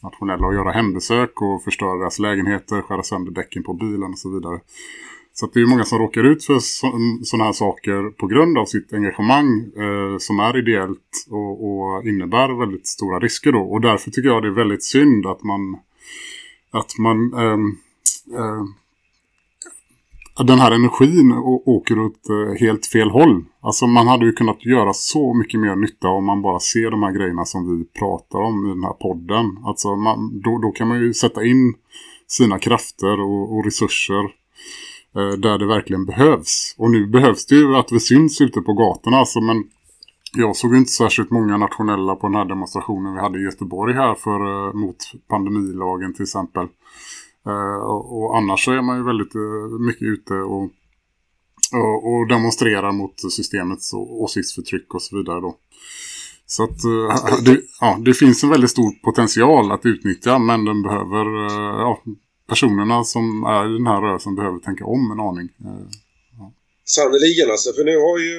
nationella och göra hembesök och förstöra deras lägenheter, skära sönder däcken på bilen och så vidare. Så att det är många som råkar ut för sådana här saker på grund av sitt engagemang eh, som är ideellt och, och innebär väldigt stora risker då. Och därför tycker jag det är väldigt synd att man att man eh, eh, den här energin åker åt eh, helt fel håll. Alltså man hade ju kunnat göra så mycket mer nytta om man bara ser de här grejerna som vi pratar om i den här podden. Alltså man, då, då kan man ju sätta in sina krafter och, och resurser eh, där det verkligen behövs. Och nu behövs det ju att vi syns ute på gatorna. Alltså, men jag såg ju inte särskilt många nationella på den här demonstrationen vi hade i Göteborg här för, eh, mot pandemilagen till exempel. Eh, och, annars så är man ju väldigt eh, mycket ute och, och, och demonstrerar mot systemets åsiktsförtryck och så vidare då. Så att eh, det, ja, det finns en väldigt stor potential att utnyttja men den behöver, eh, ja, personerna som är i den här rörelsen behöver tänka om en aning. Eh, Sannerligen alltså, för nu har ju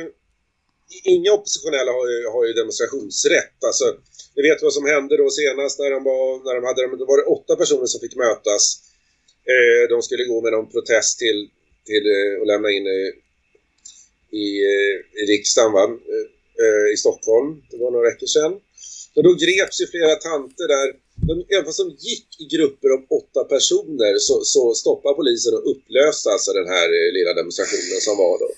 inga oppositionella har ju, har ju demonstrationsrätt. Alltså, ni vet vad som hände då senast när de var, när de hade, då var det åtta personer som fick mötas. Eh, de skulle gå med någon protest till, till eh, och lämna in eh, i, i riksdagen va? I Stockholm. Det var några veckor sedan. Och då greps ju flera tanter där. De, även fast de gick i grupper om åtta personer så, så stoppade polisen och upplöste alltså den här lilla demonstrationen som var då.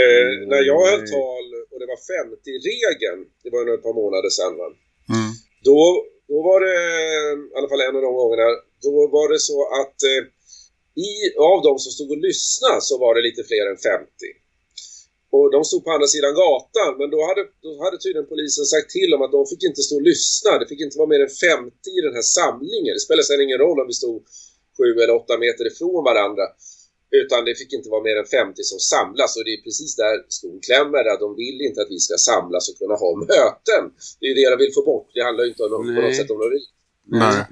Eh, när jag höll tal och det var 50-regeln, det var ju ett par månader sedan va? mm. Då, då var det, i alla fall en av de gångerna, då var det så att eh, i, av de som stod och lyssnade så var det lite fler än 50. Och de stod på andra sidan gatan, men då hade, då hade tydligen polisen sagt till dem att de fick inte stå och lyssna. Det fick inte vara mer än 50 i den här samlingen. Det spelar sedan ingen roll om vi stod 7 eller 8 meter ifrån varandra. Utan det fick inte vara mer än 50 som samlas och det är precis där skon klämmer. Att de vill inte att vi ska samlas och kunna ha [laughs] möten. Det är det de vill få bort. Det handlar ju inte om, på något sätt om något Nej. Uh,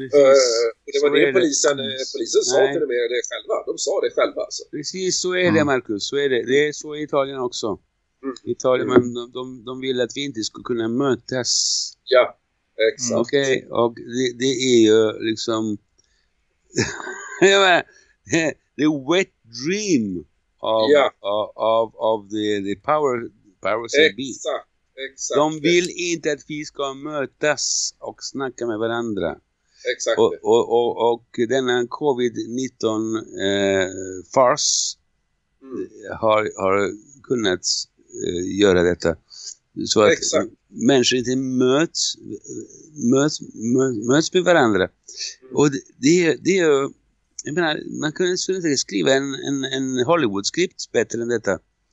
det var Så det polisen, eh, polisen sa Nej. till och med det själva. De sa det själva alltså. Precis så är det Mm. Marcus, så är det. Det är så i Italien också. Mm. Italien, men de, de, de vill att vi inte ska kunna mötas. Ja, exakt. Okej, och det, det är ju liksom... [laughs] the, wet dream of, Ja. of, of, of the, the power, be. Exakt. Exakt. De vill inte att vi ska mötas och snacka med varandra. Exakt. Och, och, och, och denna covid-19 eh, fars Mm. har, har kunnat eh, göra detta. Så att Exakt. människor inte möts, möts, möts, möts med varandra. Mm. Och det, det, är- det är jag menar, man kunde inte skriva en, en, en Hollywood-skript bättre än detta.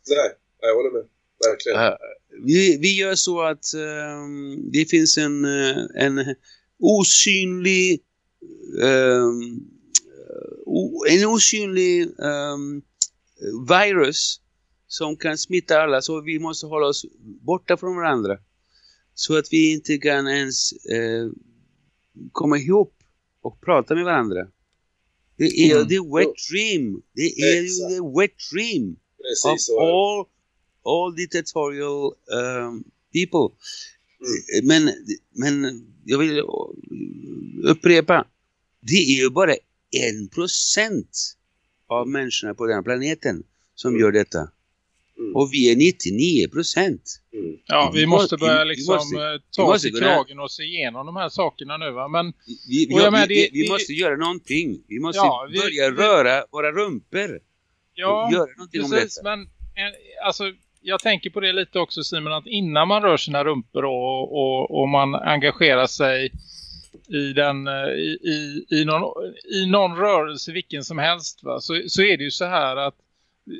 Nej, jag håller med. Verkligen. Ja, vi, vi gör så att ehm, det finns en, eh, en osynlig ehm, en osynlig ehm, virus som kan smitta alla så vi måste hålla oss borta från varandra så att vi inte kan ens eh, komma ihop och prata med varandra. Det är Mm. the wet dream. Det är ju the wet dream of Precis det. all, all dictatorial um, people. Mm. Men, men jag vill upprepa. Det är ju bara en procent av människorna på den här planeten som Mm. gör detta. Mm. Och vi är 99 procent. Mm. Ja, vi måste börja vi liksom måste- eh, ta oss i kragen och se igenom de här sakerna nu va. Men Vi, vi, vi, det- vi, måste göra någonting. Vi måste Ja, vi- börja vi- röra våra rumpor. ja, göra någonting om precis. detta. Men eh, alltså, jag tänker på det lite också Simon, att innan man rör sina rumpor och, och, och man engagerar sig i, den, eh, i, i, i, någon, i någon rörelse, vilken som helst, va? Så, så är det ju så här att,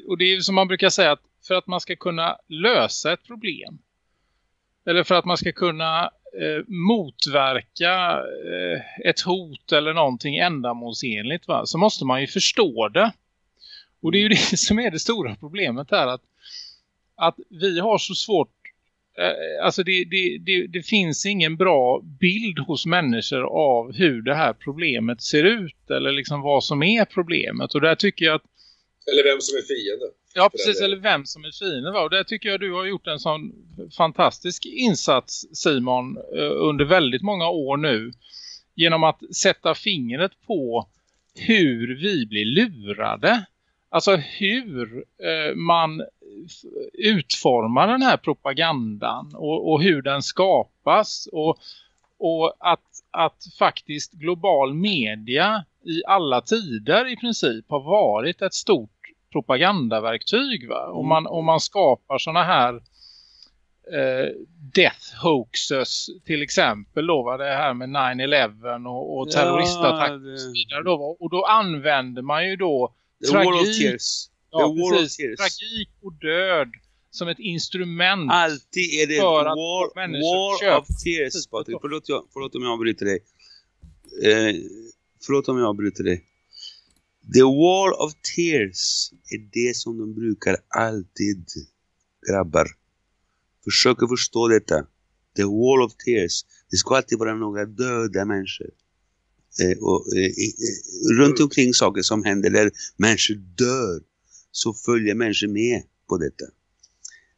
och det är ju som man brukar säga, att för att man ska kunna lösa ett problem, eller för att man ska kunna eh, motverka eh, ett hot eller någonting ändamålsenligt, va? så måste man ju förstå det. Och det är ju det [laughs] som är det stora problemet här, att, att vi har så svårt eh, alltså det, det, det, det finns ingen bra bild hos människor av hur det här problemet ser ut eller liksom vad som är problemet och där tycker jag att Eller vem som är fiende. Ja, precis. Eller vem som är fiende. va? Och där tycker jag du har gjort en sån fantastisk insats, Simon, eh, under väldigt många år nu. Genom att sätta fingret på hur vi blir lurade. Alltså hur eh, man utformar den här propagandan och, och hur den skapas. Och, och att, att faktiskt global media i alla tider i princip har varit ett stort propagandaverktyg va? Om, man, om man skapar såna här eh, death hoaxes till exempel då va? Det här med 9-11 och, och terroristattacker det- och då? Och då använder man ju då The wall of tragik, tears. ja, the of precis, tears. tragik och död som ett instrument. Alltid är det För att war, war of köpa tears. Patrik. Förlåt, jag, förlåt om jag avbryter dig. Eh, förlåt om jag avbryter dig. The wall of tears är det som de brukar alltid, grabbar. Försök att förstå detta. The wall of tears. Det ska alltid vara några döda människor. Eh, och, eh, runt omkring saker som händer där människor dör så följer människor med på detta.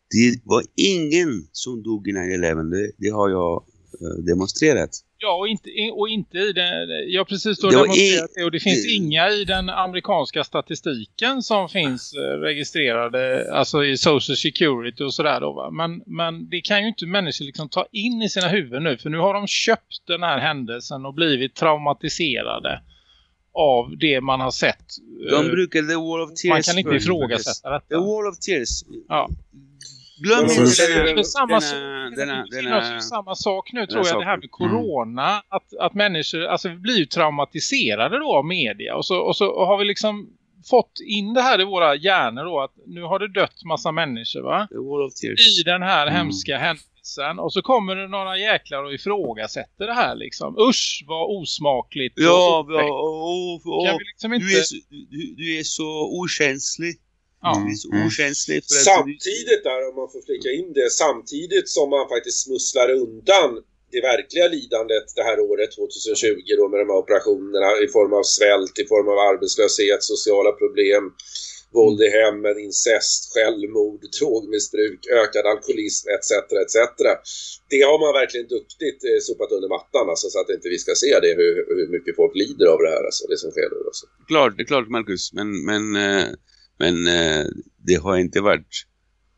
Det var ingen som dog i 9-11. Det, det har jag eh, demonstrerat. Ja, och inte, och inte i den... Ja, precis då demonstrerat i- det. Och det finns det- inga i den amerikanska statistiken som finns eh, registrerade, alltså i social security och sådär då va. Men, men det kan ju inte människor liksom ta in i sina huvuden nu. För nu har de köpt den här händelsen och blivit traumatiserade av det man har sett. De Eh, brukar The Wall of Tears. man kan inte ifrågasätta The detta. Wall of Tears. Ja. Glöm inte Det samma, denna, denna, det denna, i samma sak nu tror jag, det här med saken. Mm. corona. Att, att människor alltså, vi blir ju traumatiserade då av media. Och så, och så har vi liksom fått in det här i våra hjärnor då. Att nu har det dött massa människor va? I den här Mm. hemska händelsen. Och så kommer det några jäklar och ifrågasätter det här liksom. Usch vad osmakligt. och Ja, och, och, Kan och, vi liksom inte... du, är så, du, du är så okänslig. Ja. Så Mm. okänslig för Samtidigt där, om man får flika in det, samtidigt som man faktiskt smusslar undan det verkliga lidandet det här året 2020 då med de här operationerna i form av svält, i form av arbetslöshet, sociala problem, våld i hemmen, incest, självmord, drogmissbruk, ökad alkoholism etc. etc. Det har man verkligen duktigt eh, sopat under mattan alltså, så att inte vi ska se det hur, hur mycket folk lider av det här alltså, det som sker nu. Alltså. klart, det är klart Marcus, men, men, eh, men eh, det har inte varit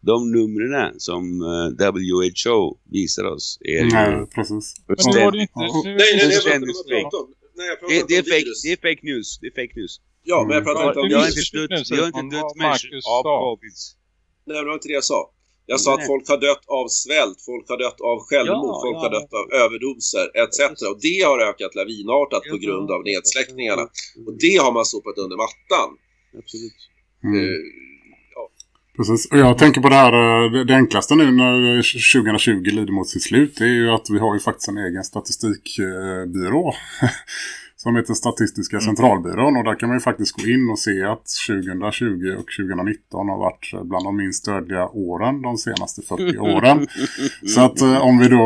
de numren som eh, WHO visar oss är ju Nej, precis. Men var det ju inte... Nu, Nej, nej, det nej, jag inte om Nej, jag det, det, är fake, det är fake news. Det är fake news. Ja, men jag pratar Ja, inte om Det har inte dött, det har inte dött människor av covid. Nej, det var inte det jag sa. Jag sa Nej. att folk har dött av svält, folk har dött av självmord, Ja, folk ja. har dött av överdoser etc. Och det har ökat lavinartat på grund av nedsläckningarna. Och det har man sopat under mattan. Absolut. Mm. Eh, Precis. Och jag tänker på det här, eh, det enklaste nu när 2020 lider mot sitt slut det är ju att vi har ju faktiskt en egen statistikbyrå [laughs] som heter Statistiska centralbyrån och där kan man ju faktiskt gå in och se att 2020 och 2019 har varit bland de minst dödliga åren de senaste 40 åren. [laughs] Så att eh, om vi då,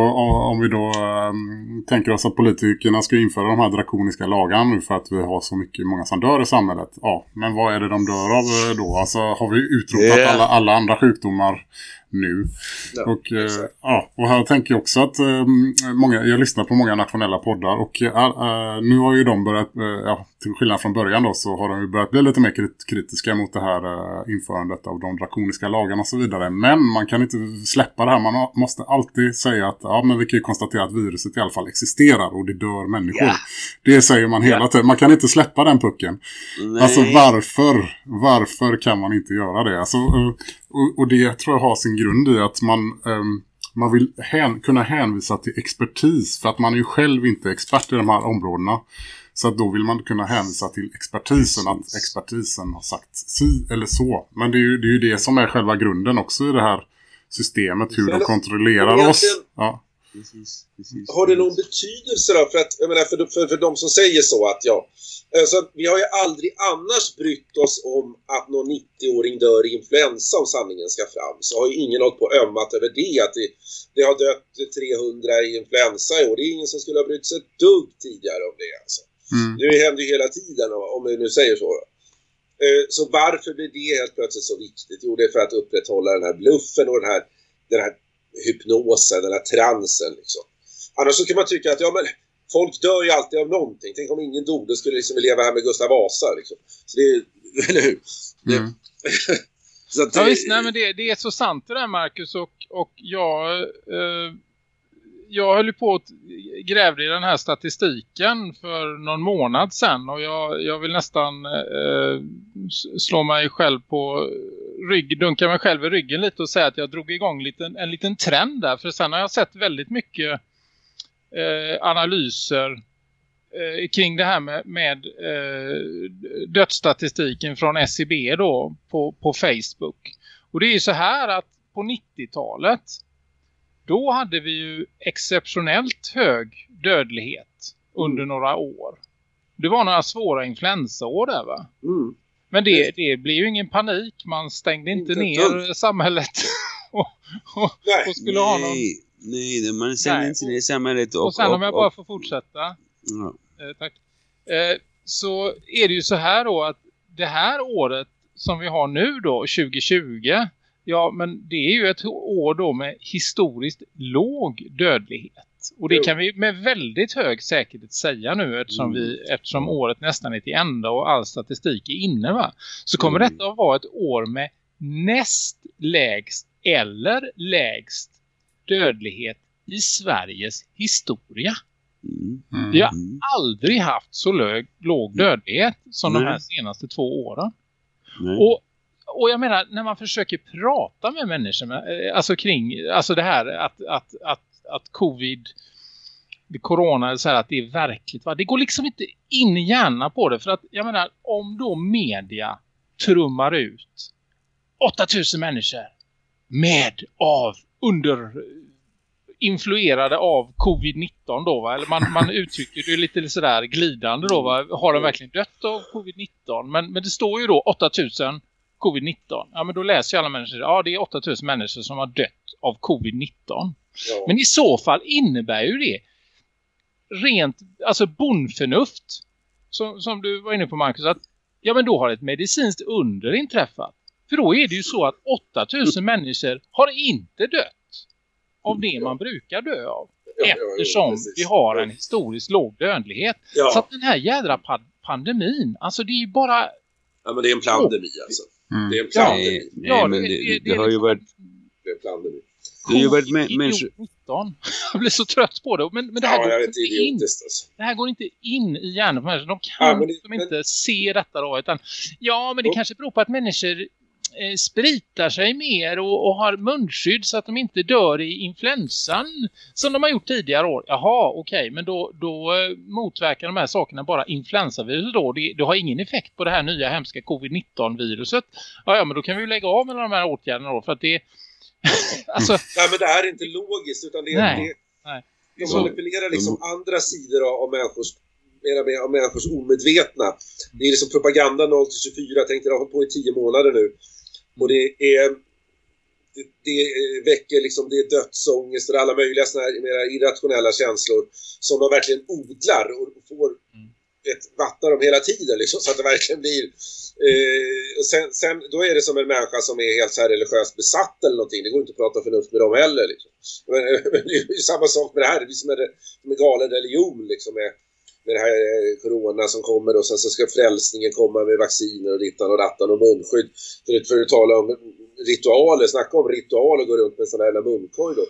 om vi då um, tänker oss att politikerna ska införa de här drakoniska lagarna nu för att vi har så mycket många som dör i samhället. Ja, men vad är det de dör av eh, då? Alltså har vi utrotat Yeah. alla, alla andra sjukdomar nu? Ja, Och, eh, ja, och här tänker jag också att eh, många, jag lyssnar på många nationella poddar och eh, eh, nu har ju de börjat, eh, ja, till skillnad från början då så har de ju börjat bli lite mer krit- kritiska mot det här eh, införandet av de drakoniska lagarna och så vidare. Men man kan inte släppa det här, man har- måste alltid säga att ja, men vi kan ju konstatera att viruset i alla fall existerar och det dör människor. Ja. Det säger man hela tiden, man kan inte släppa den pucken. Nej. Alltså varför, varför kan man inte göra det? Alltså, och, och det tror jag har sin grund i att man, ehm, man vill hän, kunna hänvisa till expertis för att man är ju själv inte expert i de här områdena. Så att då vill man kunna hänvisa till expertisen, att expertisen har sagt si eller så. Men det är ju det, är ju det som är själva grunden också i det här systemet, hur de kontrollerar oss. Ja. Precis, precis. Har det någon betydelse då? För, att, jag menar, för, för, för de som säger så att ja, alltså, vi har ju aldrig annars brytt oss om att någon 90-åring dör i influensa om sanningen ska fram. Så har ju ingen hållit på och ömmat över det, att det, det har dött 300 i influensa i år. Det är ingen som skulle ha brytt sig ett dugg tidigare om det alltså. Mm. Det händer ju hela tiden om vi nu säger så. Eh, Så varför blir det helt plötsligt så viktigt? Jo, det är för att upprätthålla den här bluffen och den här, den här hypnosen, den här transen liksom. Annars så kan man tycka att ja men folk dör ju alltid av någonting. Tänk om ingen dog, då skulle liksom vi leva här med Gustav Vasa liksom. Så det är, [laughs] eller hur? Mm. [laughs] så att Ja det- visst, nej, men det, det är så sant det där Marcus och, och jag, eh, jag höll på att grävde i den här statistiken för någon månad sedan och jag, jag vill nästan eh, slå mig själv på rygg, dunka mig själv i ryggen lite och säga att jag drog igång liten, en liten trend där för sen har jag sett väldigt mycket eh, analyser eh, kring det här med, med eh, dödsstatistiken från SCB då på, på Facebook. Och det är ju så här att på 90-talet då hade vi ju exceptionellt hög dödlighet under några år. Det var några svåra influensaår där va? Mm. Men det, det blev ju ingen panik. Man stängde inte Inte ner samhället [laughs] och, och, Nej. och skulle ha någon... Nej, det- man Nej, inte ner i samhället. Och, Och sen om jag bara får fortsätta. Ja. Eh, tack. Eh, så är det ju så här då att det här året som vi har nu då, 2020, ja men det är ju ett år då med historiskt låg dödlighet. Och det Jo. kan vi med väldigt hög säkerhet säga nu eftersom, Mm. vi, eftersom året nästan är till ända och all statistik är inne va. Så kommer Mm. detta att vara ett år med näst lägst eller lägst dödlighet i Sveriges historia. Mm. Mm. Ja. Mm. aldrig haft så låg, låg dödlighet som de Nej. här senaste två åren. Nej. Och, och jag menar, när man försöker prata med människor, eh, alltså kring, alltså det här att, att, att, att covid, corona, så här, att det är verkligt. Va? Det går liksom inte in i hjärnan på det. För att, jag menar, om då media trummar ut 8000 människor med av under influerade av covid-19 då va? Eller man, man [laughs] uttrycker det lite sådär glidande då va? Har de verkligen dött av covid-19? Men, men det står ju då 8000 covid-19. Ja men då läser ju alla människor, ja det är 8000 människor som har dött av covid-19. Ja. Men i så fall innebär ju det rent, alltså bondförnuft som, som du var inne på Marcus att ja men då har ett medicinskt under inträffat. För då är det ju så att 8000 människor har inte dött av det man brukar dö av. Ja, ja, ja, Eftersom vi har en historiskt låg dödlighet. Ja. Så att den här jädra pa- pandemin, alltså det är ju bara... ja, men det är en pandemi alltså. Mm. Det är en Ja. pandemi. Nej ja, men det, det, är har ju liksom- varit... Det är en pandemi. Det har ju varit mä- människor... Covid-19. [laughs] Jag blir så trött på det. Men, men det här Ja, går inte det är in. alltså. Det här går inte in i hjärnan på människor. De kan Ja, men det- liksom inte se detta då. Utan, ja, men det Och- kanske beror på att människor spritar sig mer och, och har munskydd så att de inte dör i influensan som de har gjort tidigare år. Jaha, okej, men då, då eh, motverkar de här sakerna bara influensaviruset då. Det, det har ingen effekt på det här nya hemska covid-19-viruset. Ja, ja, men då kan vi ju lägga av med de här åtgärderna då för att det... [laughs] alltså, Nej, men det här är inte logiskt utan det, Nej. det, Nej. de Så- manipulerar liksom andra sidor av, av människors mera med av människors omedvetna. Det är liksom propaganda 0 till 24, tänk dig det har hållit på i 10 månader nu. Och det är det, det väcker liksom, det är dödsångest och alla möjliga såna här mera irrationella känslor som de verkligen odlar och får ett, vattnar dem hela tiden liksom, så att det verkligen blir eh, och sen, sen, då är det som en människa som är helt så här religiöst besatt eller någonting, det går inte att prata förnuft med dem heller liksom. men, [laughs] men det är ju samma sak med det här, det blir som en, som en galen religion liksom med, med det här eh, corona som kommer och sen så ska frälsningen komma med vacciner och dittan och rattan och munskydd för, för att tala om ritualer, snacka om ritualer och gå runt med sån här munkorg då.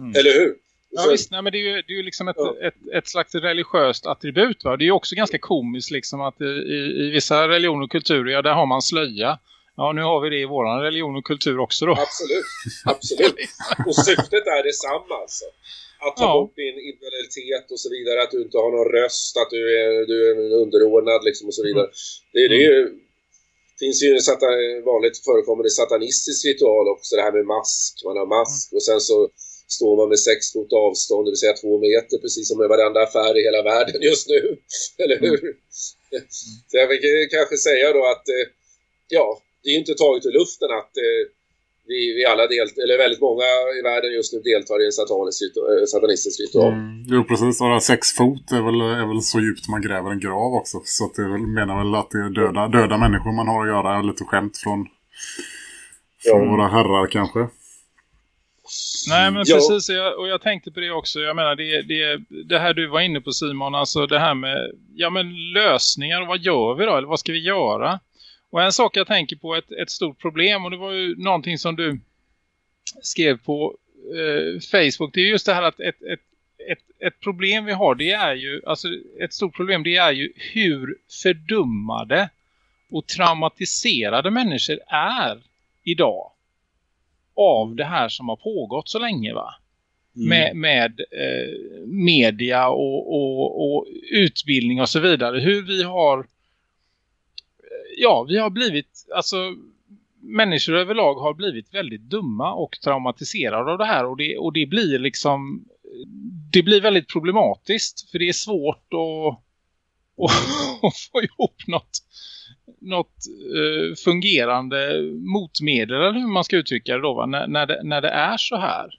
Mm. Eller hur? Ja Så- visst, nej, men det är ju, det är ju liksom ett, Ja. ett, ett slags religiöst attribut va. Det är ju också ganska komiskt liksom att i, i, i vissa religioner och kulturer, ja där har man slöja. Ja nu har vi det i våran religion och kultur också då. Absolut, absolut. [laughs] Och syftet är detsamma alltså. Att ta Ja. bort din individualitet och så vidare, att du inte har någon röst, att du är, du är underordnad liksom och så vidare. Det, det är ju, finns ju satan, vanligt förekommande satanistisk ritual också, det här med mask, man har mask och sen så står man med sex fot avstånd, det vill säga två meter, precis som med varenda affär i hela världen just nu. [laughs] Eller hur? Så jag vill kanske säga då att, eh, ja, det är ju inte taget ur luften att eh, vi, vi alla delt eller väldigt många i världen just nu deltar i en satanisk eh, satanistisk ritual. Mm. Jo, precis. Och sex fot är väl, är väl så djupt man gräver en grav också. Så att det väl, menar väl att det är döda, döda människor man har att göra. Lite skämt från, från Ja. våra herrar kanske. Nej men Ja. precis, och jag, och jag tänkte på det också. Jag menar det, det, det här du var inne på Simon, alltså det här med ja, men lösningar. Vad gör vi då? Eller vad ska vi göra? Och en sak jag tänker på, ett, ett stort problem och det var ju någonting som du skrev på eh, Facebook. Det är just det här att ett, ett, ett, ett problem vi har det är ju, alltså ett stort problem det är ju hur fördummade och traumatiserade människor är idag av det här som har pågått så länge va? Med, med eh, media och, och, och utbildning och så vidare. Hur vi har ja, vi har blivit alltså människor överlag har blivit väldigt dumma och traumatiserade av det här och det, och det blir liksom det blir väldigt problematiskt för det är svårt att, att, [laughs] att få ihop något något eh, fungerande motmedel eller hur man ska uttrycka det då va? När, när, det, när det är så här.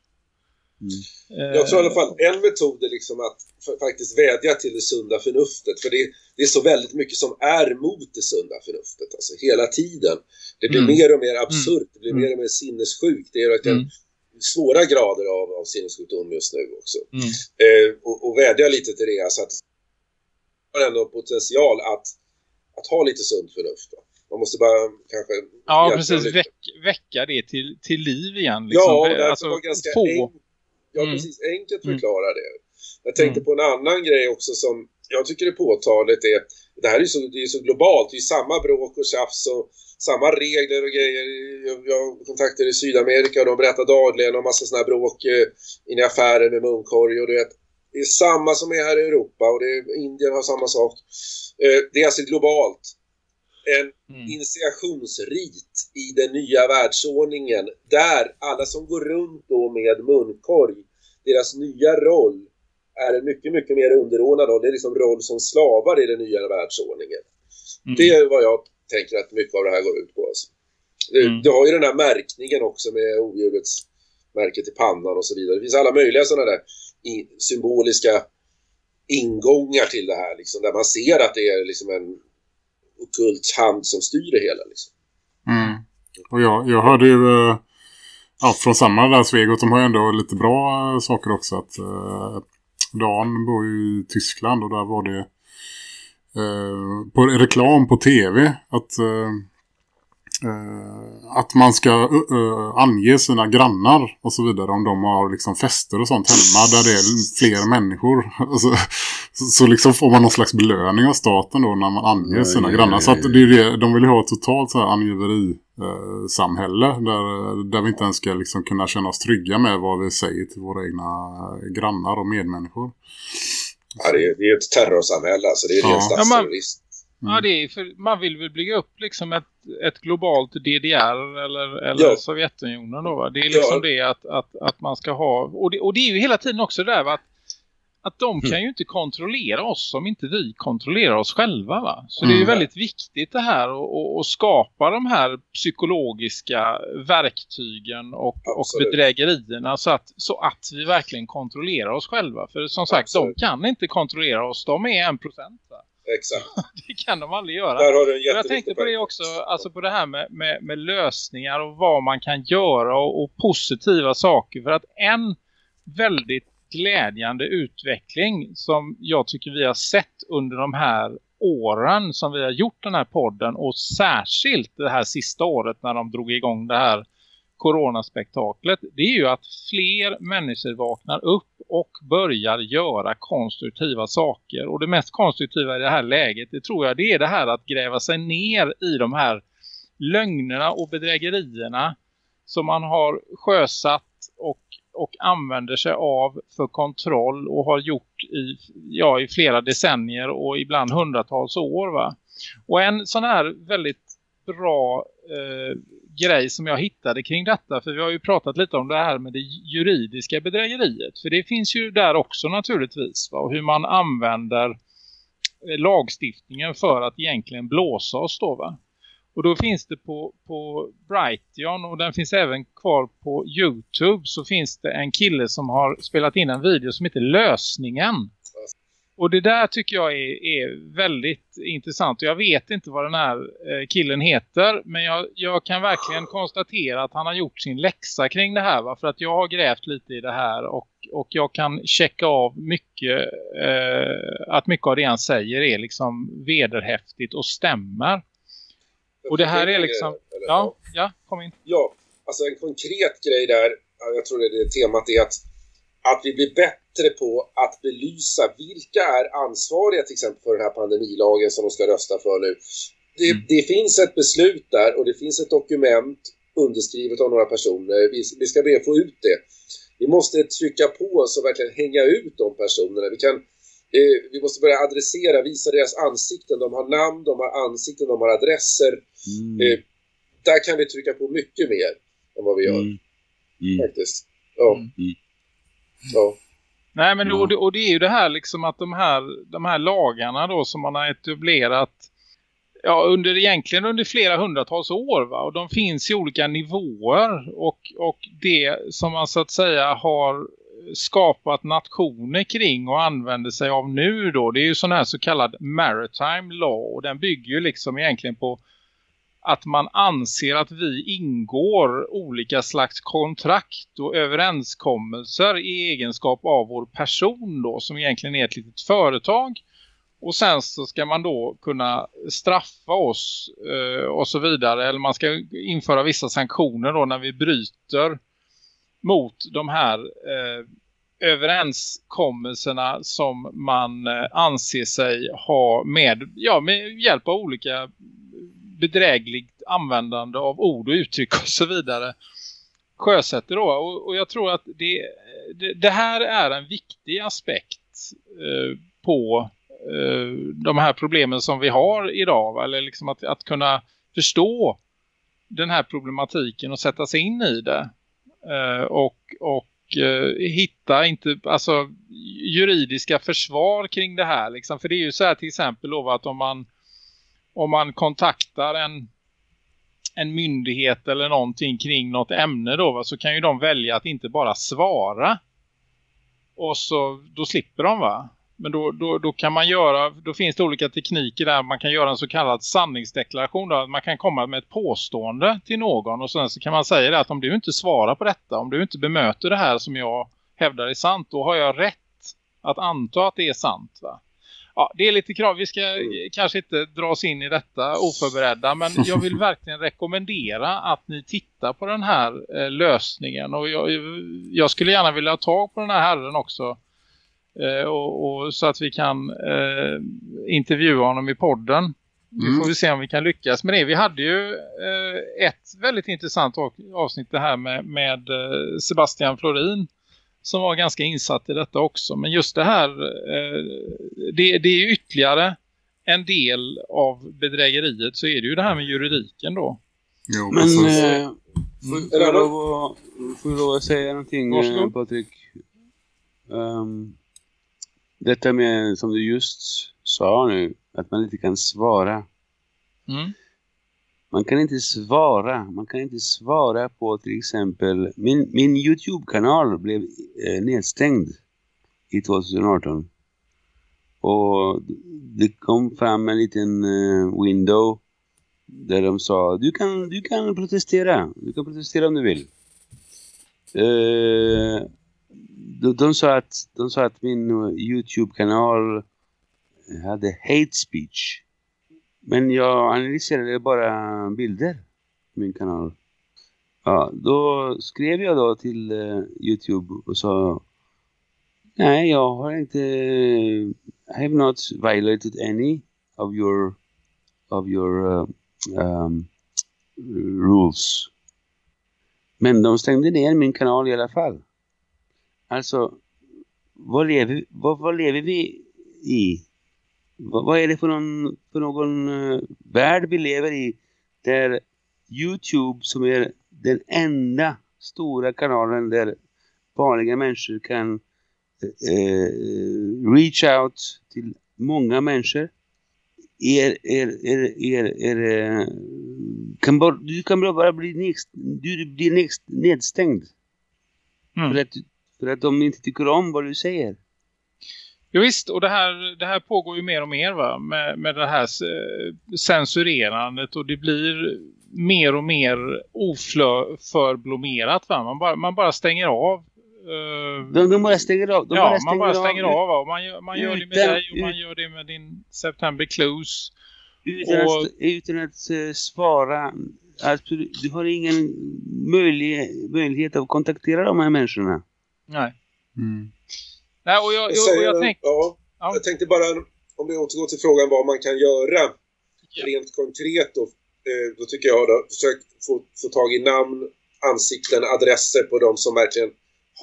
Eh, Jag tror i alla fall en metod är liksom att faktiskt vädja till det sunda förnuftet. För det, det är så väldigt mycket som är mot det sunda förnuftet. Alltså hela tiden. Det blir Mm. mer och mer absurt. Det blir Mm. mer och mer sinnessjukt. Det är verkligen Mm. svåra grader av, av sinnessjukdom just nu också. Mm. Eh, och, och vädja lite till det. Så att har ändå potential att, att ha lite sunt förnuft. Va? Man måste bara kanske... Ja, precis. Väck, väcka det till, till liv igen. Liksom. Ja, det alltså, ganska få. enk- ja, Mm. precis, enkelt Mm. förklara det. Jag tänkte Mm. på en annan grej också som jag tycker är påtagligt. Är, det här är ju så, det är så globalt, det är ju samma bråk och tjafs och samma regler och grejer. Jag, jag har kontakter i Sydamerika och de berättar dagligen om massa sådana här bråk eh, inne i affärer med munkorg och du vet. Det är samma som är här i Europa och det är, Indien har samma sak. Eh, det är alltså globalt. En Mm. initiationsrit i den nya världsordningen där alla som går runt då med munkorg, deras nya roll är en mycket, mycket mer underordnad roll. Det är liksom roll som slavar i den nya världsordningen. Mm. Det är vad jag tänker att mycket av det här går ut på. Alltså. Du, Mm. du har ju den här märkningen också med odjurets märket i pannan och så vidare. Det finns alla möjliga sådana där symboliska ingångar till det här. Liksom, där man ser att det är liksom en okult hand som styr det hela. Liksom. Mm. Och jag, jag hörde ju eh, ja, från samma där Svegot, de har ju ändå lite bra eh, saker också. Att, eh, Dan bor ju i Tyskland och där var det eh, på reklam på tv att, eh, att man ska eh, ange sina grannar och så vidare om de har liksom fester och sånt hemma där det är fler människor. [laughs] Alltså, så, så liksom får man någon slags belöning av staten då när man anger Ja, sina ja, grannar. ja, Så ja. det är det, de vill ju ha ett totalt så här angiveri eh, samhälle där, där vi inte ens ska liksom kunna känna oss trygga med vad vi säger till våra egna grannar och medmänniskor. Ja, det, är, det är ett terrorsamhälle, alltså. det är Ja. ren Ja, man- statsterrorism. Ja, det är för man vill väl bygga upp liksom ett, ett globalt DDR eller, eller Ja. Sovjetunionen då va? Det är liksom Ja. det att, att, att man ska ha och det, och det är ju hela tiden också det där va? Att, att de kan ju inte kontrollera oss om inte vi kontrollerar oss själva va? Så det är ju väldigt viktigt det här att skapa de här psykologiska verktygen och, och bedrägerierna så att, så att vi verkligen kontrollerar oss själva. För som sagt, Absolut. de kan inte kontrollera oss, de är en procent va? Exakt. [laughs] det kan de aldrig göra. Där har du en jag tänkte på det också, alltså på det här med, med, med lösningar och vad man kan göra och, och positiva saker. För att en väldigt glädjande utveckling som jag tycker vi har sett under de här åren som vi har gjort den här podden och särskilt det här sista året när de drog igång det här coronaspektaklet det är ju att fler människor vaknar upp och börjar göra konstruktiva saker och det mest konstruktiva i det här läget det tror jag det är det här att gräva sig ner i de här lögnerna och bedrägerierna som man har sjösatt och och använder sig av för kontroll och har gjort i, ja, i flera decennier och ibland hundratals år va. Och en sån här väldigt bra eh, grej som jag hittade kring detta för vi har ju pratat lite om det här med det juridiska bedrägeriet för det finns ju där också naturligtvis va? och hur man använder eh, lagstiftningen för att egentligen blåsa oss då va. Och då finns det på, på Brighton och den finns även kvar på Youtube så finns det en kille som har spelat in en video som heter Lösningen. Och det där tycker jag är, är väldigt intressant. Och jag vet inte vad den här eh, killen heter. Men jag, jag, kan verkligen konstatera att han har gjort sin läxa kring det här. Va? För att jag har grävt lite i det här. Och, och jag kan checka av mycket. Eh, att mycket av det han säger är liksom vederhäftigt och stämmer. Och det här är liksom... Ja, ja, kom in. Ja, alltså en konkret grej där, jag tror det är det temat är att, att vi blir bättre på att belysa vilka är ansvariga till exempel för den här pandemilagen som de ska rösta för nu. Det, mm. det finns ett beslut där och det finns ett dokument underskrivet av några personer. Vi, vi ska be få ut det. Vi måste trycka på oss och verkligen hänga ut de personerna. Vi kan Eh, vi måste börja adressera, visa deras ansikten. De har namn, de har ansikten, de har adresser. Mm. Eh, där kan vi trycka på mycket mer än vad vi gör. Mm. Mm. Faktiskt. Ja. Ja. Nej men och det, och det är ju det här liksom att de här, de här lagarna då som man har etablerat ja, under egentligen under flera hundratals år va? och de finns i olika nivåer och, och det som man så att säga har skapat nationer kring och använder sig av nu då. Det är ju sån här så kallad maritime law och den bygger ju liksom egentligen på att man anser att vi ingår olika slags kontrakt och överenskommelser i egenskap av vår person då som egentligen är ett litet företag. Och sen så ska man då kunna straffa oss eh, och så vidare. Eller man ska införa vissa sanktioner då när vi bryter mot de här eh, överenskommelserna som man eh, anser sig ha med, ja, med hjälp av olika bedrägligt användande av ord och uttryck och så vidare sjösätter då. Och, och jag tror att det, det, det, här är en viktig aspekt eh, på eh, de här problemen som vi har idag. Eller liksom att, att kunna förstå den här problematiken och sätta sig in i det. Eh, och, och eh, hitta inte, alltså juridiska försvar kring det här. Liksom. För det är ju så här till exempel då, att om man, om man kontaktar en, en myndighet eller någonting kring något ämne då, så kan ju de välja att inte bara svara. Och så då slipper de va? Men då, då, då kan man göra, då finns det olika tekniker där man kan göra en så kallad sanningsdeklaration. Då. Man kan komma med ett påstående till någon och sen så kan man säga det att om du inte svarar på detta, om du inte bemöter det här som jag hävdar är sant, då har jag rätt att anta att det är sant va? Ja, det är lite krav. Vi ska kanske inte dra oss in i detta oförberedda. Men jag vill [laughs] verkligen rekommendera att ni tittar på den här eh, lösningen. Och jag, jag, skulle gärna vilja ta på den här herren också. Eh, och, och, så att vi kan eh, intervjua honom i podden. Mm. Nu får vi se om vi kan lyckas med det. Vi hade ju eh, ett väldigt intressant avsnitt det här med, med eh, Sebastian Florin som var ganska insatt i detta också. Men just det här, eh, det, det är ytterligare en del av bedrägeriet så är det ju det här med juridiken då. Jo, men eh, får, får, jag lov, får jag lov att säga någonting Varsågod. Patrik? Um, detta med som du just sa nu, att man inte kan svara. Mm. Man kan inte svara. Man kan inte svara på till exempel min, min Youtube-kanal blev eh, nedstängd i 2018. Och det kom fram en liten eh, window där de sa du kan, du kan protestera. Du kan protestera om du vill. Eh, de, de, sa att, de sa att min eh, Youtube-kanal hade hate speech. Men jag analyserade bara bilder på min kanal. Ja, då skrev jag då till uh, Youtube och sa Nej, jag har inte I have not violated any of your of your uh, um, rules. Men de stängde ner min kanal i alla fall. Alltså, vad lever, vad, vad lever vi i? Vad, är det för någon, för någon uh, värld vi lever i där Youtube som är den enda stora kanalen där vanliga människor kan uh, reach out till många människor är, är, är, är, är, kan bara, du kan bara bli, next, du blir next, nedstängd Mm. för, att, för att de inte tycker om vad du säger. Jo visst, och det här, det här pågår ju mer och mer va? Med, med det här eh, censurerandet och det blir mer och mer oförblommerat va? Man bara, man bara stänger av. eh, De, de bara stänger av. De ja, bara man bara stänger av va? Och man gör, man gör det med utan- dig och man gör det med din September Clues. Utan, Och- att, utan att eh, svara. Alltså, du, har ingen möjlig, möjlighet att kontaktera de här människorna. Nej. Mm. Nej, och jag, Jag, och jag tänkte... ja, Ja. jag tänkte bara, om vi återgår till frågan vad man kan göra rent konkret då, eh, då tycker jag då, försök få, få tag i namn, ansikten, adresser på de som verkligen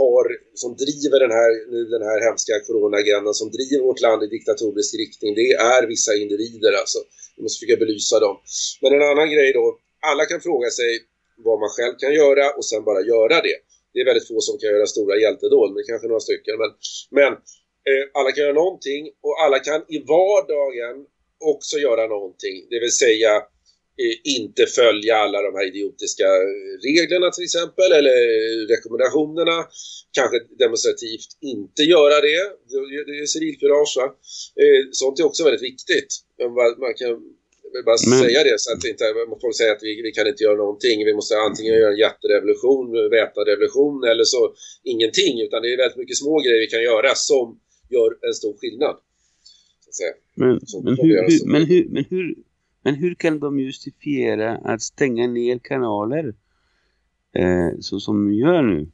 har, som driver den här, den här hemska coronagendan som driver vårt land i diktatorisk riktning. Det är vissa individer alltså. Vi måste försöka belysa dem. Men en annan grej då, alla kan fråga sig vad man själv kan göra och sen bara göra det. Det är väldigt få som kan göra stora hjältedåd, men kanske några stycken. Men, men eh, alla kan göra någonting och alla kan i vardagen också göra någonting. Det vill säga eh, inte följa alla de här idiotiska reglerna till exempel eller rekommendationerna. Kanske demonstrativt inte göra det. Det det är civilkurage va. Eh, Sånt är också väldigt viktigt. Man kan jag vill bara Men- säga det så att inte folk säger att vi, vi kan inte göra någonting. Vi måste antingen göra en jätterevolution, väpnad revolution eller så ingenting. Utan det är väldigt mycket små grejer vi kan göra som gör en stor skillnad. Så att säga. Men, men, hur, hur, men, hur, men, hur, men hur kan de justifiera att stänga ner kanaler eh, så som de gör nu?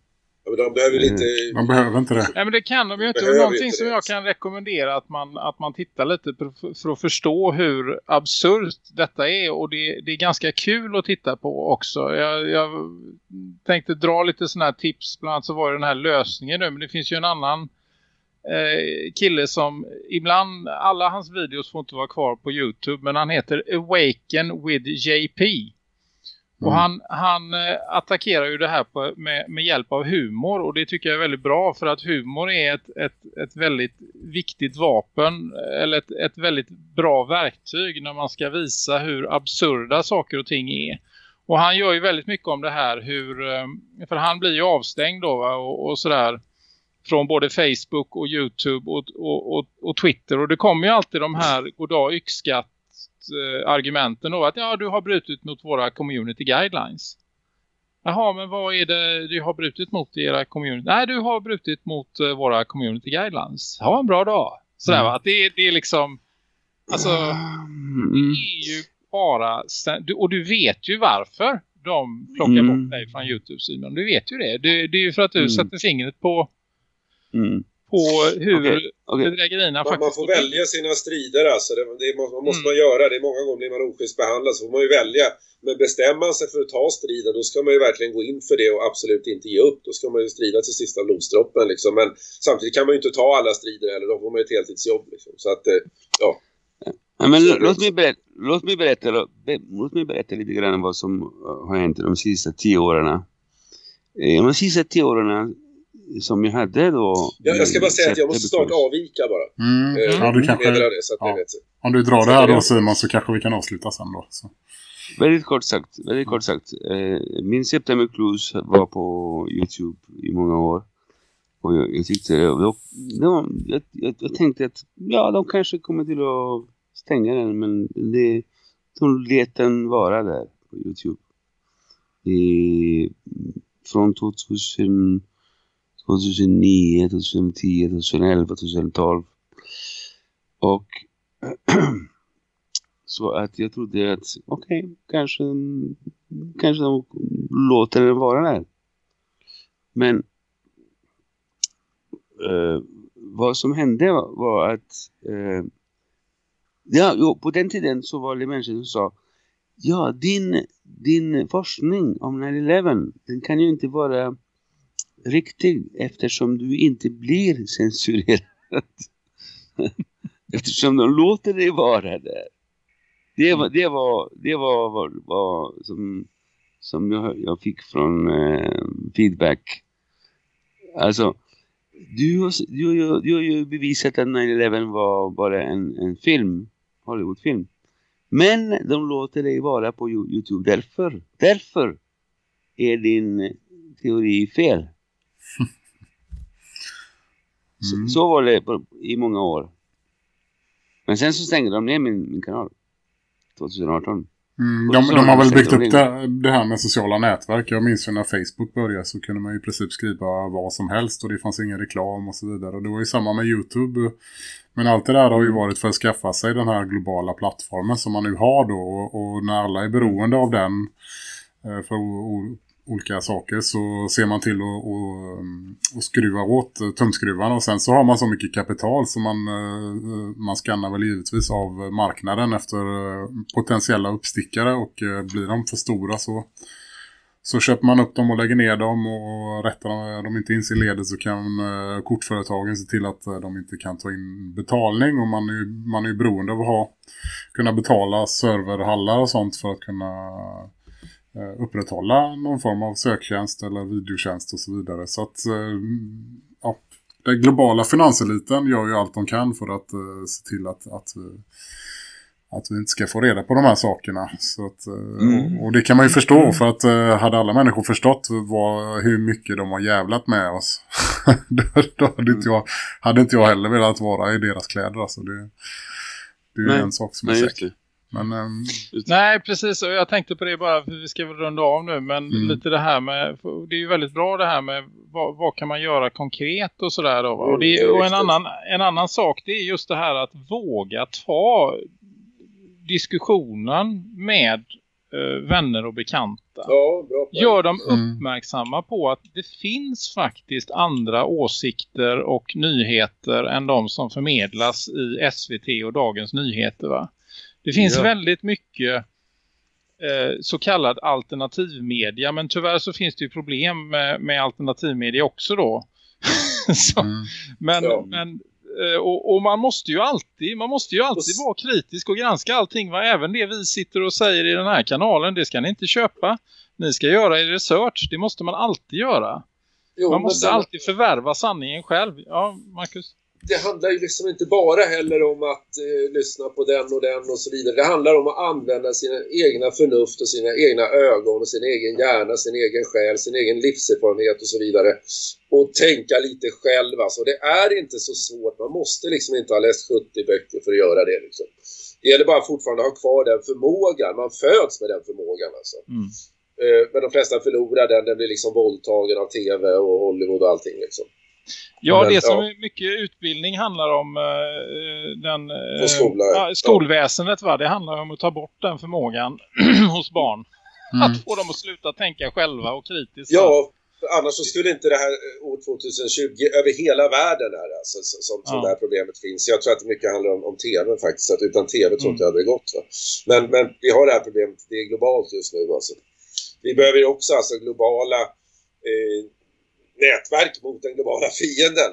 De behöver Mm. lite... Man behöver inte det. Nej men det kan de ju inte. Och Behöver någonting inte som jag kan rekommendera att man, att man tittar lite för att förstå hur absurt detta är. Och det, det är ganska kul att titta på också. Jag, jag tänkte dra lite sådana här tips. Bland annat så var det den här lösningen nu. Men det finns ju en annan eh, kille som ibland, alla hans videos får inte vara kvar på Youtube. Men han heter Awaken with JP. Och han, han eh, attackerar ju det här på, med, med hjälp av humor. Och det tycker jag är väldigt bra för att humor är ett, ett, ett väldigt viktigt vapen eller ett, ett väldigt bra verktyg när man ska visa hur absurda saker och ting är. Och han gör ju väldigt mycket om det här hur, eh, för han blir ju avstängd då va, och, och sådär från både Facebook och Youtube och, och, och, och Twitter. Och det kommer ju alltid de här goddag yxskatt eh, argumenten då att ja du har brutit mot våra community guidelines. Jaha men vad är det du har brutit mot i era community? Nej du har brutit mot eh, våra community guidelines. Ha en bra dag. Sådär Mm. va? Det, är- det är liksom alltså Mm. det är ju bara och du vet ju varför de plockar Mm. bort dig från Youtube Simon. Du vet ju det. Det, det är ju för att du Mm. sätter fingret på, Mm. På hur Okej, okej. bedrägerierna Man, faktiskt man får välja sina strider alltså. Det, det må- måste Mm. man göra. Det är många gånger blir man oschysst behandlad så får man ju välja. Men bestämmer man sig för att ta striden då ska man ju verkligen gå in för det och absolut inte ge upp. Då ska man ju strida till sista blodsdroppen liksom. Men samtidigt kan man ju inte ta alla strider heller. Då får man ju ett heltidsjobb liksom. Så att, eh, ja. Ja, men Så- låt, mig berätta, låt, mig berätta, låt mig berätta lite grann vad som uh, har hänt de sista tio åren. Eh, De sista tio åren som jag hade då... Jag, jag ska bara säga att jag måste snart avvika bara. Mm. Eh, Ja, du kanske, det, så att ja. om du drar det här då Simon så kanske vi kan avsluta sen då. Så. Väldigt kort sagt, väldigt kort sagt. Eh, min September Cruise var på Youtube i många år. Och jag, jag tyckte det var jag, jag, jag tänkte att ja, de kanske kommer till att stänga den men det, de lät den vara där på Youtube. I, från 2000, 2009, 2010, 2011, 2012. Och [clears throat] så att jag trodde att okej, kanske, kanske de låter den vara där. Men eh, vad som hände var, var att eh, ja, jo, på den tiden så var det människor som sa ja, din, din forskning om 9-11 den kan ju inte vara riktig eftersom du inte blir censurerad. [laughs] eftersom de låter dig vara där. Det var, det var, det var vad, var som, som jag, jag fick från eh, feedback. Alltså, du har, du, har, du har ju bevisat att 9-11 var bara en, en film, Hollywoodfilm. Men de låter dig vara på Youtube därför. Därför är din eh, teori fel. Så, så var det på, i många år. Men sen så stängde de ner min, min kanal. 2018. Mm, de, de har väl byggt upp det, det här med sociala nätverk. Jag minns ju när Facebook började så kunde man i princip skriva vad som helst och det fanns ingen reklam och så vidare. Och det var ju samma med YouTube. Men allt det där har ju varit för att skaffa sig den här globala plattformen som man nu har då. Och, och när alla är beroende av den eh, för olika saker så ser man till att och, eh, och skruva åt eh, tumskruvarna och sen så har man så mycket kapital så man, eh, man skannar väl givetvis av marknaden efter potentiella uppstickare och blir de för stora så, så köper man upp dem och lägger ner dem och rättar de inte in sig i ledet så kan kortföretagen se till att de inte kan ta in betalning. Och man är ju, man är ju beroende av att ha, kunna betala serverhallar och sånt för att kunna upprätthålla någon form av söktjänst eller videotjänst och så vidare. Så att eh, ja, den globala finanseliten gör ju allt de kan för att eh, se till att, att, eh, att vi inte ska få reda på de här sakerna. Så att, eh, Mm. och, och det kan man ju förstå för att eh, hade alla människor förstått vad, hur mycket de har jävlat med oss [laughs] då, då hade, inte jag, hade inte jag heller velat vara i deras kläder. Alltså det, det är ju en sak som är Nej, säker. Men ehm, Nej, precis. Och jag tänkte på det bara för vi ska väl runda av nu. Men Mm. lite det här med, det är ju väldigt bra det här med vad, vad kan man göra konkret och sådär då. Och, det, Mm, och en, annan, en annan sak det är just det här att våga ta diskussionen med eh, vänner och bekanta. Ja, bra. Gör dem Mm. uppmärksamma på att det finns faktiskt andra åsikter och nyheter än de som förmedlas i SVT och Dagens Nyheter va? Det finns Ja. väldigt mycket eh, så kallad alternativmedia men tyvärr så finns det ju problem med, med alternativmedia också då. [laughs] så, mm. men, Ja. men eh, och, och man måste ju alltid man måste ju alltid vara kritisk och granska allting. Va? Även det vi sitter och säger i den här kanalen, det ska ni inte köpa. Ni ska göra er research, det måste man alltid göra. Jo, Man måste sen- alltid förvärva sanningen själv. Ja, Marcus. Det handlar ju liksom inte bara heller om att eh, lyssna på den och den och så vidare. Det handlar om att använda sina egna förnuft och sina egna ögon och sin egen hjärna, sin egen själ, sin egen livserfarenhet och så vidare. Och tänka lite själv. Alltså. Det är inte så svårt. Man måste liksom inte ha läst 70 böcker för att göra det. Liksom. Det gäller bara fortfarande att ha kvar den förmågan. Man föds med den förmågan. Alltså. Mm. Eh, Men de flesta förlorar den. Den blir liksom våldtagen av TV och Hollywood och allting. Liksom. Ja, Men, det som ja. är mycket utbildning handlar om eh, den, eh, skola, ja. skolväsendet. Va? Det handlar om att ta bort den förmågan [clears throat] hos barn. Mm. Att få dem att sluta tänka själva och kritiskt. Ja, annars så skulle inte det här eh, år 2020 över hela världen här, alltså, så- som, som Ja. det här problemet finns. Jag tror att det mycket handlar om, om TV faktiskt. Att utan TV tror jag Mm. inte det hade gått. Va? Men, men vi har det här problemet, det är globalt just nu. Alltså. Vi behöver ju också alltså globala eh, nätverk mot den globala fienden.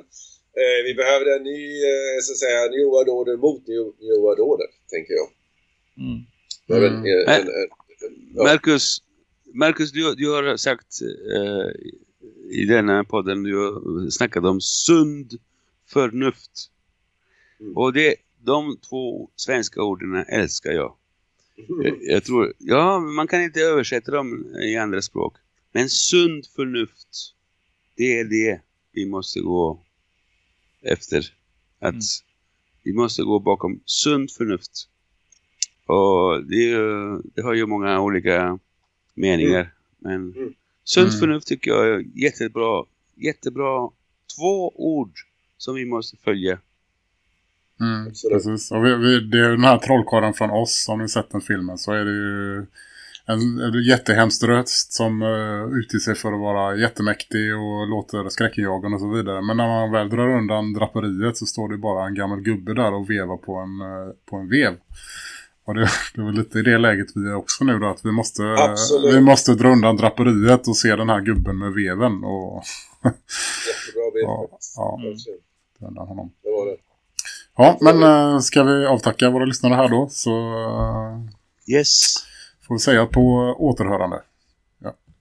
Eh, vi behöver en ny, eh, så att säga, New World Order mot New, New World Order, tänker jag. Mm. Mm. En, en, en, en, ja. Marcus, Marcus du, du har sagt eh, i denna podden du snackade om sund förnuft. Mm. Och det, de två svenska orden älskar jag. Jag, jag tror, ja, man kan inte översätta dem i andra språk. Men sund förnuft, det är det vi måste gå efter. Att Mm. vi måste gå bakom sund förnuft. Och det, är ju- det har ju många olika meningar. Men Mm. sunt Mm. förnuft tycker jag är jättebra. Jättebra. Två ord som vi måste följa. Mm, precis. Och vi, vi, det är den här trollkarlen från oss, om ni sett den filmen, så är det ju en, en jättehemsk röst som uh, utger sig för att vara jättemäktig och låter skräckenjagande och så vidare. Men när man väl drar undan draperiet så står det bara en gammal gubbe där och vevar på en, eh, på en vev. Och det, [laughs] det var lite i det läget vi är också nu då, att vi måste, Absolut. vi måste dra undan draperiet och se den här gubben med veven och [laughs] Jättebra bild Ja, ja. Döda honom. Det var det. Ja, men äh, ska vi avtacka våra lyssnare här då så äh, Yes. Får vi säga på återhörande.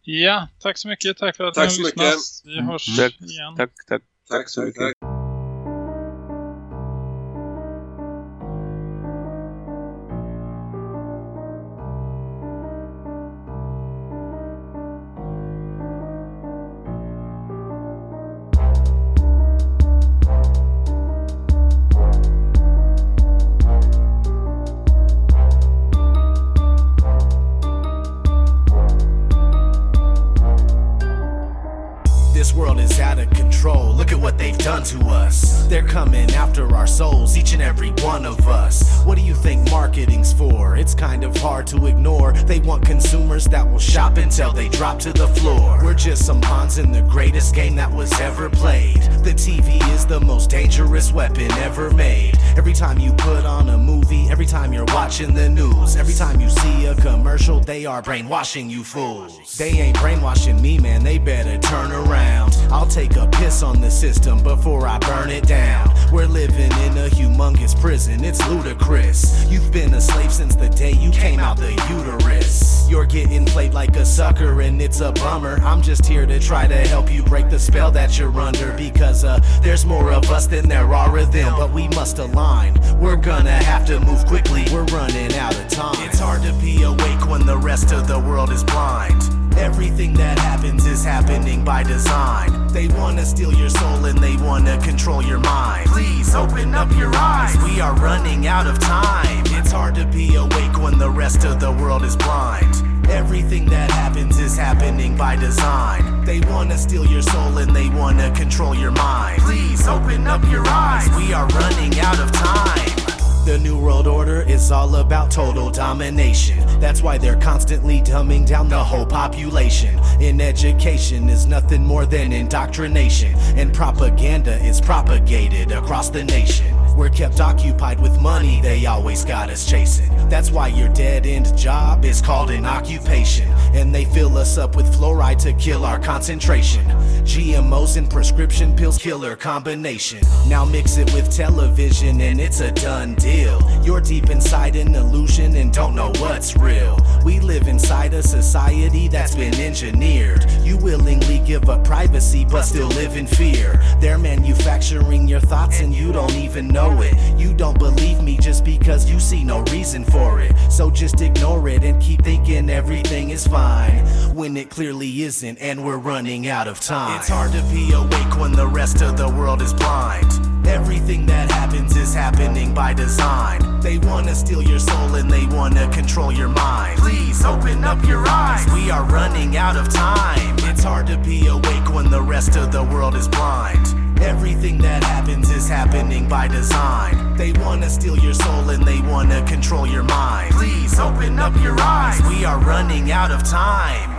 Ja, tack så mycket. Tack för att Tack ni så har mycket. lyssnat. Vi hörs Tack, igen. tack, tack. Tack så mycket. They want that will shop until they drop to the floor. We're just some pawns in the greatest game that was ever played. The TV is the most dangerous weapon ever made. Every time you put on a movie, every time you're watching the news, every time you see a commercial, they are brainwashing you fools. They ain't brainwashing me, man, they better turn around. I'll take a piss on the system before I burn it down. We're living in a humongous prison, it's ludicrous. You've been a slave since the day you came out the uterus. You're getting played like a sucker and it's a bummer. I'm just here to try to help you break the spell that you're under because uh, there's more of us than there are of them, but we must align. We're gonna have to move quickly, we're running out of time. It's hard to be awake when the rest of the world is blind. Everything that happens is happening by design. They wanna steal your soul and they wanna control your mind. Please open up your eyes. We are running out of time. It's hard to be awake when the rest of the world is blind. Everything that happens is happening by design. They wanna steal your soul and they wanna control your mind. Please open up your eyes. We are running out of time. The New World Order is all about total domination. That's why they're constantly dumbing down the whole population. In education is nothing more than indoctrination, and propaganda is propagated across the nation. We're kept occupied with money, they always got us chasing. That's why your dead end job is called an occupation. And they fill us up with fluoride to kill our concentration. GMOs and prescription pills, killer combination. Now mix it with television and it's a done deal. You're deep inside an illusion and don't know what's real. We live inside a society that's been engineered. You willingly give up privacy but still live in fear. They're manufacturing your thoughts and you don't even know it. You don't believe me just because you see no reason for it. So just ignore it and keep thinking everything is fine. When it clearly isn't and we're running out of time. It's hard to be awake when the rest of the world is blind. Everything that happens is happening by design. They wanna steal your soul and they wanna control your mind. Please open up your eyes. We are running out of time. It's hard to be awake when the rest of the world is blind. Everything that happens is happening by design. They wanna steal your soul and they wanna control your mind. Please open up your eyes. We are running out of time.